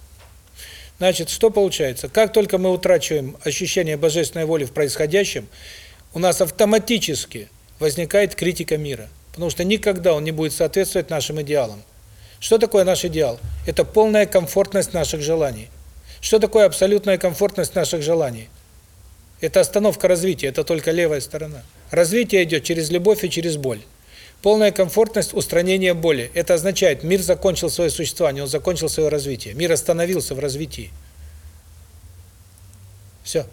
Значит, что получается? Как только мы утрачиваем ощущение божественной воли в происходящем, у нас автоматически возникает критика мира. Потому что никогда он не будет соответствовать нашим идеалам. Что такое наш идеал? Это полная комфортность наших желаний. Что такое абсолютная комфортность наших желаний? Это остановка развития, это только левая сторона. Развитие идет через любовь и через боль. Полная комфортность устранения боли. Это означает, мир закончил свое существование, он закончил свое развитие. Мир остановился в развитии. Все.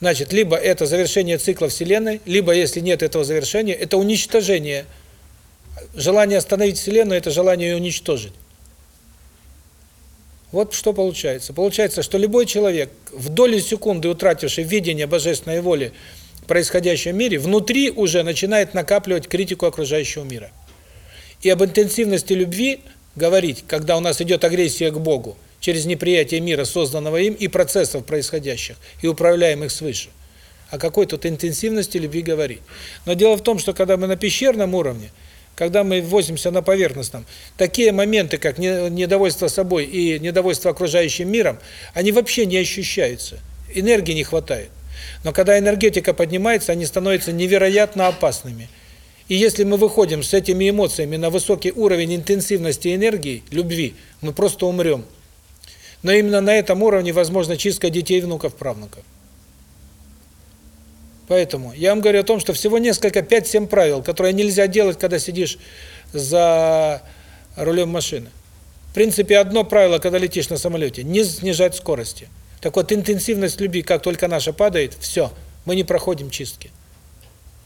Значит, либо это завершение цикла Вселенной, либо, если нет этого завершения, это уничтожение. Желание остановить Вселенную – это желание ее уничтожить. Вот что получается. Получается, что любой человек, в доли секунды утративший видение божественной воли происходящем мире, внутри уже начинает накапливать критику окружающего мира. И об интенсивности любви говорить, когда у нас идет агрессия к Богу, через неприятие мира, созданного им, и процессов происходящих, и управляемых свыше. О какой тут интенсивности любви говорить. Но дело в том, что когда мы на пещерном уровне, когда мы возимся на поверхностном, такие моменты, как недовольство собой и недовольство окружающим миром, они вообще не ощущаются. Энергии не хватает. Но когда энергетика поднимается, они становятся невероятно опасными. И если мы выходим с этими эмоциями на высокий уровень интенсивности энергии, любви, мы просто умрем. Но именно на этом уровне возможна чистка детей, внуков, правнуков. Поэтому я вам говорю о том, что всего несколько, 5-7 правил, которые нельзя делать, когда сидишь за рулем машины. В принципе, одно правило, когда летишь на самолете – не снижать скорости. Так вот, интенсивность любви, как только наша падает, все, мы не проходим чистки.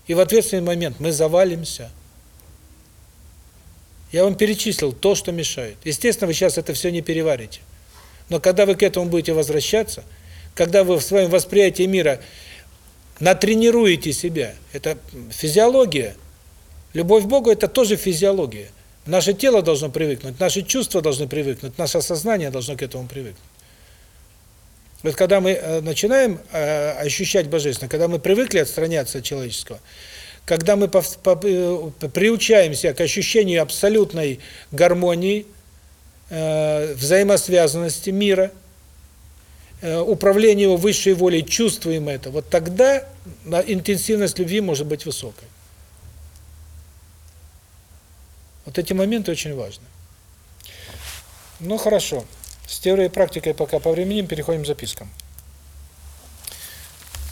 И в ответственный момент мы завалимся. Я вам перечислил то, что мешает. Естественно, вы сейчас это все не переварите. Но когда вы к этому будете возвращаться, когда вы в своем восприятии мира натренируете себя, это физиология. Любовь к Богу – это тоже физиология. Наше тело должно привыкнуть, наши чувства должны привыкнуть, наше сознание должно к этому привыкнуть. Вот когда мы э, начинаем э, ощущать Божественное, когда мы привыкли отстраняться от человеческого, когда мы э, приучаемся к ощущению абсолютной гармонии, взаимосвязанности мира, управлению высшей волей, чувствуем это, вот тогда интенсивность любви может быть высокой. Вот эти моменты очень важны. Ну, хорошо. С теорией и практикой пока по времени переходим к запискам.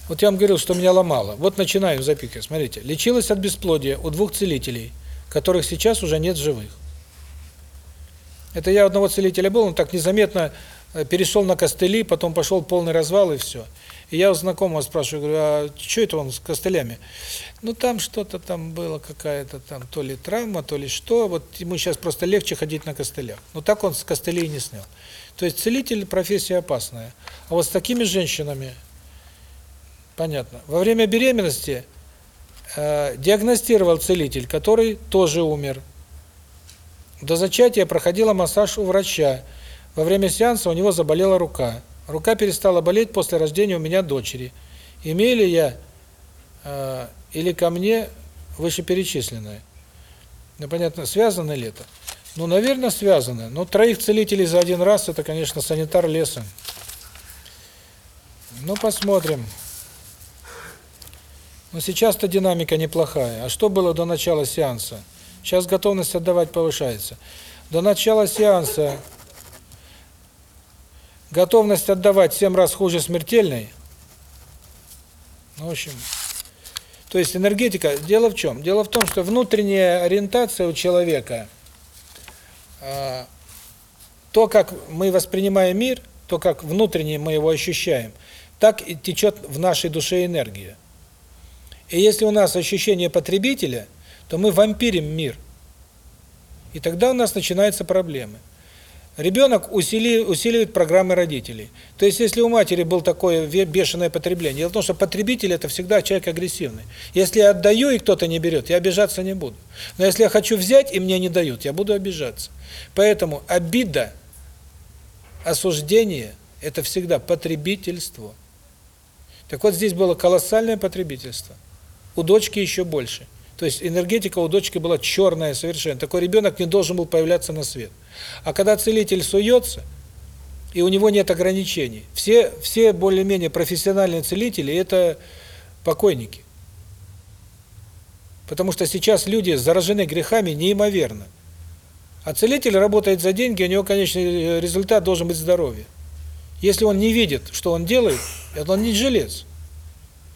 Вот я вам говорил, что меня ломало. Вот начинаем запиской. Смотрите. Лечилась от бесплодия у двух целителей, которых сейчас уже нет живых. Это я одного целителя был, он так незаметно э, перешел на костыли, потом пошел полный развал и все. И я у знакомого спрашиваю, говорю, а что это он с костылями? Ну, там что-то там было, какая-то там, то ли травма, то ли что. Вот ему сейчас просто легче ходить на костылях. Но так он с костылей не снял. То есть целитель – профессия опасная. А вот с такими женщинами, понятно, во время беременности э, диагностировал целитель, который тоже умер. До зачатия проходила массаж у врача. Во время сеанса у него заболела рука. Рука перестала болеть после рождения у меня дочери. Имею ли я э, или ко мне вышеперечисленное? Ну, понятно, связано ли это? Ну, наверное, связано. Но троих целителей за один раз – это, конечно, санитар леса. Ну, посмотрим. Но сейчас-то динамика неплохая. А что было до начала сеанса? Сейчас готовность отдавать повышается. До начала сеанса готовность отдавать 7 раз хуже смертельной. Ну, в общем, то есть энергетика, дело в чем? Дело в том, что внутренняя ориентация у человека – то, как мы воспринимаем мир, то, как внутренне мы его ощущаем, так и течет в нашей душе энергия. И если у нас ощущение потребителя, то мы вампирим мир. И тогда у нас начинаются проблемы. Ребенок усили, усиливает программы родителей. То есть, если у матери было такое бешеное потребление, дело в том, что потребитель – это всегда человек агрессивный. Если я отдаю, и кто-то не берет, я обижаться не буду. Но если я хочу взять, и мне не дают, я буду обижаться. Поэтому обида, осуждение – это всегда потребительство. Так вот, здесь было колоссальное потребительство. У дочки еще больше. То есть энергетика у дочки была черная совершенно. Такой ребенок не должен был появляться на свет. А когда целитель суется, и у него нет ограничений, все, все более-менее профессиональные целители – это покойники. Потому что сейчас люди заражены грехами неимоверно. А целитель работает за деньги, у него конечный результат должен быть здоровье. Если он не видит, что он делает, это он не жилец.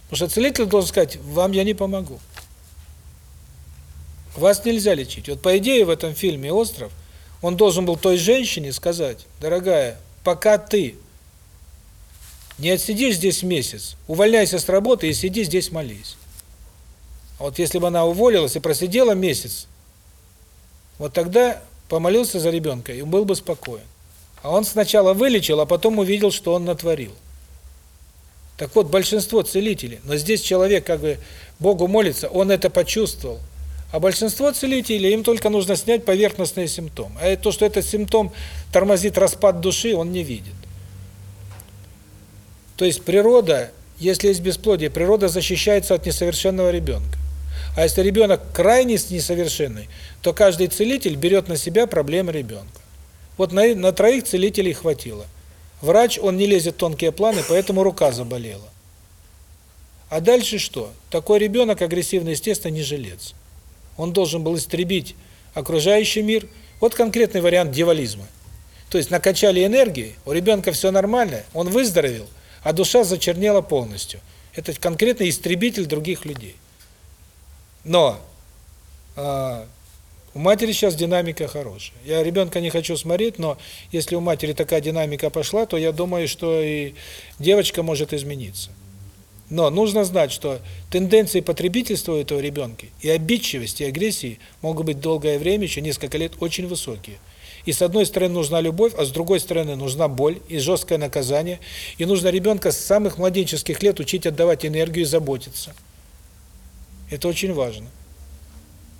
Потому что целитель должен сказать, вам я не помогу. Вас нельзя лечить. Вот по идее в этом фильме «Остров» он должен был той женщине сказать, дорогая, пока ты не отсидишь здесь месяц, увольняйся с работы и сиди здесь молись. А вот если бы она уволилась и просидела месяц, вот тогда помолился за ребенка и был бы спокоен. А он сначала вылечил, а потом увидел, что он натворил. Так вот, большинство целителей, но здесь человек как бы Богу молится, он это почувствовал. А большинство целителей, им только нужно снять поверхностные симптомы. А то, что этот симптом тормозит распад души, он не видит. То есть природа, если есть бесплодие, природа защищается от несовершенного ребенка. А если ребенок крайне несовершенный, то каждый целитель берет на себя проблемы ребенка. Вот на, на троих целителей хватило. Врач, он не лезет в тонкие планы, поэтому рука заболела. А дальше что? Такой ребенок агрессивный, естественно, не жилец. Он должен был истребить окружающий мир. Вот конкретный вариант дьяволизма. То есть накачали энергии, у ребенка все нормально, он выздоровел, а душа зачернела полностью. Это конкретный истребитель других людей. Но э, у матери сейчас динамика хорошая. Я ребенка не хочу смотреть, но если у матери такая динамика пошла, то я думаю, что и девочка может измениться. Но нужно знать, что тенденции потребительства у этого ребенка и обидчивости, и агрессии могут быть долгое время, еще несколько лет, очень высокие. И с одной стороны нужна любовь, а с другой стороны нужна боль и жесткое наказание. И нужно ребенка с самых младенческих лет учить отдавать энергию и заботиться. Это очень важно.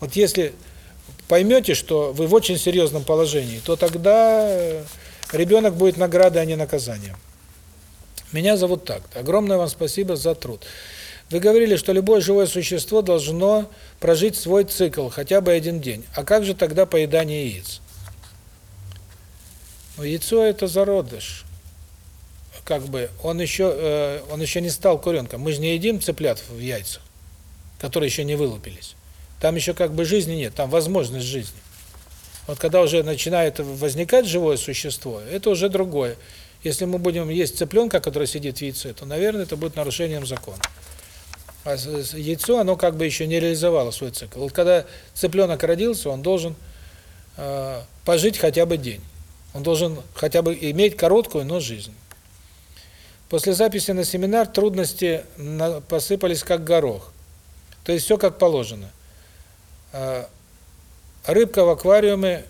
Вот если поймете, что вы в очень серьезном положении, то тогда ребенок будет наградой, а не наказанием. Меня зовут так. Огромное вам спасибо за труд. Вы говорили, что любое живое существо должно прожить свой цикл, хотя бы один день. А как же тогда поедание яиц? Ну, яйцо – это зародыш. Как бы он еще, э, он еще не стал куренком. Мы же не едим цыплят в яйцах, которые еще не вылупились. Там еще как бы жизни нет, там возможность жизни. Вот когда уже начинает возникать живое существо, это уже другое. Если мы будем есть цыпленка, который сидит в яйце, то, наверное, это будет нарушением закона. А яйцо, оно как бы еще не реализовало свой цикл. Вот когда цыпленок родился, он должен э, пожить хотя бы день. Он должен хотя бы иметь короткую, но жизнь. После записи на семинар трудности посыпались как горох. То есть все как положено. Рыбка в аквариуме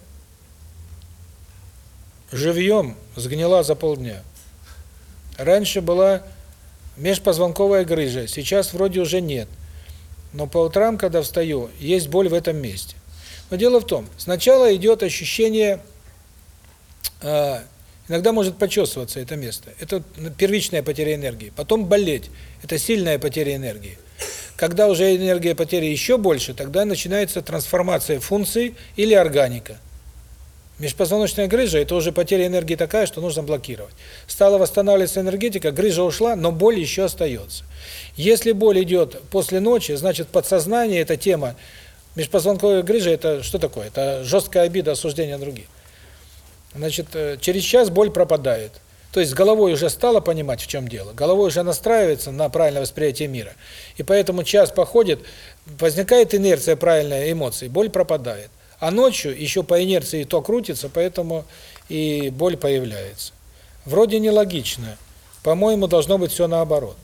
живьем сгнила за полдня. Раньше была межпозвонковая грыжа, сейчас вроде уже нет. Но по утрам, когда встаю, есть боль в этом месте. Но дело в том, сначала идет ощущение, э, иногда может почесываться это место. Это первичная потеря энергии. Потом болеть. Это сильная потеря энергии. Когда уже энергия потери еще больше, тогда начинается трансформация функций или органика. Межпозвоночная грыжа – это уже потеря энергии такая, что нужно блокировать. Стала восстанавливаться энергетика, грыжа ушла, но боль еще остается. Если боль идет после ночи, значит подсознание – это тема. Межпозвонковая грыжа – это что такое? Это жесткая обида, осуждение других. Значит, через час боль пропадает. То есть головой уже стало понимать, в чем дело. Головой уже настраивается на правильное восприятие мира. И поэтому час походит, возникает инерция правильной эмоции, боль пропадает. А ночью еще по инерции то крутится, поэтому и боль появляется. Вроде нелогично. По-моему, должно быть все наоборот.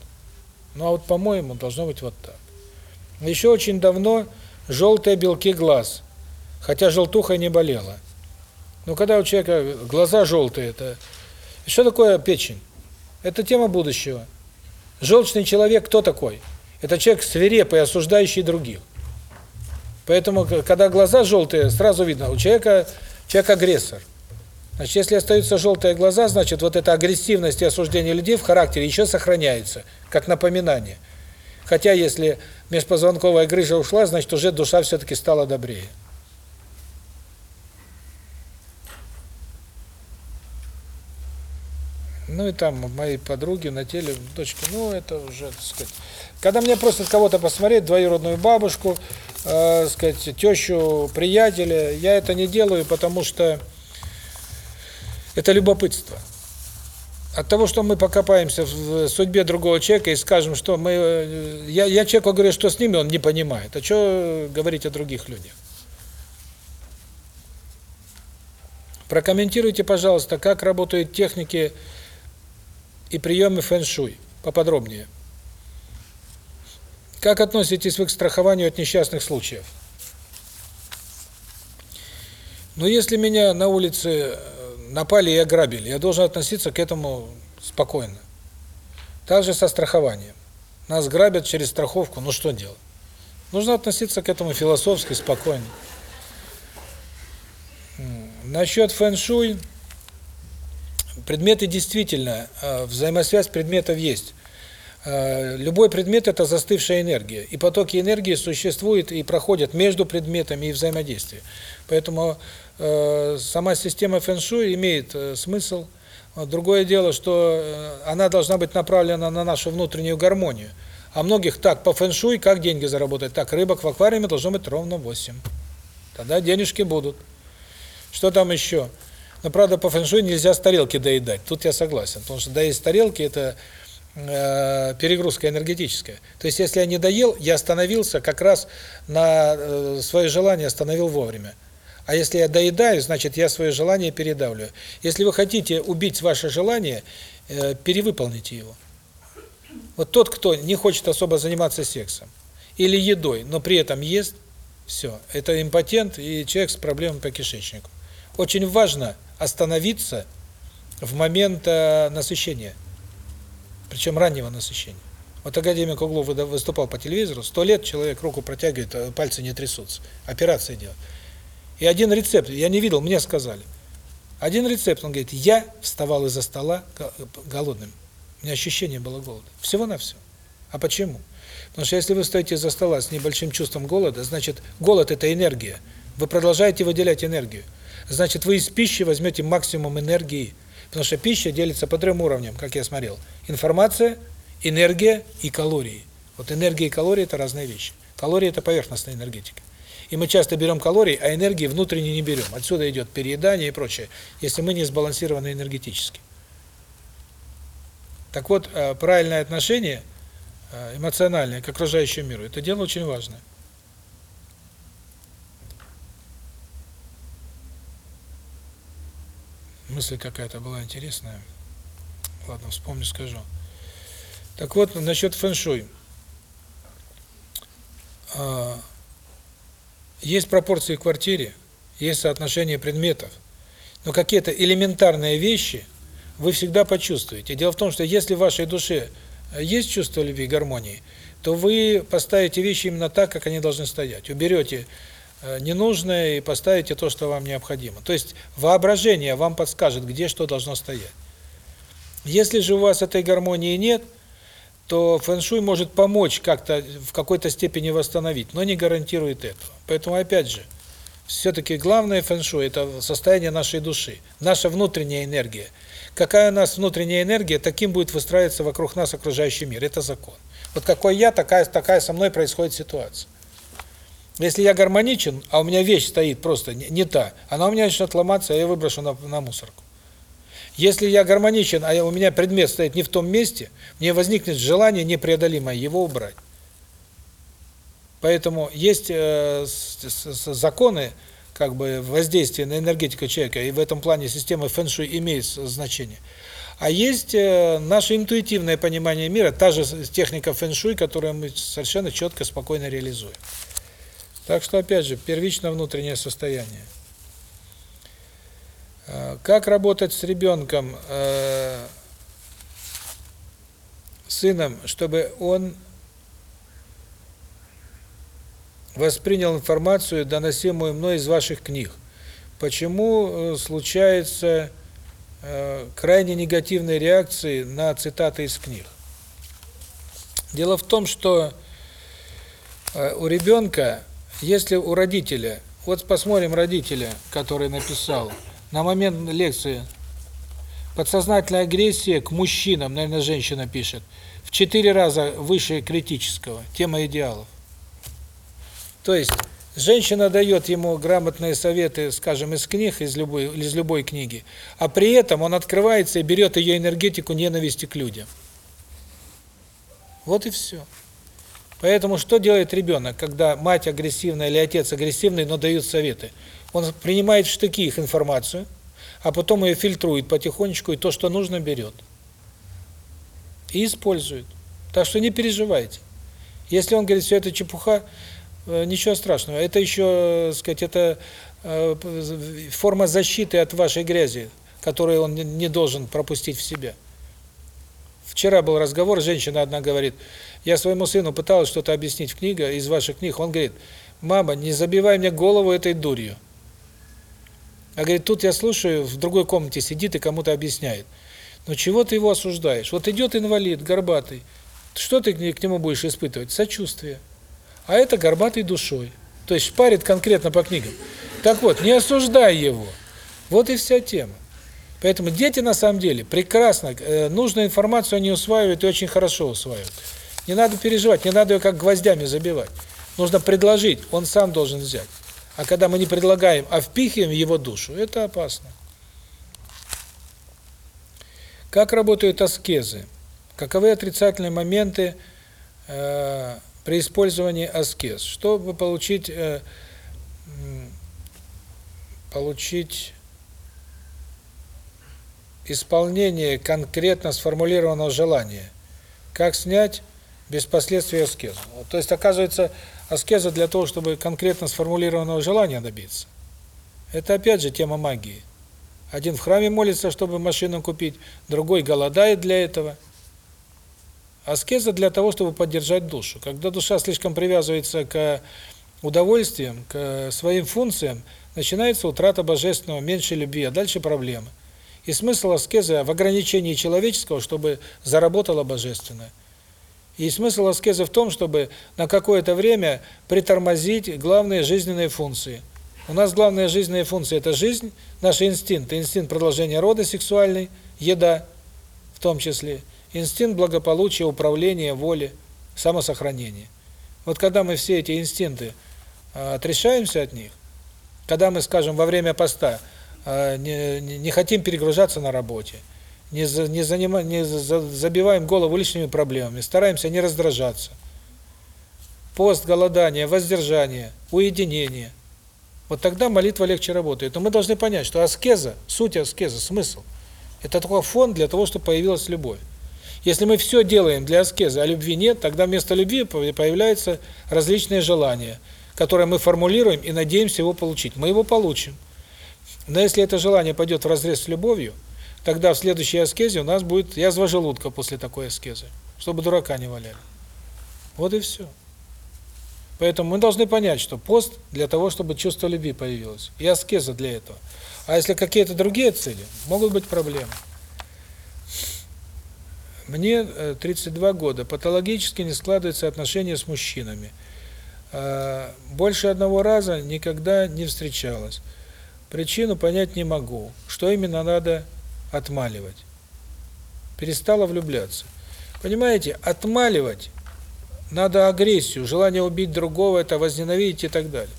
Ну а вот по-моему, должно быть вот так. Еще очень давно желтые белки глаз хотя желтуха не болела. Но когда у человека глаза желтые, это... Что такое печень? Это тема будущего. Желчный человек кто такой? Это человек свирепый, осуждающий других. Поэтому, когда глаза желтые, сразу видно, у человека человек агрессор. Значит, если остаются желтые глаза, значит, вот эта агрессивность и осуждение людей в характере еще сохраняется, как напоминание. Хотя, если межпозвонковая грыжа ушла, значит, уже душа все-таки стала добрее. Ну и там мои подруги на теле, дочки, ну это уже, так сказать. Когда мне просят кого-то посмотреть, двоюродную бабушку, э, сказать, тещу, приятеля, я это не делаю, потому что это любопытство. От того, что мы покопаемся в судьбе другого человека и скажем, что мы... э, Я, я человеку говорю, что с ними, он не понимает. А что говорить о других людях? Прокомментируйте, пожалуйста, как работают техники и приемы фэн-шуй, поподробнее. Как относитесь вы к страхованию от несчастных случаев? Но если меня на улице э, напали и ограбили, я должен относиться к этому спокойно. Так же со страхованием. Нас грабят через страховку, ну что делать? Нужно относиться к этому философски, спокойно. Насчет фэн-шуй, предметы действительно, э, взаимосвязь предметов есть. Э, Любой предмет – это застывшая энергия, и потоки энергии существуют и проходят между предметами и взаимодействие. Поэтому э, сама система фэн-шуй имеет смысл. Другое дело, что она должна быть направлена на нашу внутреннюю гармонию. А многих так, по фэн-шуй, как деньги заработать? Так, рыбок в аквариуме должно быть ровно 8. Тогда денежки будут. Что там еще? Но, правда, по фэн-шуй нельзя с тарелки доедать. Тут я согласен. Потому что доесть с тарелки – это э, перегрузка энергетическая. То есть, если я не доел, я остановился как раз на э, свое желание, остановил вовремя. А если я доедаю, значит, я свое желание передавливаю. Если вы хотите убить ваше желание, э, перевыполните его. Вот тот, кто не хочет особо заниматься сексом или едой, но при этом ест, все, это импотент и человек с проблемами по кишечнику. Очень важно остановиться в момент э, насыщения, причем раннего насыщения. Вот академик Углов выступал по телевизору, сто лет человек руку протягивает, а пальцы не трясутся, операции делает. И один рецепт, я не видел, мне сказали. Один рецепт, он говорит, я вставал из-за стола голодным. У меня ощущение было голода. Всего-навсего. А почему? Потому что если вы стоите из-за стола с небольшим чувством голода, значит, голод – это энергия. Вы продолжаете выделять энергию. Значит, вы из пищи возьмете максимум энергии. Потому что пища делится по трем уровням, как я смотрел. Информация, энергия и калории. Вот энергия и калории – это разные вещи. Калории – это поверхностная энергетика. И мы часто берем калории, а энергии внутренне не берем. Отсюда идет переедание и прочее, если мы не сбалансированы энергетически. Так вот, э, правильное отношение, э, эмоциональное к окружающему миру, это дело очень важное. Мысль какая-то была интересная. Ладно, вспомню, скажу. Так вот, насчет фэн-шуй. А, есть пропорции в квартире, есть соотношение предметов, но какие-то элементарные вещи вы всегда почувствуете. Дело в том, что если в вашей душе есть чувство любви и гармонии, то вы поставите вещи именно так, как они должны стоять. Уберете ненужное и поставите то, что вам необходимо. То есть воображение вам подскажет, где что должно стоять. Если же у вас этой гармонии нет, то фэн-шуй может помочь как-то в какой-то степени восстановить, но не гарантирует этого. Поэтому опять же, все-таки главное фэн-шуй – это состояние нашей души, наша внутренняя энергия. Какая у нас внутренняя энергия, таким будет выстраиваться вокруг нас окружающий мир. Это закон. Вот какой я, такая, такая со мной происходит ситуация. Если я гармоничен, а у меня вещь стоит просто не, не та, она у меня начнет ломаться, а я выброшу на, на мусорку. Если я гармоничен, а у меня предмет стоит не в том месте, мне возникнет желание непреодолимое его убрать. Поэтому есть э, с, с, законы как бы воздействия на энергетику человека, и в этом плане система фэн-шуй имеет значение. А есть э, наше интуитивное понимание мира, та же техника фэн-шуй, которую мы совершенно четко, спокойно реализуем. Так что, опять же, первично внутреннее состояние. Э, Как работать с ребенком, э, сыном, чтобы он воспринял информацию, доносимую мной из ваших книг? Почему э, случаются э, крайне негативные реакции на цитаты из книг? Дело в том, что э, у ребенка, если у родителя, вот посмотрим родителя, который написал, на момент лекции подсознательная агрессия к мужчинам, наверное, женщина пишет, в четыре раза выше критического, тема идеалов. То есть женщина дает ему грамотные советы, скажем, из книг, из любой из любой книги, а при этом он открывается и берет ее энергетику ненависти к людям. Вот и все. Поэтому что делает ребенок, когда мать агрессивная или отец агрессивный, но дают советы? Он принимает в штыки их информацию, а потом ее фильтрует потихонечку и то, что нужно, берет. И использует. Так что не переживайте. Если он говорит, все это чепуха, э, ничего страшного. Это еще, э, сказать, это э, форма защиты от вашей грязи, которую он не должен пропустить в себя. Вчера был разговор, женщина одна говорит, я своему сыну пыталась что-то объяснить в книге, из ваших книг, он говорит, мама, не забивай мне голову этой дурью. А говорит, тут я слушаю, в другой комнате сидит и кому-то объясняет. Ну чего ты его осуждаешь? Вот идет инвалид, горбатый, что ты к нему будешь испытывать? Сочувствие. А это горбатый душой. То есть шпарит конкретно по книгам. Так вот, не осуждай его. Вот и вся тема. Поэтому дети на самом деле прекрасно, э, нужную информацию они усваивают и очень хорошо усваивают. Не надо переживать, не надо ее как гвоздями забивать. Нужно предложить, он сам должен взять. А когда мы не предлагаем, а впихиваем его душу, это опасно. Как работают аскезы? Каковы отрицательные моменты э, при использовании аскез? Чтобы получить э, получить исполнение конкретно сформулированного желания. Как снять без последствий аскезу? То есть, оказывается, аскеза для того, чтобы конкретно сформулированного желания добиться. Это опять же тема магии. Один в храме молится, чтобы машину купить, другой голодает для этого. Аскеза для того, чтобы поддержать душу. Когда душа слишком привязывается к удовольствиям, к своим функциям, начинается утрата божественного, меньше любви, а дальше проблемы. И смысл аскезы в ограничении человеческого, чтобы заработало божественное. И смысл аскезы в том, чтобы на какое-то время притормозить главные жизненные функции. У нас главная жизненная функция – это жизнь, наши инстинкты, инстинкт продолжения рода сексуальный, еда в том числе, инстинкт благополучия, управления, воли, самосохранения. Вот когда мы все эти инстинкты отрешаемся от них, когда мы, скажем, во время поста не, не хотим перегружаться на работе, не, за, не, занима, не за, забиваем голову лишними проблемами, стараемся не раздражаться. Пост, голодание, воздержание, уединение. Вот тогда молитва легче работает. Но мы должны понять, что аскеза, суть аскеза, смысл, это только фон для того, чтобы появилась любовь. Если мы все делаем для аскезы, а любви нет, тогда вместо любви появляются различные желания, которые мы формулируем и надеемся его получить. Мы его получим. Но если это желание пойдет вразрез с любовью, тогда в следующей аскезе у нас будет язва желудка после такой аскезы, чтобы дурака не валяли. Вот и все. Поэтому мы должны понять, что пост для того, чтобы чувство любви появилось, и аскеза для этого. А если какие-то другие цели, могут быть проблемы. Мне 32 года, патологически не складываются отношения с мужчинами. Больше одного раза никогда не встречалась. Причину понять не могу. Что именно надо отмаливать? Перестала влюбляться. Понимаете, отмаливать надо агрессию, желание убить другого, это возненавидеть и так далее.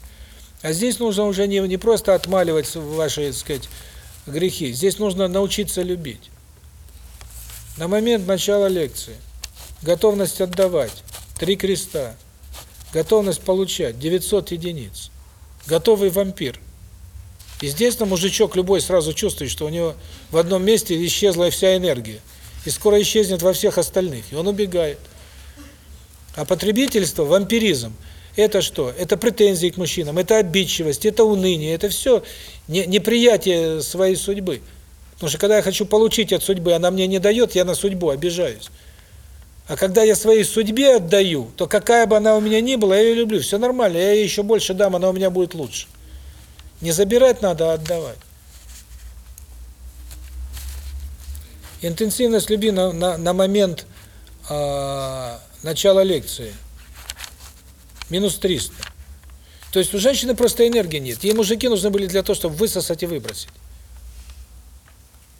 А здесь нужно уже не, не просто отмаливать ваши, так сказать, грехи. Здесь нужно научиться любить. На момент начала лекции готовность отдавать, три креста, готовность получать, 900 единиц, готовый вампир – Естественно, мужичок любой сразу чувствует, что у него в одном месте исчезла вся энергия. И скоро исчезнет во всех остальных. И он убегает. А потребительство, вампиризм, Это что? Это претензии к мужчинам, это обидчивость, это уныние, это все не, неприятие своей судьбы. Потому что когда я хочу получить от судьбы, она мне не дает, я на судьбу обижаюсь. А когда я своей судьбе отдаю, то какая бы она у меня ни была, я ее люблю, все нормально, я ей еще больше дам, она у меня будет лучше. Не забирать надо, а отдавать. Интенсивность любви на, на, на момент э, начала лекции минус 300. То есть у женщины просто энергии нет. Ей мужики нужны были для того, чтобы высосать и выбросить.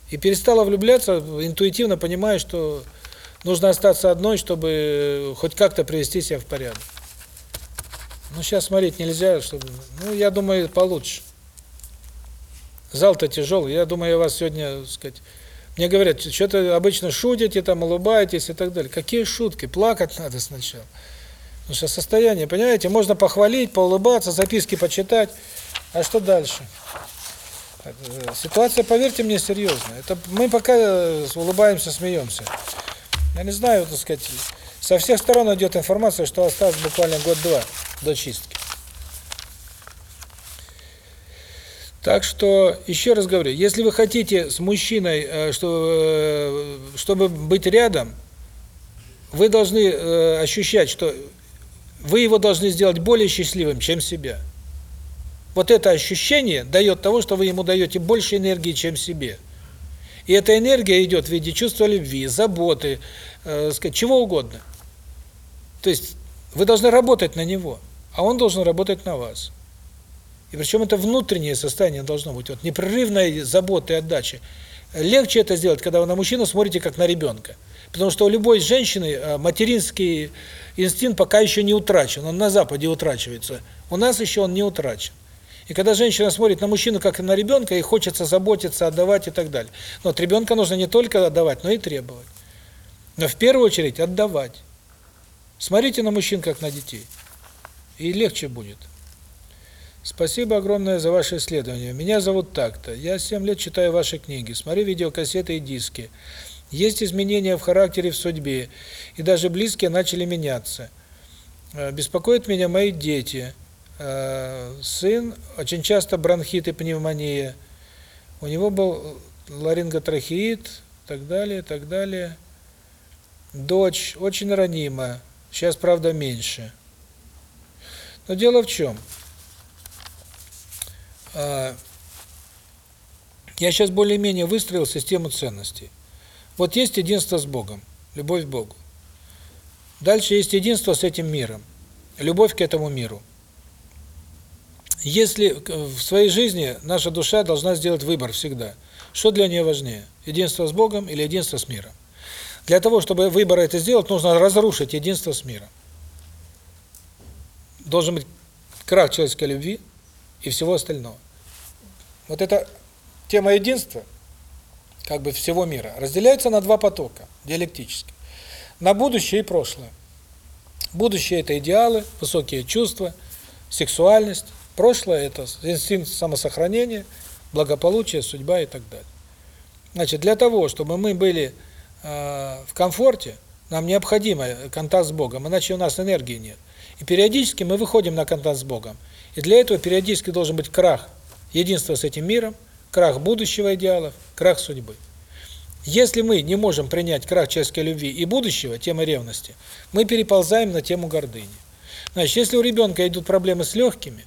И перестала влюбляться, интуитивно понимая, что нужно остаться одной, чтобы хоть как-то привести себя в порядок. Ну, сейчас смотреть нельзя, чтобы... Ну, я думаю, получше. Зал-то тяжелый. Я думаю, я вас сегодня, сказать... Мне говорят, что-то обычно шутите, там, улыбаетесь и так далее. Какие шутки? Плакать надо сначала. Потому что состояние, понимаете, можно похвалить, поулыбаться, записки почитать. А что дальше? Ситуация, поверьте мне, серьезная. Это мы пока улыбаемся, смеемся. Я не знаю, так сказать, со всех сторон идет информация, что осталось буквально год-два до чистки. Так что, еще раз говорю, если вы хотите с мужчиной, что, чтобы быть рядом, вы должны ощущать, что вы его должны сделать более счастливым, чем себя. Вот это ощущение дает того, что вы ему даете больше энергии, чем себе. И эта энергия идет в виде чувства любви, заботы, э, чего угодно. То есть вы должны работать на него, а он должен работать на вас. И причем это внутреннее состояние должно быть, вот непрерывной заботы и отдачи. Легче это сделать, когда вы на мужчину смотрите как на ребенка. Потому что у любой женщины материнский инстинкт пока еще не утрачен, он на Западе утрачивается. У нас еще он не утрачен. И когда женщина смотрит на мужчину как на ребенка, и хочется заботиться, отдавать и так далее. Но от ребенка нужно не только отдавать, но и требовать. Но в первую очередь отдавать. Смотрите на мужчин как на детей. И легче будет. Спасибо огромное за ваше исследование. Меня зовут так-то. Я 7 лет читаю ваши книги, смотрю видеокассеты и диски. Есть изменения в характере, в судьбе, и даже близкие начали меняться. Беспокоят меня мои дети. Сын, очень часто бронхит и пневмония. У него был ларинготрахеид, так далее, так далее. Дочь очень ранима, сейчас, правда, меньше. Но дело в чем? Я сейчас более-менее выстроил систему ценностей. Вот есть единство с Богом, любовь к Богу. Дальше есть единство с этим миром, любовь к этому миру. Если в своей жизни наша душа должна сделать выбор всегда, что для нее важнее, единство с Богом или единство с миром. Для того, чтобы выбор это сделать, нужно разрушить единство с миром. Должен быть крах человеческой любви и всего остального. Вот эта тема единства – как бы всего мира, разделяется на два потока, диалектически. На будущее и прошлое. Будущее – это идеалы, высокие чувства, сексуальность. Прошлое – это инстинкт самосохранения, благополучие, судьба и так далее. Значит, для того, чтобы мы были э, в комфорте, нам необходим контакт с Богом, иначе у нас энергии нет. И периодически мы выходим на контакт с Богом. И для этого периодически должен быть крах единства с этим миром, крах будущего идеалов, крах судьбы. Если мы не можем принять крах человеческой любви и будущего, тема ревности, мы переползаем на тему гордыни. Значит, если у ребенка идут проблемы с легкими,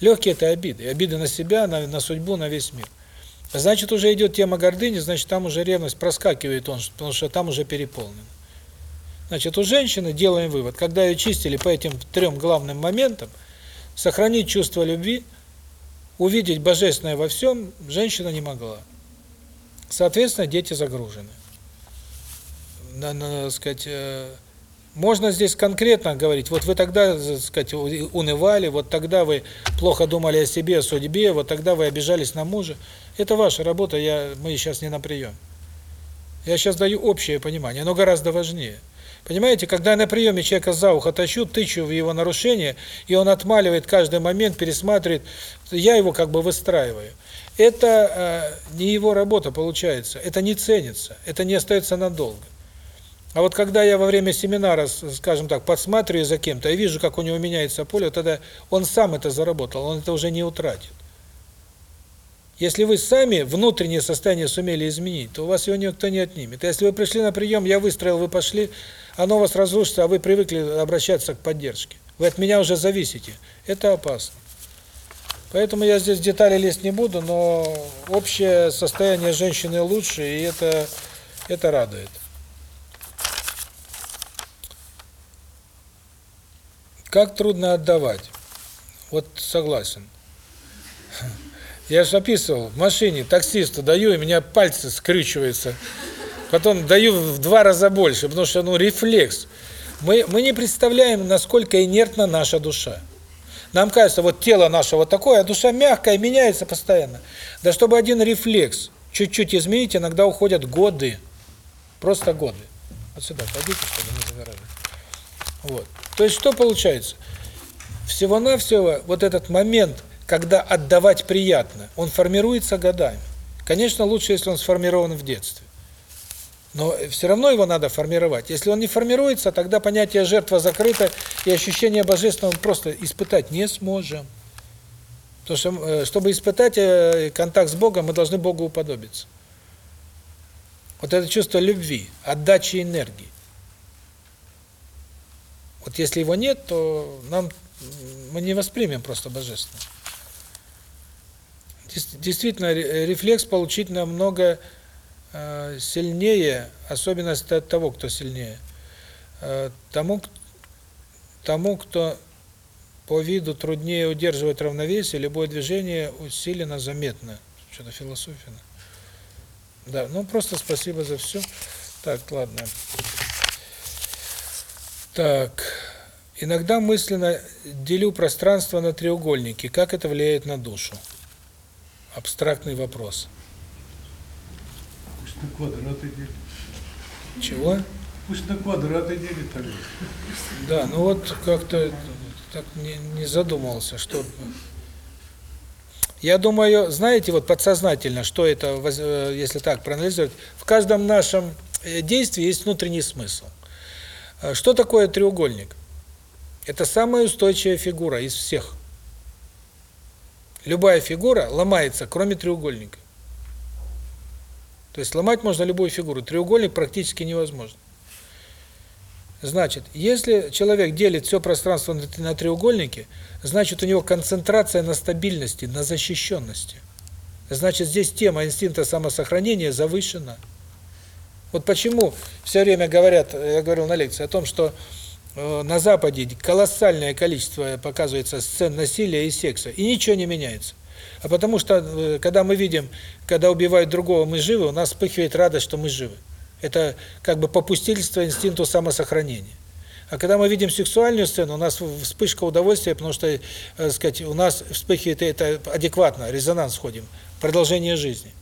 легкие – это обиды, обиды на себя, на, на судьбу, на весь мир. Значит, уже идет тема гордыни, значит, там уже ревность проскакивает, он, потому что там уже переполнено. Значит, у женщины делаем вывод, когда ее чистили по этим трем главным моментам, сохранить чувство любви – увидеть божественное во всем женщина не могла. Соответственно, дети загружены. Надо сказать, э, можно здесь конкретно говорить, вот вы тогда, так сказать, унывали, вот тогда вы плохо думали о себе, о судьбе, вот тогда вы обижались на мужа. Это ваша работа, я мы сейчас не на прием. Я сейчас даю общее понимание, оно гораздо важнее. Понимаете, когда на приеме человека за ухо тащу, тычу в его нарушение, и он отмаливает каждый момент, пересматривает, я его как бы выстраиваю. Это э, не его работа получается, это не ценится, это не остается надолго. А вот когда я во время семинара, скажем так, подсматриваю за кем-то, и вижу, как у него меняется поле, тогда он сам это заработал, он это уже не утратит. Если вы сами внутреннее состояние сумели изменить, то у вас его никто не отнимет. А Если вы пришли на прием, я выстроил, вы пошли, оно вас разрушится, а вы привыкли обращаться к поддержке. Вы от меня уже зависите. Это опасно. Поэтому я здесь в детали лезть не буду, но общее состояние женщины лучше, и это, это радует. Как трудно отдавать? Вот согласен. Я же описывал, в машине таксисту даю, и меня пальцы скрючиваются. Потом даю в два раза больше, потому что, ну, рефлекс. Мы, мы не представляем, насколько инертна наша душа. Нам кажется, вот тело наше вот такое, а душа мягкая, меняется постоянно. Да чтобы один рефлекс чуть-чуть изменить, иногда уходят годы. Просто годы. Вот сюда пойдите, чтобы не загорали. Вот. То есть что получается? Всего-навсего вот этот момент, когда отдавать приятно, он формируется годами. Конечно, лучше, если он сформирован в детстве. Но все равно его надо формировать. Если он не формируется, тогда понятие жертва закрыто, и ощущение божественного просто испытать не сможем. Потому что, э, чтобы испытать э, контакт с Богом, мы должны Богу уподобиться. Вот это чувство любви, отдачи энергии. Вот если его нет, то нам мы не воспримем просто божественное. Действительно, ре- рефлекс получить намного сильнее, особенность от того, кто сильнее. Э, тому, тому, кто по виду труднее удерживать равновесие, любое движение усиленно заметно. Что-то философия. Да, ну просто спасибо за все. Так, ладно. Так, иногда мысленно делю пространство на треугольники. Как это влияет на душу? Абстрактный вопрос. Пусть на квадраты делит. Чего? Пусть на квадраты делит тогда. Да, ну вот как-то так не, не задумывался, что... Я думаю, знаете, вот подсознательно, что это, э, если так проанализировать, в каждом нашем э, действии есть внутренний смысл. Э, Что такое треугольник? Это самая устойчивая фигура из всех. Любая фигура ломается, кроме треугольника. То есть ломать можно любую фигуру, треугольник практически невозможно. Значит, если человек делит все пространство на, треугольники, значит у него концентрация на стабильности, на защищенности. Значит, здесь тема инстинкта самосохранения завышена. Вот почему все время говорят, я говорил на лекции, о том, что э, на Западе колоссальное количество показывается сцен насилия и секса, и ничего не меняется. А потому что, э, когда мы видим, когда убивают другого, мы живы, у нас вспыхивает радость, что мы живы. Это как бы попустительство инстинкту самосохранения. А когда мы видим сексуальную сцену, у нас вспышка удовольствия, потому что, э, сказать, у нас вспыхивает это адекватно, резонанс входим, продолжение жизни.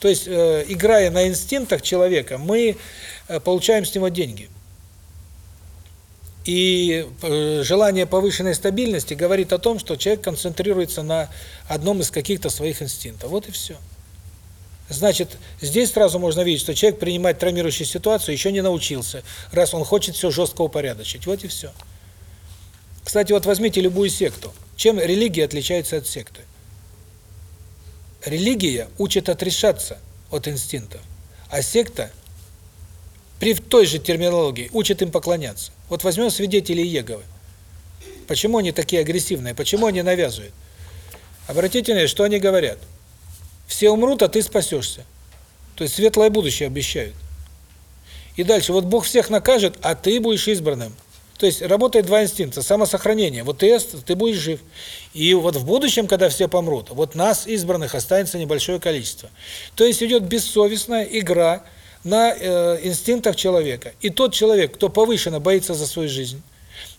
То есть, э, играя на инстинктах человека, мы получаем с него деньги. И э, желание повышенной стабильности говорит о том, что человек концентрируется на одном из каких-то своих инстинктов. Вот и все. Значит, здесь сразу можно видеть, что человек принимать травмирующую ситуацию еще не научился, раз он хочет все жестко упорядочить. Вот и все. Кстати, вот возьмите любую секту. Чем религия отличается от секты? Религия учит отрешаться от инстинктов, а секта при той же терминологии учит им поклоняться. Вот возьмем свидетелей Иеговы. Почему они такие агрессивные? Почему они навязывают? Обратите внимание, что они говорят. Все умрут, а ты спасешься. То есть светлое будущее обещают. И дальше, вот Бог всех накажет, а ты будешь избранным. То есть работает два инстинкта. Самосохранение. Вот ты, ты будешь жив. И вот в будущем, когда все помрут, вот нас, избранных, останется небольшое количество. То есть идет бессовестная игра на э, инстинктах человека. И тот человек, кто повышенно боится за свою жизнь,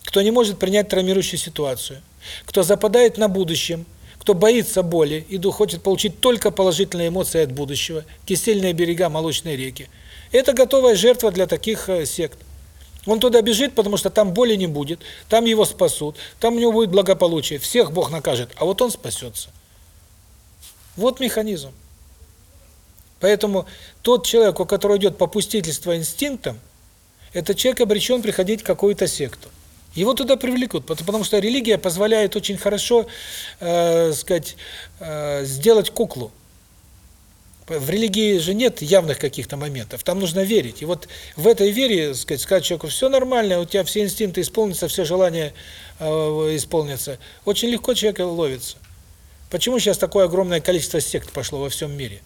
кто не может принять травмирующую ситуацию, кто западает на будущем, кто боится боли и хочет получить только положительные эмоции от будущего, кисельные берега, молочные реки, это готовая жертва для таких э, сект. Он туда бежит, потому что там боли не будет, там его спасут, там у него будет благополучие, всех Бог накажет, а вот он спасется. Вот механизм. Поэтому тот человек, у которого идет попустительство инстинктам, этот человек обречен приходить в какую-то секту. Его туда привлекут, пот- потому что религия позволяет очень хорошо, э, сказать, э, сделать куклу. В религии же нет явных каких-то моментов, там нужно верить. И вот в этой вере, сказать, сказать человеку, все нормально, у тебя все инстинкты исполнятся, все желания э, исполнятся. Очень легко человек ловится. Почему сейчас такое огромное количество сект пошло во всем мире?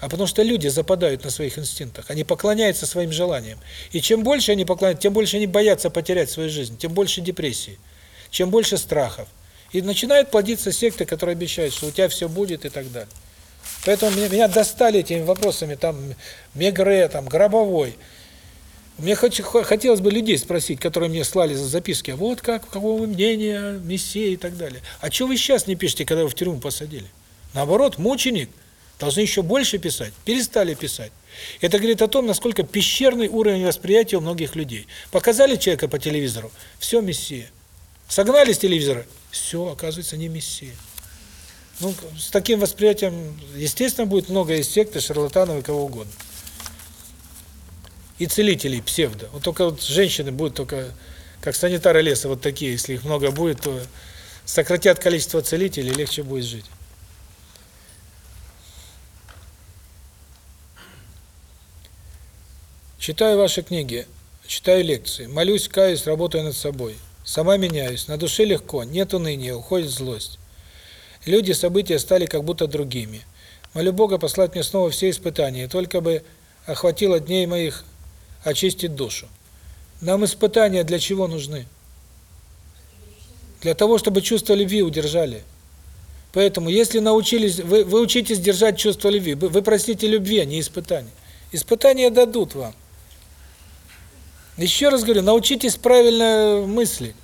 А потому что люди западают на своих инстинктах, они поклоняются своим желаниям. И чем больше они поклоняются, тем больше они боятся потерять свою жизнь, тем больше депрессии, чем больше страхов. И начинают плодиться секты, которые обещают, что у тебя все будет и так далее. Поэтому меня, достали этими вопросами, там, Мегре, там, Гробовой. Мне хотелось бы людей спросить, которые мне слали за записки, вот как, какого вы мнения, Мессия и так далее. А что вы сейчас не пишете, когда вы в тюрьму посадили? Наоборот, мученик. Должны еще больше писать. Перестали писать. Это говорит о том, насколько пещерный уровень восприятия у многих людей. Показали человека по телевизору, все Мессия. Согнали с телевизора, все, оказывается, не Мессия. Ну, с таким восприятием, естественно, будет много из секты, шарлатанов и кого угодно. И целителей псевдо. Вот только вот женщины будут только, как санитары леса, вот такие, если их много будет, то сократят количество целителей, легче будет жить. Читаю ваши книги, читаю лекции, молюсь, каюсь, работаю над собой. Сама меняюсь, на душе легко, нет уныния, уходит злость. Люди, события стали как будто другими. Молю Бога послать мне снова все испытания, только бы охватило дней моих очистить душу. Нам испытания для чего нужны? Для того, чтобы чувство любви удержали. Поэтому, если научились, вы, вы учитесь держать чувство любви, вы, просите любви, а не испытания. Испытания дадут вам. Еще раз говорю, научитесь правильно мыслить.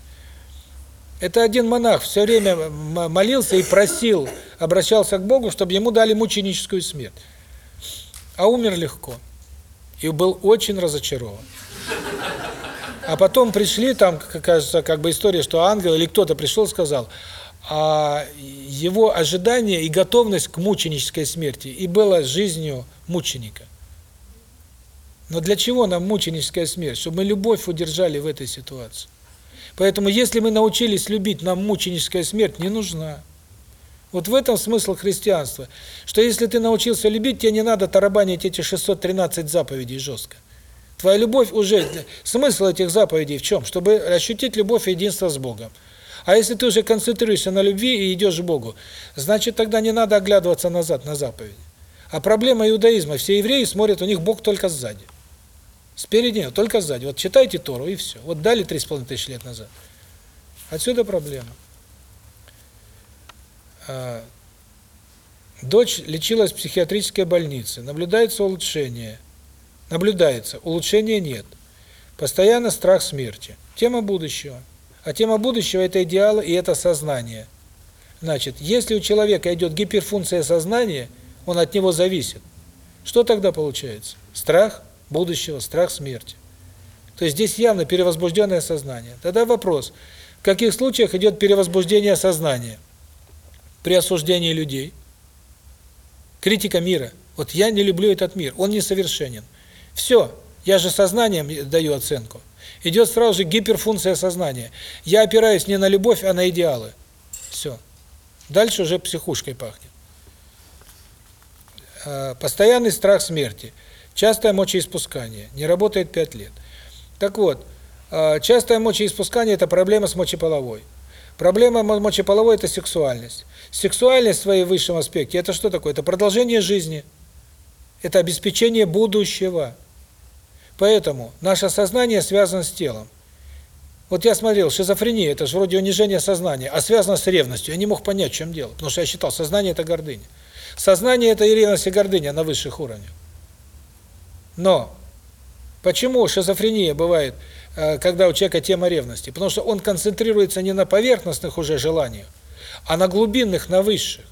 Это один монах все время молился и просил, обращался к Богу, чтобы ему дали мученическую смерть. А умер легко. И был очень разочарован. А потом пришли, там, кажется, как бы история, что ангел или кто-то пришел сказал, а его ожидание и готовность к мученической смерти и было жизнью мученика. Но для чего нам мученическая смерть? Чтобы мы любовь удержали в этой ситуации. Поэтому если мы научились любить, нам мученическая смерть не нужна. Вот в этом смысл христианства. Что если ты научился любить, тебе не надо тарабанить эти 613 заповедей жестко. Твоя любовь уже... Смысл этих заповедей в чем? Чтобы ощутить любовь и единство с Богом. А если ты уже концентрируешься на любви и идешь к Богу, значит тогда не надо оглядываться назад на заповеди. А проблема иудаизма, все евреи смотрят, у них Бог только сзади. Спереди нет, только сзади. Вот читайте Тору и все. Вот дали 3,5 тысячи лет назад. Отсюда проблема. А, Дочь лечилась в психиатрической больнице. Наблюдается улучшение. Наблюдается. Улучшения нет. Постоянно страх смерти. Тема будущего. А тема будущего – это идеалы и это сознание. Значит, если у человека идет гиперфункция сознания, он от него зависит. Что тогда получается? Страх будущего, страх смерти. То есть здесь явно перевозбужденное сознание. Тогда вопрос, в каких случаях идет перевозбуждение сознания? При осуждении людей – критика мира. Вот я не люблю этот мир, он несовершенен. Все, я же сознанием даю оценку. Идет сразу же гиперфункция сознания. Я опираюсь не на любовь, а на идеалы. Все. Дальше уже психушкой пахнет. Постоянный страх смерти. Частое мочеиспускание. Не работает 5 лет. Так вот, частое мочеиспускание – это проблема с мочеполовой. Проблема мочеполовой – это сексуальность. Сексуальность в своей высшем аспекте – это что такое? Это продолжение жизни. Это обеспечение будущего. Поэтому наше сознание связано с телом. Вот я смотрел, шизофрения – это же вроде унижение сознания, а связано с ревностью. Я не мог понять, в чем дело, потому что я считал, сознание – это гордыня. Сознание – это и ревность, и гордыня на высших уровнях. Но почему шизофрения бывает, когда у человека тема ревности? Потому что он концентрируется не на поверхностных уже желаниях, а на глубинных, на высших.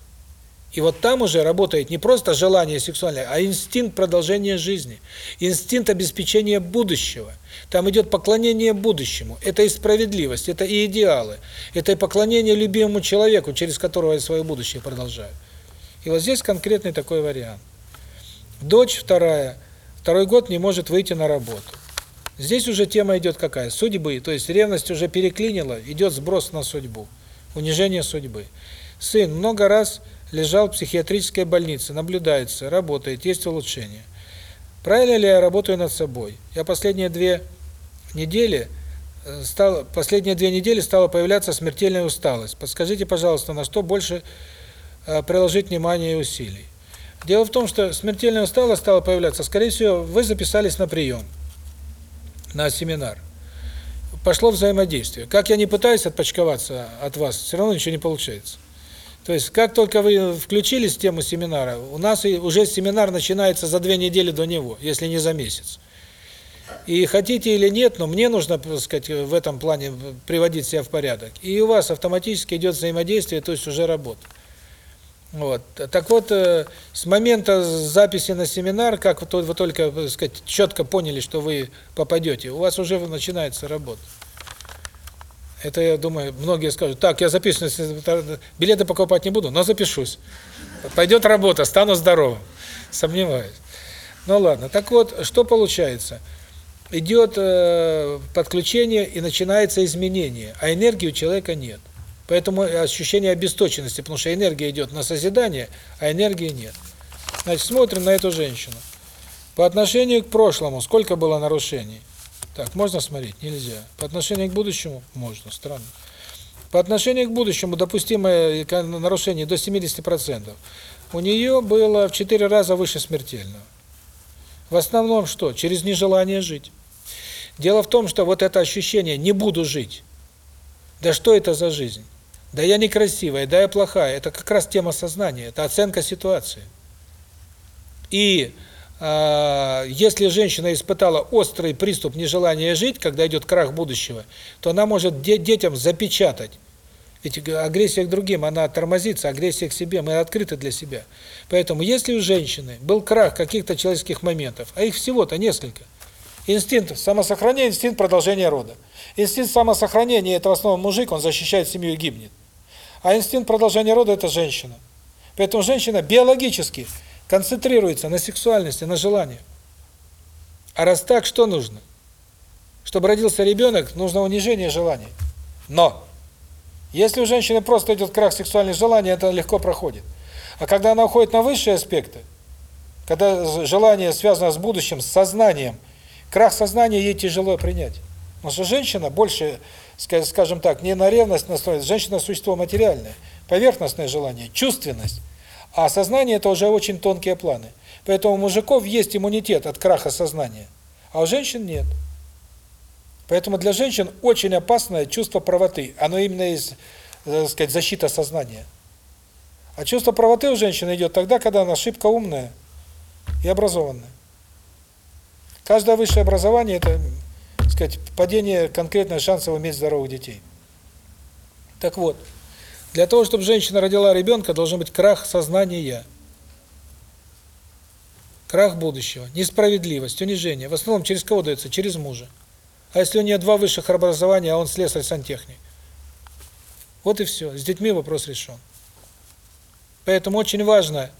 И вот там уже работает не просто желание сексуальное, а инстинкт продолжения жизни, инстинкт обеспечения будущего. Там идет поклонение будущему. Это и справедливость, это и идеалы, это и поклонение любимому человеку, через которого я свое будущее продолжаю. И вот здесь конкретный такой вариант. Дочь вторая, второй год не может выйти на работу. Здесь уже тема идет какая? Судьбы. То есть ревность уже переклинила, идет сброс на судьбу. Унижение судьбы. Сын много раз лежал в психиатрической больнице, наблюдается, работает, есть улучшения. Правильно ли я работаю над собой? Я последние две недели э, стал последние две недели стала появляться смертельная усталость. Подскажите, пожалуйста, на что больше э, приложить внимание и усилий? Дело в том, что смертельная усталость стала появляться, скорее всего, вы записались на прием, на семинар. Пошло взаимодействие. Как я не пытаюсь отпочковаться от вас, все равно ничего не получается. То есть, как только вы включились в тему семинара, у нас уже семинар начинается за две недели до него, если не за месяц. И хотите или нет, но мне нужно, так сказать, в этом плане приводить себя в порядок. И у вас автоматически идет взаимодействие, то есть уже работа. Вот. Так вот, э, с момента записи на семинар, как вы только, так сказать, четко поняли, что вы попадете, у вас уже начинается работа. Это, я думаю, многие скажут, так, я записываюсь, билеты покупать не буду, но запишусь. Пойдет работа, стану здоровым. Сомневаюсь. Ну ладно, так вот, что получается? Идет э, подключение и начинается изменение, а энергии у человека нет. Поэтому ощущение обесточенности, потому что энергия идет на созидание, а энергии нет. Значит, смотрим на эту женщину. По отношению к прошлому сколько было нарушений? Так, можно смотреть? Нельзя. По отношению к будущему? Можно. Странно. По отношению к будущему допустимое нарушение до 70%. У нее было в 4 раза выше смертельного. В основном что? Через нежелание жить. Дело в том, что вот это ощущение «не буду жить», да что это за жизнь? Да я некрасивая, да я плохая. Это как раз тема сознания, это оценка ситуации. И э, если женщина испытала острый приступ нежелания жить, когда идет крах будущего, то она может де детям запечатать. Ведь агрессия к другим, она тормозится, агрессия к себе, мы открыты для себя. Поэтому если у женщины был крах каких-то человеческих моментов, а их всего-то несколько, инстинкт самосохранения, инстинкт продолжения рода. Инстинкт самосохранения – это в основном мужик, он защищает семью и гибнет. А инстинкт продолжения рода – это женщина. Поэтому женщина биологически концентрируется на сексуальности, на желании. А раз так, что нужно? Чтобы родился ребенок, нужно унижение желаний. Но, если у женщины просто идет крах сексуальных желаний, это легко проходит. А когда она уходит на высшие аспекты, когда желание связано с будущим, с сознанием, крах сознания ей тяжело принять. Потому что женщина больше скажем так, не на ревность настроена, женщина – существо материальное, поверхностное желание, чувственность, а сознание – это уже очень тонкие планы. Поэтому у мужиков есть иммунитет от краха сознания, а у женщин нет. Поэтому для женщин очень опасное чувство правоты, оно именно из, так сказать, защита сознания. А чувство правоты у женщины идет тогда, когда она шибко умная и образованная. Каждое высшее образование – это сказать, падение конкретных шансов иметь здоровых детей. Так вот, для того, чтобы женщина родила ребенка, должен быть крах сознания. Крах будущего, несправедливость, унижение. В основном через кого дается? Через мужа. А если у нее два высших образования, а он слесарь-сантехник? Вот и все. С детьми вопрос решен. Поэтому очень важно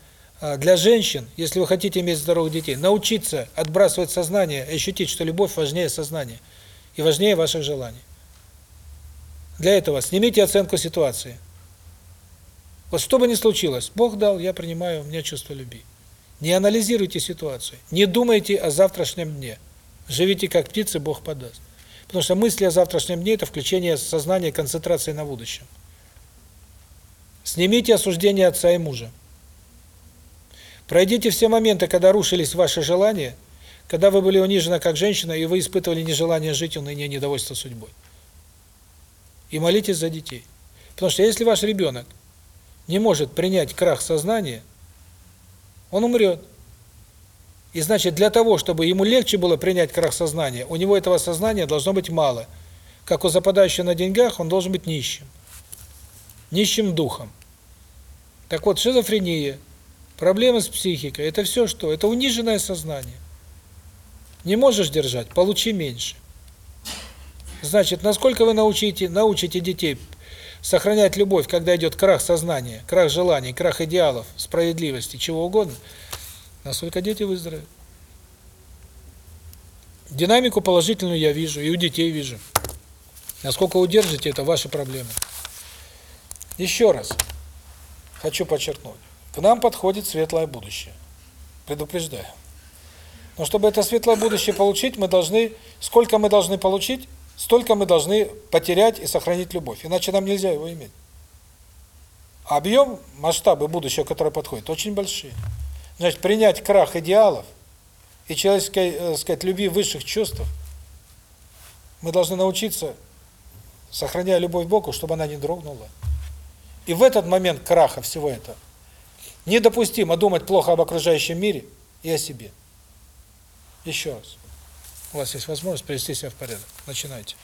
для женщин, если вы хотите иметь здоровых детей, научиться отбрасывать сознание и ощутить, что любовь важнее сознания и важнее ваших желаний. Для этого снимите оценку ситуации. Вот что бы ни случилось, Бог дал, я принимаю, у меня чувство любви. Не анализируйте ситуацию, не думайте о завтрашнем дне. Живите как птицы, Бог подаст. Потому что мысли о завтрашнем дне – это включение сознания концентрации на будущем. Снимите осуждение отца и мужа. Пройдите все моменты, когда рушились ваши желания, когда вы были унижены как женщина, и вы испытывали нежелание жить, уныние, недовольство судьбой. И молитесь за детей. Потому что если ваш ребенок не может принять крах сознания, он умрет. И значит, для того, чтобы ему легче было принять крах сознания, у него этого сознания должно быть мало. Как у западающего на деньгах, он должен быть нищим. Нищим духом. Так вот, шизофрения – Проблемы с психикой – это все что? Это униженное сознание. Не можешь держать – получи меньше. Значит, насколько вы научите, научите детей сохранять любовь, когда идет крах сознания, крах желаний, крах идеалов, справедливости, чего угодно, насколько дети выздоровеют. Динамику положительную я вижу, и у детей вижу. Насколько удержите, это ваши проблемы. Еще раз хочу подчеркнуть. К нам подходит светлое будущее. Предупреждаю. Но чтобы это светлое будущее получить, мы должны... Сколько мы должны получить, столько мы должны потерять и сохранить любовь. Иначе нам нельзя его иметь. Объем, масштабы будущего, которое подходит, очень большие. Значит, принять крах идеалов и человеческой, э, сказать, любви высших чувств, мы должны научиться, сохраняя любовь к Богу, чтобы она не дрогнула. И в этот момент краха всего этого недопустимо думать плохо об окружающем мире и о себе. Еще раз. У вас есть возможность привести себя в порядок. Начинайте.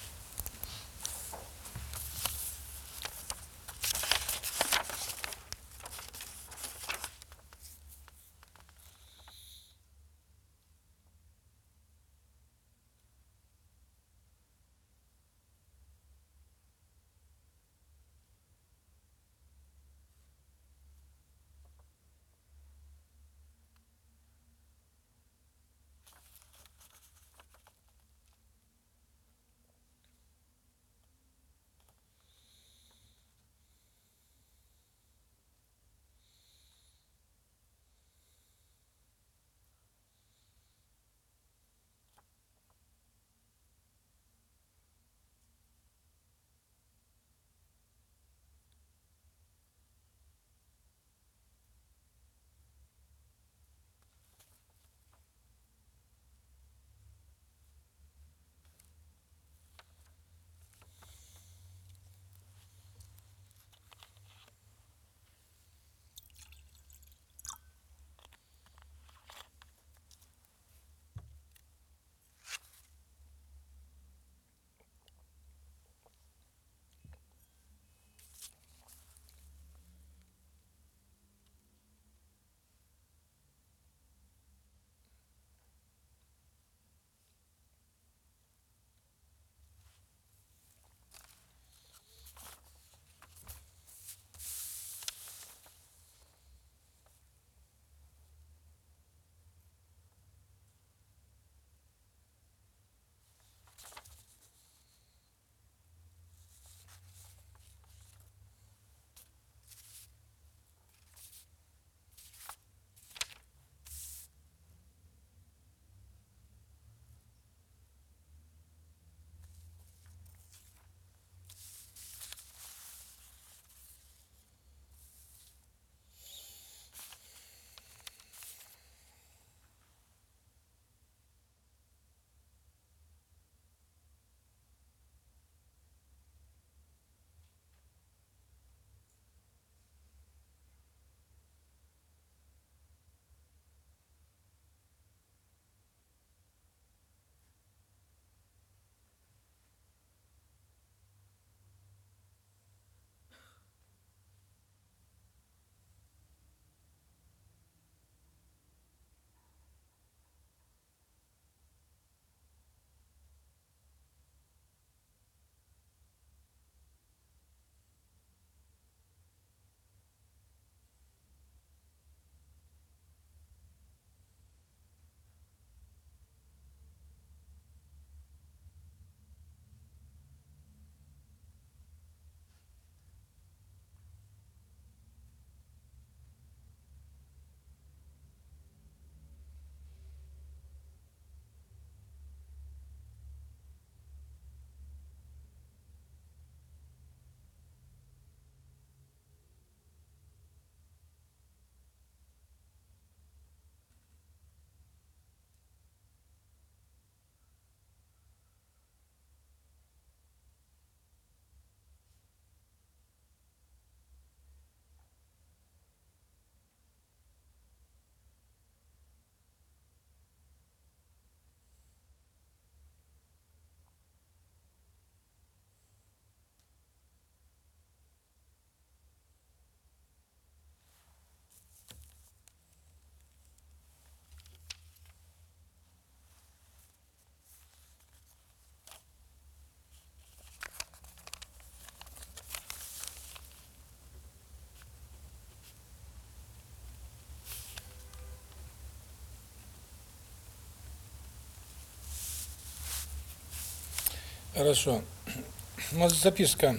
Хорошо. Вот записка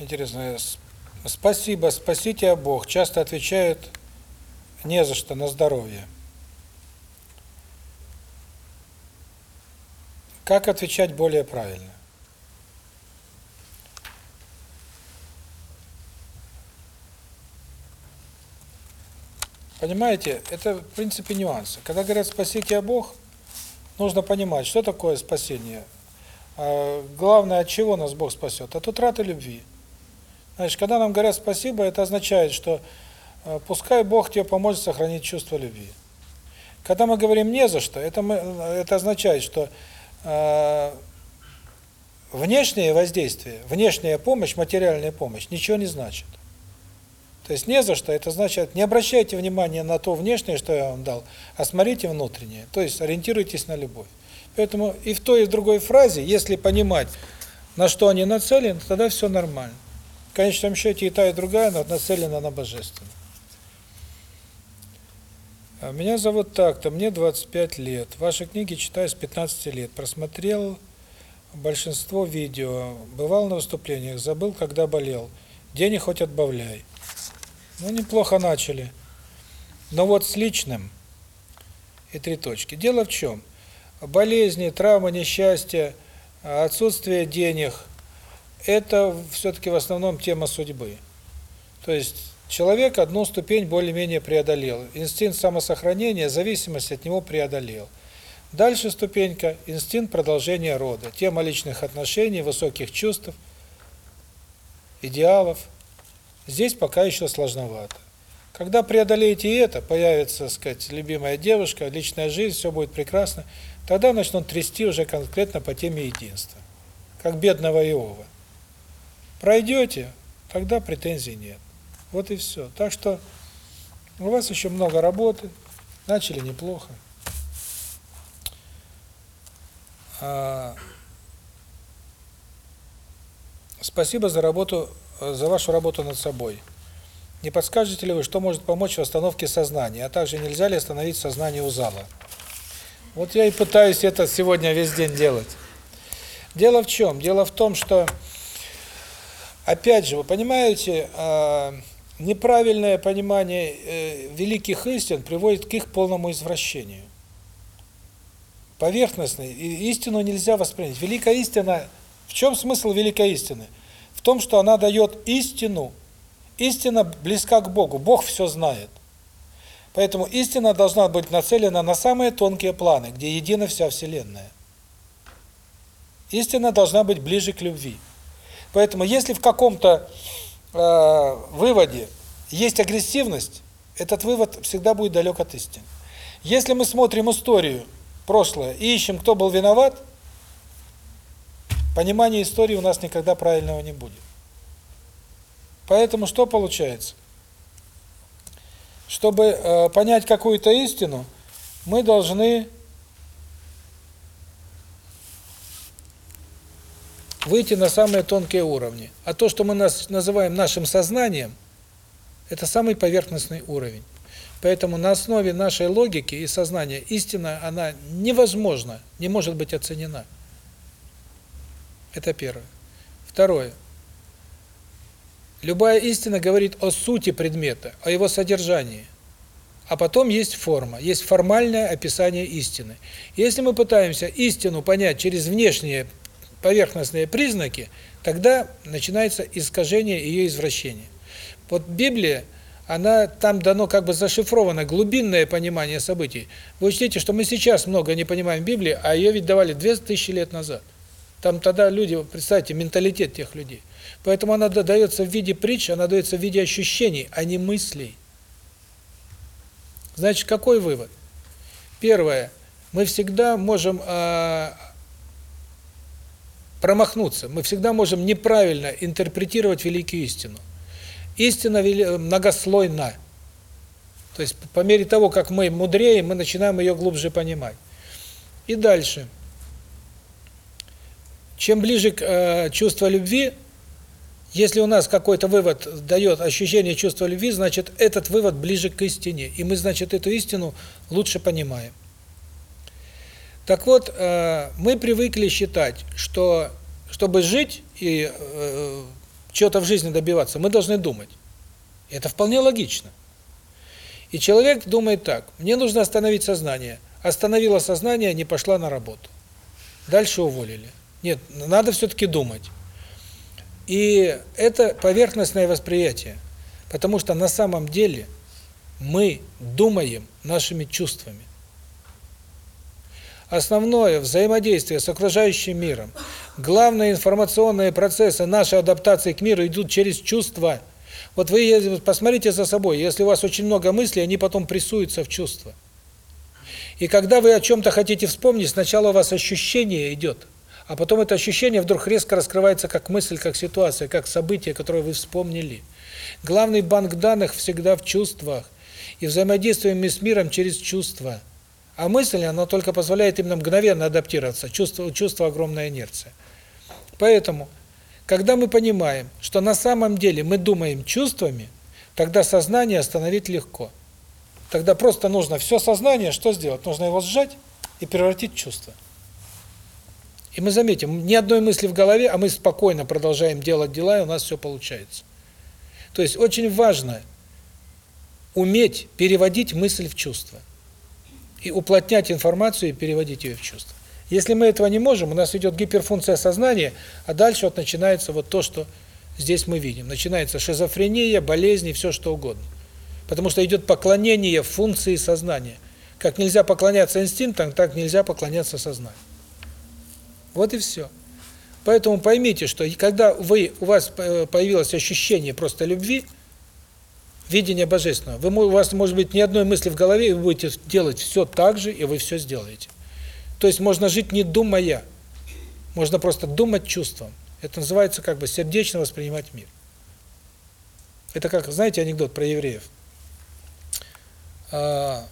интересная. Спасибо, спасите Бог. Часто отвечают не за что, на здоровье. Как отвечать более правильно? Понимаете, это в принципе нюансы. Когда говорят «спасите Бог», нужно понимать, что такое спасение. А, Главное, от чего нас Бог спасет? От утраты любви. Значит, когда нам говорят спасибо, это означает, что э, пускай Бог тебе поможет сохранить чувство любви. Когда мы говорим не за что, это мы, это означает, что э, внешнее воздействие, внешняя помощь, материальная помощь ничего не значит. То есть не за что, это значит, не обращайте внимания на то внешнее, что я вам дал, а смотрите внутреннее, то есть ориентируйтесь на любовь. Поэтому и в той, и в другой фразе, если понимать, на что они нацелены, тогда все нормально. В конечном счете и та, и другая нацелена на божественное. А Меня зовут так-то, мне 25 лет. Ваши книги читаю с 15 лет. Просмотрел большинство видео, бывал на выступлениях, забыл, когда болел. Денег хоть отбавляй. Ну, неплохо начали. Но вот с личным и три точки. Дело в чем? Болезни, травмы, несчастья, отсутствие денег – это все-таки в основном тема судьбы. То есть человек одну ступень более-менее преодолел. Инстинкт самосохранения, зависимость от него преодолел. Дальше ступенька – инстинкт продолжения рода. Тема личных отношений, высоких чувств, идеалов. Здесь пока еще сложновато. Когда преодолеете это, появится, так сказать, любимая девушка, личная жизнь, все будет прекрасно, тогда начнут трясти уже конкретно по теме единства. Как бедного Иова. Пройдете, тогда претензий нет. Вот и все. Так что у вас еще много работы, начали неплохо. А, Спасибо за работу, за вашу работу над собой. Не подскажете ли вы, что может помочь в остановке сознания, а также нельзя ли остановить сознание у зала? Вот я и пытаюсь это сегодня весь день делать. Дело в чем? Дело в том, что, опять же, вы понимаете, э, неправильное понимание э, великих истин приводит к их полному извращению. Поверхностной и истину нельзя воспринять. Великая истина, в чем смысл великой истины? В том, что она дает истину. Истина близка к Богу, Бог все знает. Поэтому истина должна быть нацелена на самые тонкие планы, где едина вся Вселенная. Истина должна быть ближе к любви. Поэтому если в каком-то э, выводе есть агрессивность, этот вывод всегда будет далек от истины. Если мы смотрим историю, прошлое, и ищем, кто был виноват, понимания истории у нас никогда правильного не будет. Поэтому что получается? Чтобы э, понять какую-то истину, мы должны выйти на самые тонкие уровни. А то, что мы нас называем нашим сознанием, это самый поверхностный уровень. Поэтому на основе нашей логики и сознания истина, она невозможно, не может быть оценена. Это первое. Второе. Любая истина говорит о сути предмета, о его содержании. А потом есть форма, есть формальное описание истины. Если мы пытаемся истину понять через внешние поверхностные признаки, тогда начинается искажение ее извращения. Вот Библия, она там дано как бы зашифровано глубинное понимание событий. Вы учтите, что мы сейчас много не понимаем Библии, а ее ведь давали 2000 лет назад. Там тогда люди, представьте, менталитет тех людей. Поэтому она дается в виде притч, она дается в виде ощущений, а не мыслей. Значит, какой вывод? Первое. Мы всегда можем э, промахнуться, мы всегда можем неправильно интерпретировать великую истину. Истина многослойна. То есть по мере того, как мы мудрее, мы начинаем ее глубже понимать. И дальше. Чем ближе к э, чувству любви, если у нас какой-то вывод дает ощущение чувства любви, значит, этот вывод ближе к истине. И мы, значит, эту истину лучше понимаем. Так вот, э, мы привыкли считать, что чтобы жить и э, чего-то в жизни добиваться, мы должны думать. Это вполне логично. И человек думает так, мне нужно остановить сознание. Остановила сознание, не пошла на работу. Дальше уволили. Нет, надо все-таки думать. И это поверхностное восприятие. Потому что на самом деле мы думаем нашими чувствами. Основное взаимодействие с окружающим миром, главные информационные процессы нашей адаптации к миру идут через чувства. Вот вы посмотрите за собой, если у вас очень много мыслей, они потом прессуются в чувства. И когда вы о чем-то хотите вспомнить, сначала у вас ощущение идет, а потом это ощущение вдруг резко раскрывается как мысль, как ситуация, как событие, которое вы вспомнили. Главный банк данных всегда в чувствах, и взаимодействуем мы с миром через чувства. А мысль, она только позволяет именно мгновенно адаптироваться, чувство, чувство огромная инерция. Поэтому, когда мы понимаем, что на самом деле мы думаем чувствами, тогда сознание остановить легко. Тогда просто нужно все сознание, что сделать? Нужно его сжать и превратить в чувство. И мы заметим, ни одной мысли в голове, а мы спокойно продолжаем делать дела, и у нас все получается. То есть очень важно уметь переводить мысль в чувство. И уплотнять информацию и переводить ее в чувство. Если мы этого не можем, у нас идет гиперфункция сознания, а дальше вот начинается вот то, что здесь мы видим. Начинается шизофрения, болезни, все что угодно. Потому что идет поклонение функции сознания. Как нельзя поклоняться инстинктам, так нельзя поклоняться сознанию. Вот и все. Поэтому поймите, что когда вы у вас появилось ощущение просто любви, видение божественного, вы у вас может быть ни одной мысли в голове, и вы будете делать все так же, и вы все сделаете. То есть можно жить не думая, можно просто думать чувством. Это называется как бы сердечно воспринимать мир. Это как, знаете, анекдот про евреев. А,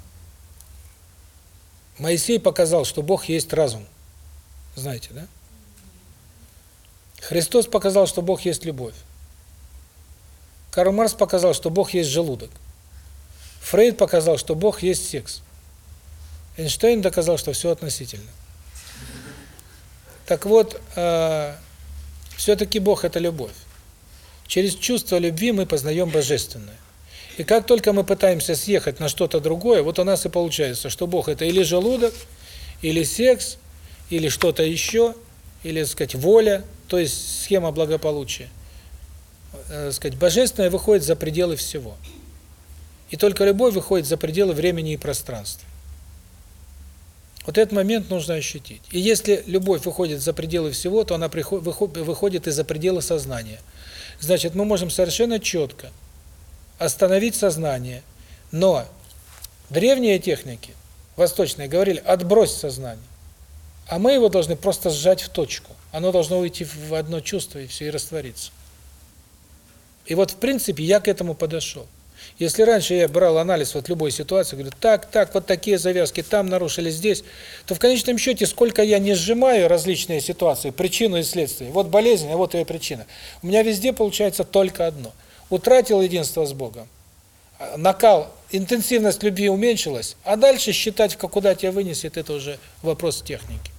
Моисей показал, что Бог есть разум. Знаете, да? Христос показал, что Бог есть любовь. Карл Марс показал, что Бог есть желудок. Фрейд показал, что Бог есть секс. Эйнштейн доказал, что все относительно. Так вот, э, все-таки Бог – это любовь. Через чувство любви мы познаем Божественное. И как только мы пытаемся съехать на что-то другое, вот у нас и получается, что Бог – это или желудок, или секс, или что-то еще, или, так сказать, воля, то есть схема благополучия. Э, сказать, божественное выходит за пределы всего. И только любовь выходит за пределы времени и пространства. Вот этот момент нужно ощутить. И если любовь выходит за пределы всего, то она выходит и за пределы сознания. Значит, мы можем совершенно четко остановить сознание. Но древние техники, восточные, говорили, отбрось сознание. А мы его должны просто сжать в точку. Оно должно уйти в одно чувство и все, и раствориться. И вот, в принципе, я к этому подошел. Если раньше я брал анализ вот любой ситуации, говорю, так, так, вот такие завязки, там нарушили, здесь, то в конечном счете, сколько я не сжимаю различные ситуации, причину и следствие, вот болезнь, а вот ее причина, у меня везде получается только одно. Утратил единство с Богом, накал, интенсивность любви уменьшилась, а дальше считать, куда тебя вынесет, это уже вопрос техники.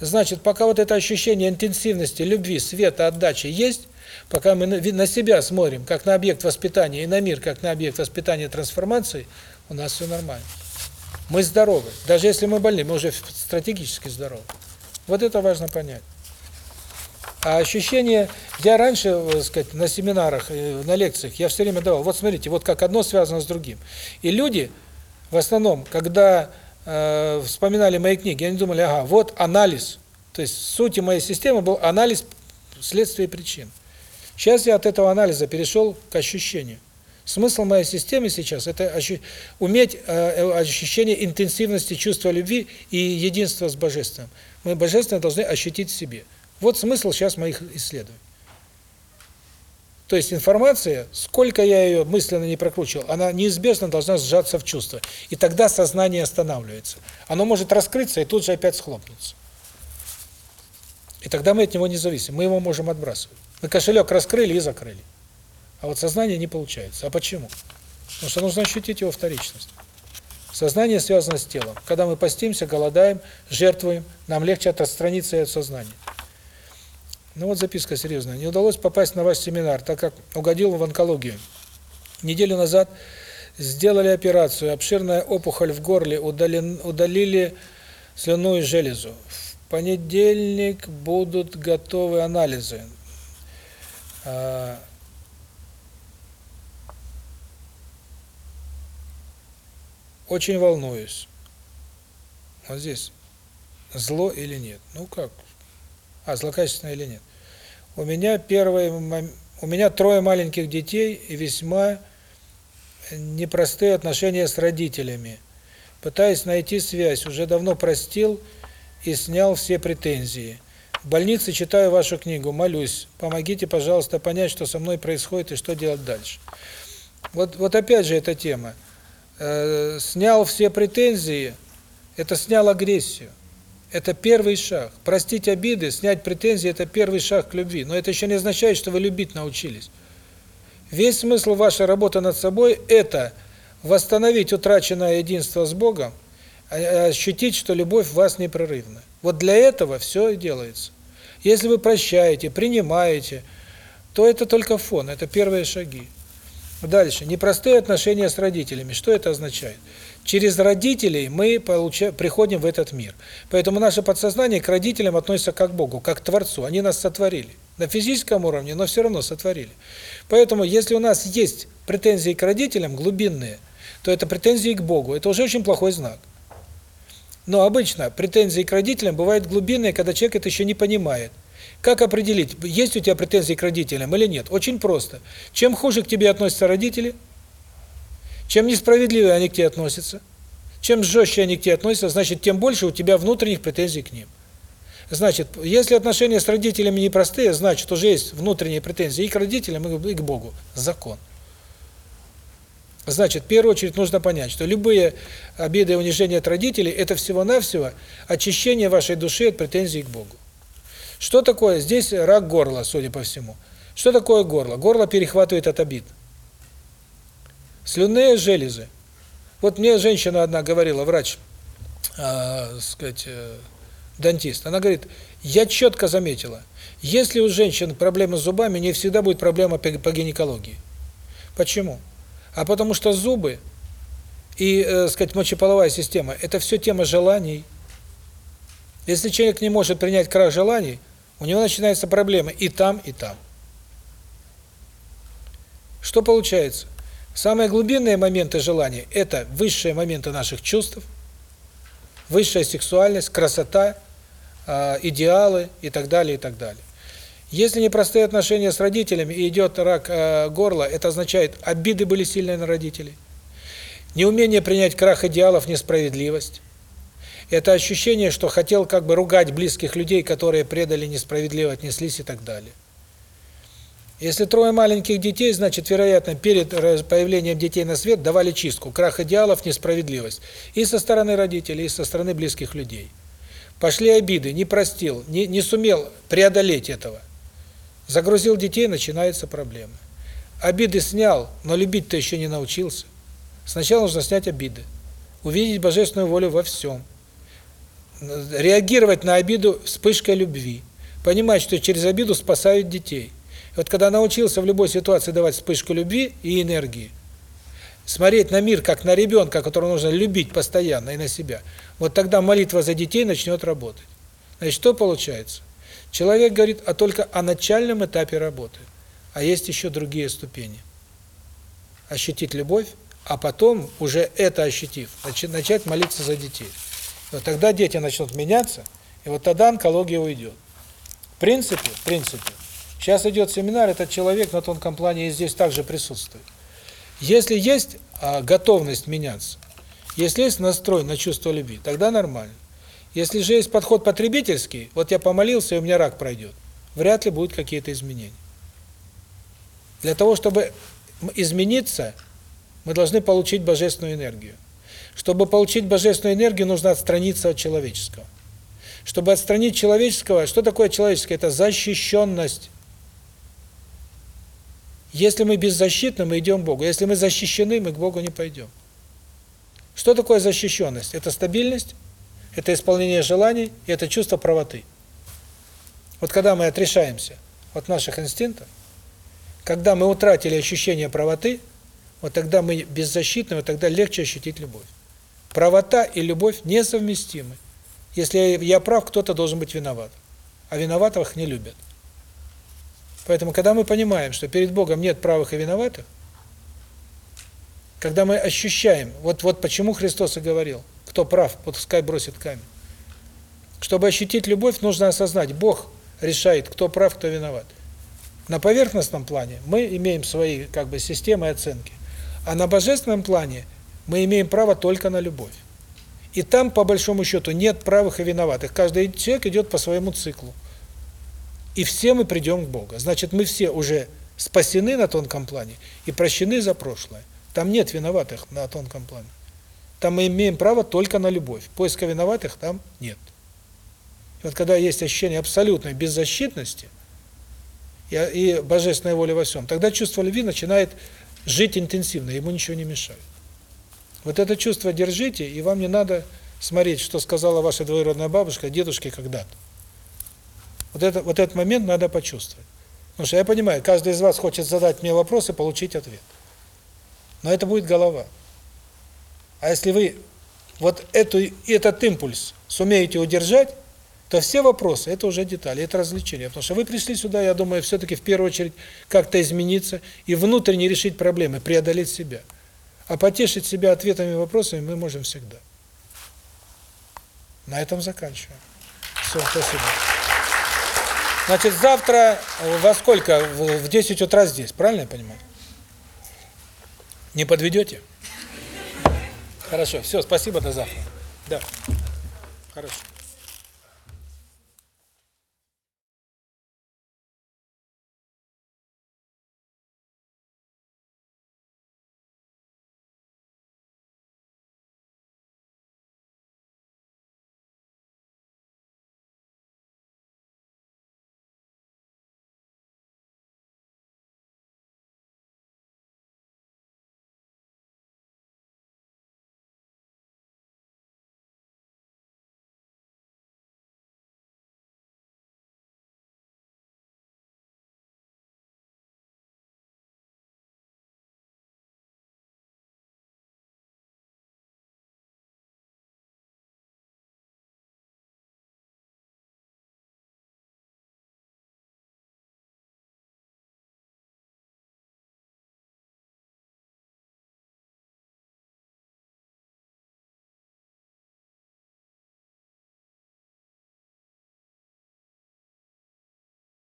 Значит, пока вот это ощущение интенсивности, любви, света, отдачи есть, пока мы на себя смотрим, как на объект воспитания, и на мир, как на объект воспитания трансформации, у нас все нормально. Мы здоровы. Даже если мы больны, мы уже стратегически здоровы. Вот это важно понять. А ощущение, я раньше, так сказать, на семинарах, на лекциях, я все время давал, вот смотрите, вот как одно связано с другим. И люди, в основном, когда э, вспоминали мои книги, они думали, ага, вот анализ. То есть суть моей системы был анализ следствия и причин. Сейчас я от этого анализа перешел к ощущению. Смысл моей системы сейчас – это ощу уметь э, ощущение интенсивности чувства любви и единства с Божественным. Мы Божественное должны ощутить в себе. Вот смысл сейчас моих исследований. То есть информация, сколько я ее мысленно не прокручивал, она неизбежно должна сжаться в чувство. И тогда сознание останавливается. Оно может раскрыться и тут же опять схлопнуться. И тогда мы от него не зависим, мы его можем отбрасывать. Мы кошелек раскрыли и закрыли. А вот сознание не получается. А почему? Потому что нужно ощутить его вторичность. Сознание связано с телом. Когда мы постимся, голодаем, жертвуем, нам легче отстраниться от сознания. Ну вот записка серьезная. Не удалось попасть на ваш семинар, так как угодил в онкологию. Неделю назад сделали операцию, обширная опухоль в горле, удален, удалили слюнную железу. В понедельник будут готовы анализы. А, Очень волнуюсь. Вот здесь зло или нет? Ну как? А, злокачественное или нет? У меня первый мом- у меня трое маленьких детей и весьма непростые отношения с родителями. Пытаюсь найти связь, уже давно простил и снял все претензии. В больнице читаю вашу книгу, молюсь. Помогите, пожалуйста, понять, что со мной происходит и что делать дальше. Вот вот опять же эта тема. Э, снял все претензии, это снял агрессию. Это первый шаг. Простить обиды, снять претензии – это первый шаг к любви. Но это еще не означает, что вы любить научились. Весь смысл вашей работы над собой – это восстановить утраченное единство с Богом, а- ощутить, что любовь в вас непрерывна. Вот для этого все и делается. Если вы прощаете, принимаете, то это только фон, это первые шаги. Дальше. Непростые отношения с родителями. Что это означает? Через родителей мы получаем, приходим в этот мир. Поэтому наше подсознание к родителям относится как к Богу, как к Творцу. Они нас сотворили. На физическом уровне, но все равно сотворили. Поэтому, если у нас есть претензии к родителям, глубинные, то это претензии к Богу. Это уже очень плохой знак. Но обычно претензии к родителям бывают глубинные, когда человек это еще не понимает. Как определить, есть у тебя претензии к родителям или нет? Очень просто. Чем хуже к тебе относятся родители, чем несправедливо они к тебе относятся, чем жестче они к тебе относятся, значит, тем больше у тебя внутренних претензий к ним. Значит, если отношения с родителями непростые, значит, уже есть внутренние претензии и к родителям, и к Богу. Закон. Значит, в первую очередь нужно понять, что любые обиды и унижения от родителей – это всего-навсего очищение вашей души от претензий к Богу. Что такое? Здесь рак горла, судя по всему. Что такое горло? Горло перехватывает от обид. Слюнные железы. Вот мне женщина одна говорила, врач, э, сказать, э, дантист, она говорит, я четко заметила, если у женщин проблемы с зубами, не всегда будет проблема по, гинекологии. Почему? А потому что зубы и, э, сказать, мочеполовая система – это все тема желаний. Если человек не может принять крах желаний, у него начинаются проблемы и там, и там. Что получается? Самые глубинные моменты желания – это высшие моменты наших чувств, высшая сексуальность, красота, э, идеалы и так далее, и так далее. Если непростые отношения с родителями и идет рак э, горла, это означает, обиды были сильные на родителей, неумение принять крах идеалов, несправедливость. Это ощущение, что хотел как бы ругать близких людей, которые предали, несправедливо отнеслись и так далее. Если трое маленьких детей, значит, вероятно, перед появлением детей на свет давали чистку, крах идеалов, несправедливость. И со стороны родителей, и со стороны близких людей. Пошли обиды, не простил, не, не сумел преодолеть этого. Загрузил детей, начинаются проблемы. Обиды снял, но любить-то еще не научился. Сначала нужно снять обиды. Увидеть божественную волю во всем. Реагировать на обиду вспышкой любви. Понимать, что через обиду спасают детей. Вот когда научился в любой ситуации давать вспышку любви и энергии, смотреть на мир как на ребенка, которого нужно любить постоянно и на себя, вот тогда молитва за детей начнет работать. Значит, что получается? Человек говорит а только о начальном этапе работы, а есть еще другие ступени. Ощутить любовь, а потом, уже это ощутив, начать молиться за детей. Вот тогда дети начнут меняться, и вот тогда онкология уйдет. В принципе, в принципе, сейчас идет семинар, этот человек на тонком плане и здесь также присутствует. Если есть а, готовность меняться, если есть настрой на чувство любви, тогда нормально. Если же есть подход потребительский, вот я помолился, и у меня рак пройдет, вряд ли будут какие-то изменения. Для того, чтобы измениться, мы должны получить божественную энергию. Чтобы получить божественную энергию, нужно отстраниться от человеческого. Чтобы отстранить человеческого, что такое человеческое? Это защищенность. Если мы беззащитны, мы идем к Богу. Если мы защищены, мы к Богу не пойдем. Что такое защищенность? Это стабильность, это исполнение желаний, и это чувство правоты. Вот когда мы отрешаемся от наших инстинктов, когда мы утратили ощущение правоты, вот тогда мы беззащитны, вот тогда легче ощутить любовь. Правота и любовь несовместимы. Если я прав, кто-то должен быть виноват. А виноватых не любят. Поэтому, когда мы понимаем, что перед Богом нет правых и виноватых, когда мы ощущаем, вот вот почему Христос и говорил, кто прав, пускай бросит камень. Чтобы ощутить любовь, нужно осознать, Бог решает, кто прав, кто виноват. На поверхностном плане мы имеем свои как бы системы оценки, а на божественном плане мы имеем право только на любовь. И там, по большому счету, нет правых и виноватых. Каждый человек идет по своему циклу. И все мы придем к Богу. Значит, мы все уже спасены на тонком плане и прощены за прошлое. Там нет виноватых на тонком плане. Там мы имеем право только на любовь. Поиска виноватых там нет. И вот когда есть ощущение абсолютной беззащитности и, и божественная воля во всем, тогда чувство любви начинает жить интенсивно, ему ничего не мешает. Вот это чувство держите, и вам не надо смотреть, что сказала ваша двоюродная бабушка дедушке когда-то. Вот это вот этот момент надо почувствовать. Потому что я понимаю, каждый из вас хочет задать мне вопрос и получить ответ. Но это будет голова. А если вы вот эту этот импульс сумеете удержать, то все вопросы это уже детали, это развлечение, потому что вы пришли сюда, я думаю, все таки в первую очередь как-то измениться и внутренне решить проблемы, преодолеть себя. А потешить себя ответами и вопросами мы можем всегда. На этом заканчиваем. Все, спасибо. Значит, завтра э, во сколько? В в 10 утра здесь, правильно я понимаю? Не подведете? Хорошо, все, спасибо, до завтра. Да. Хорошо.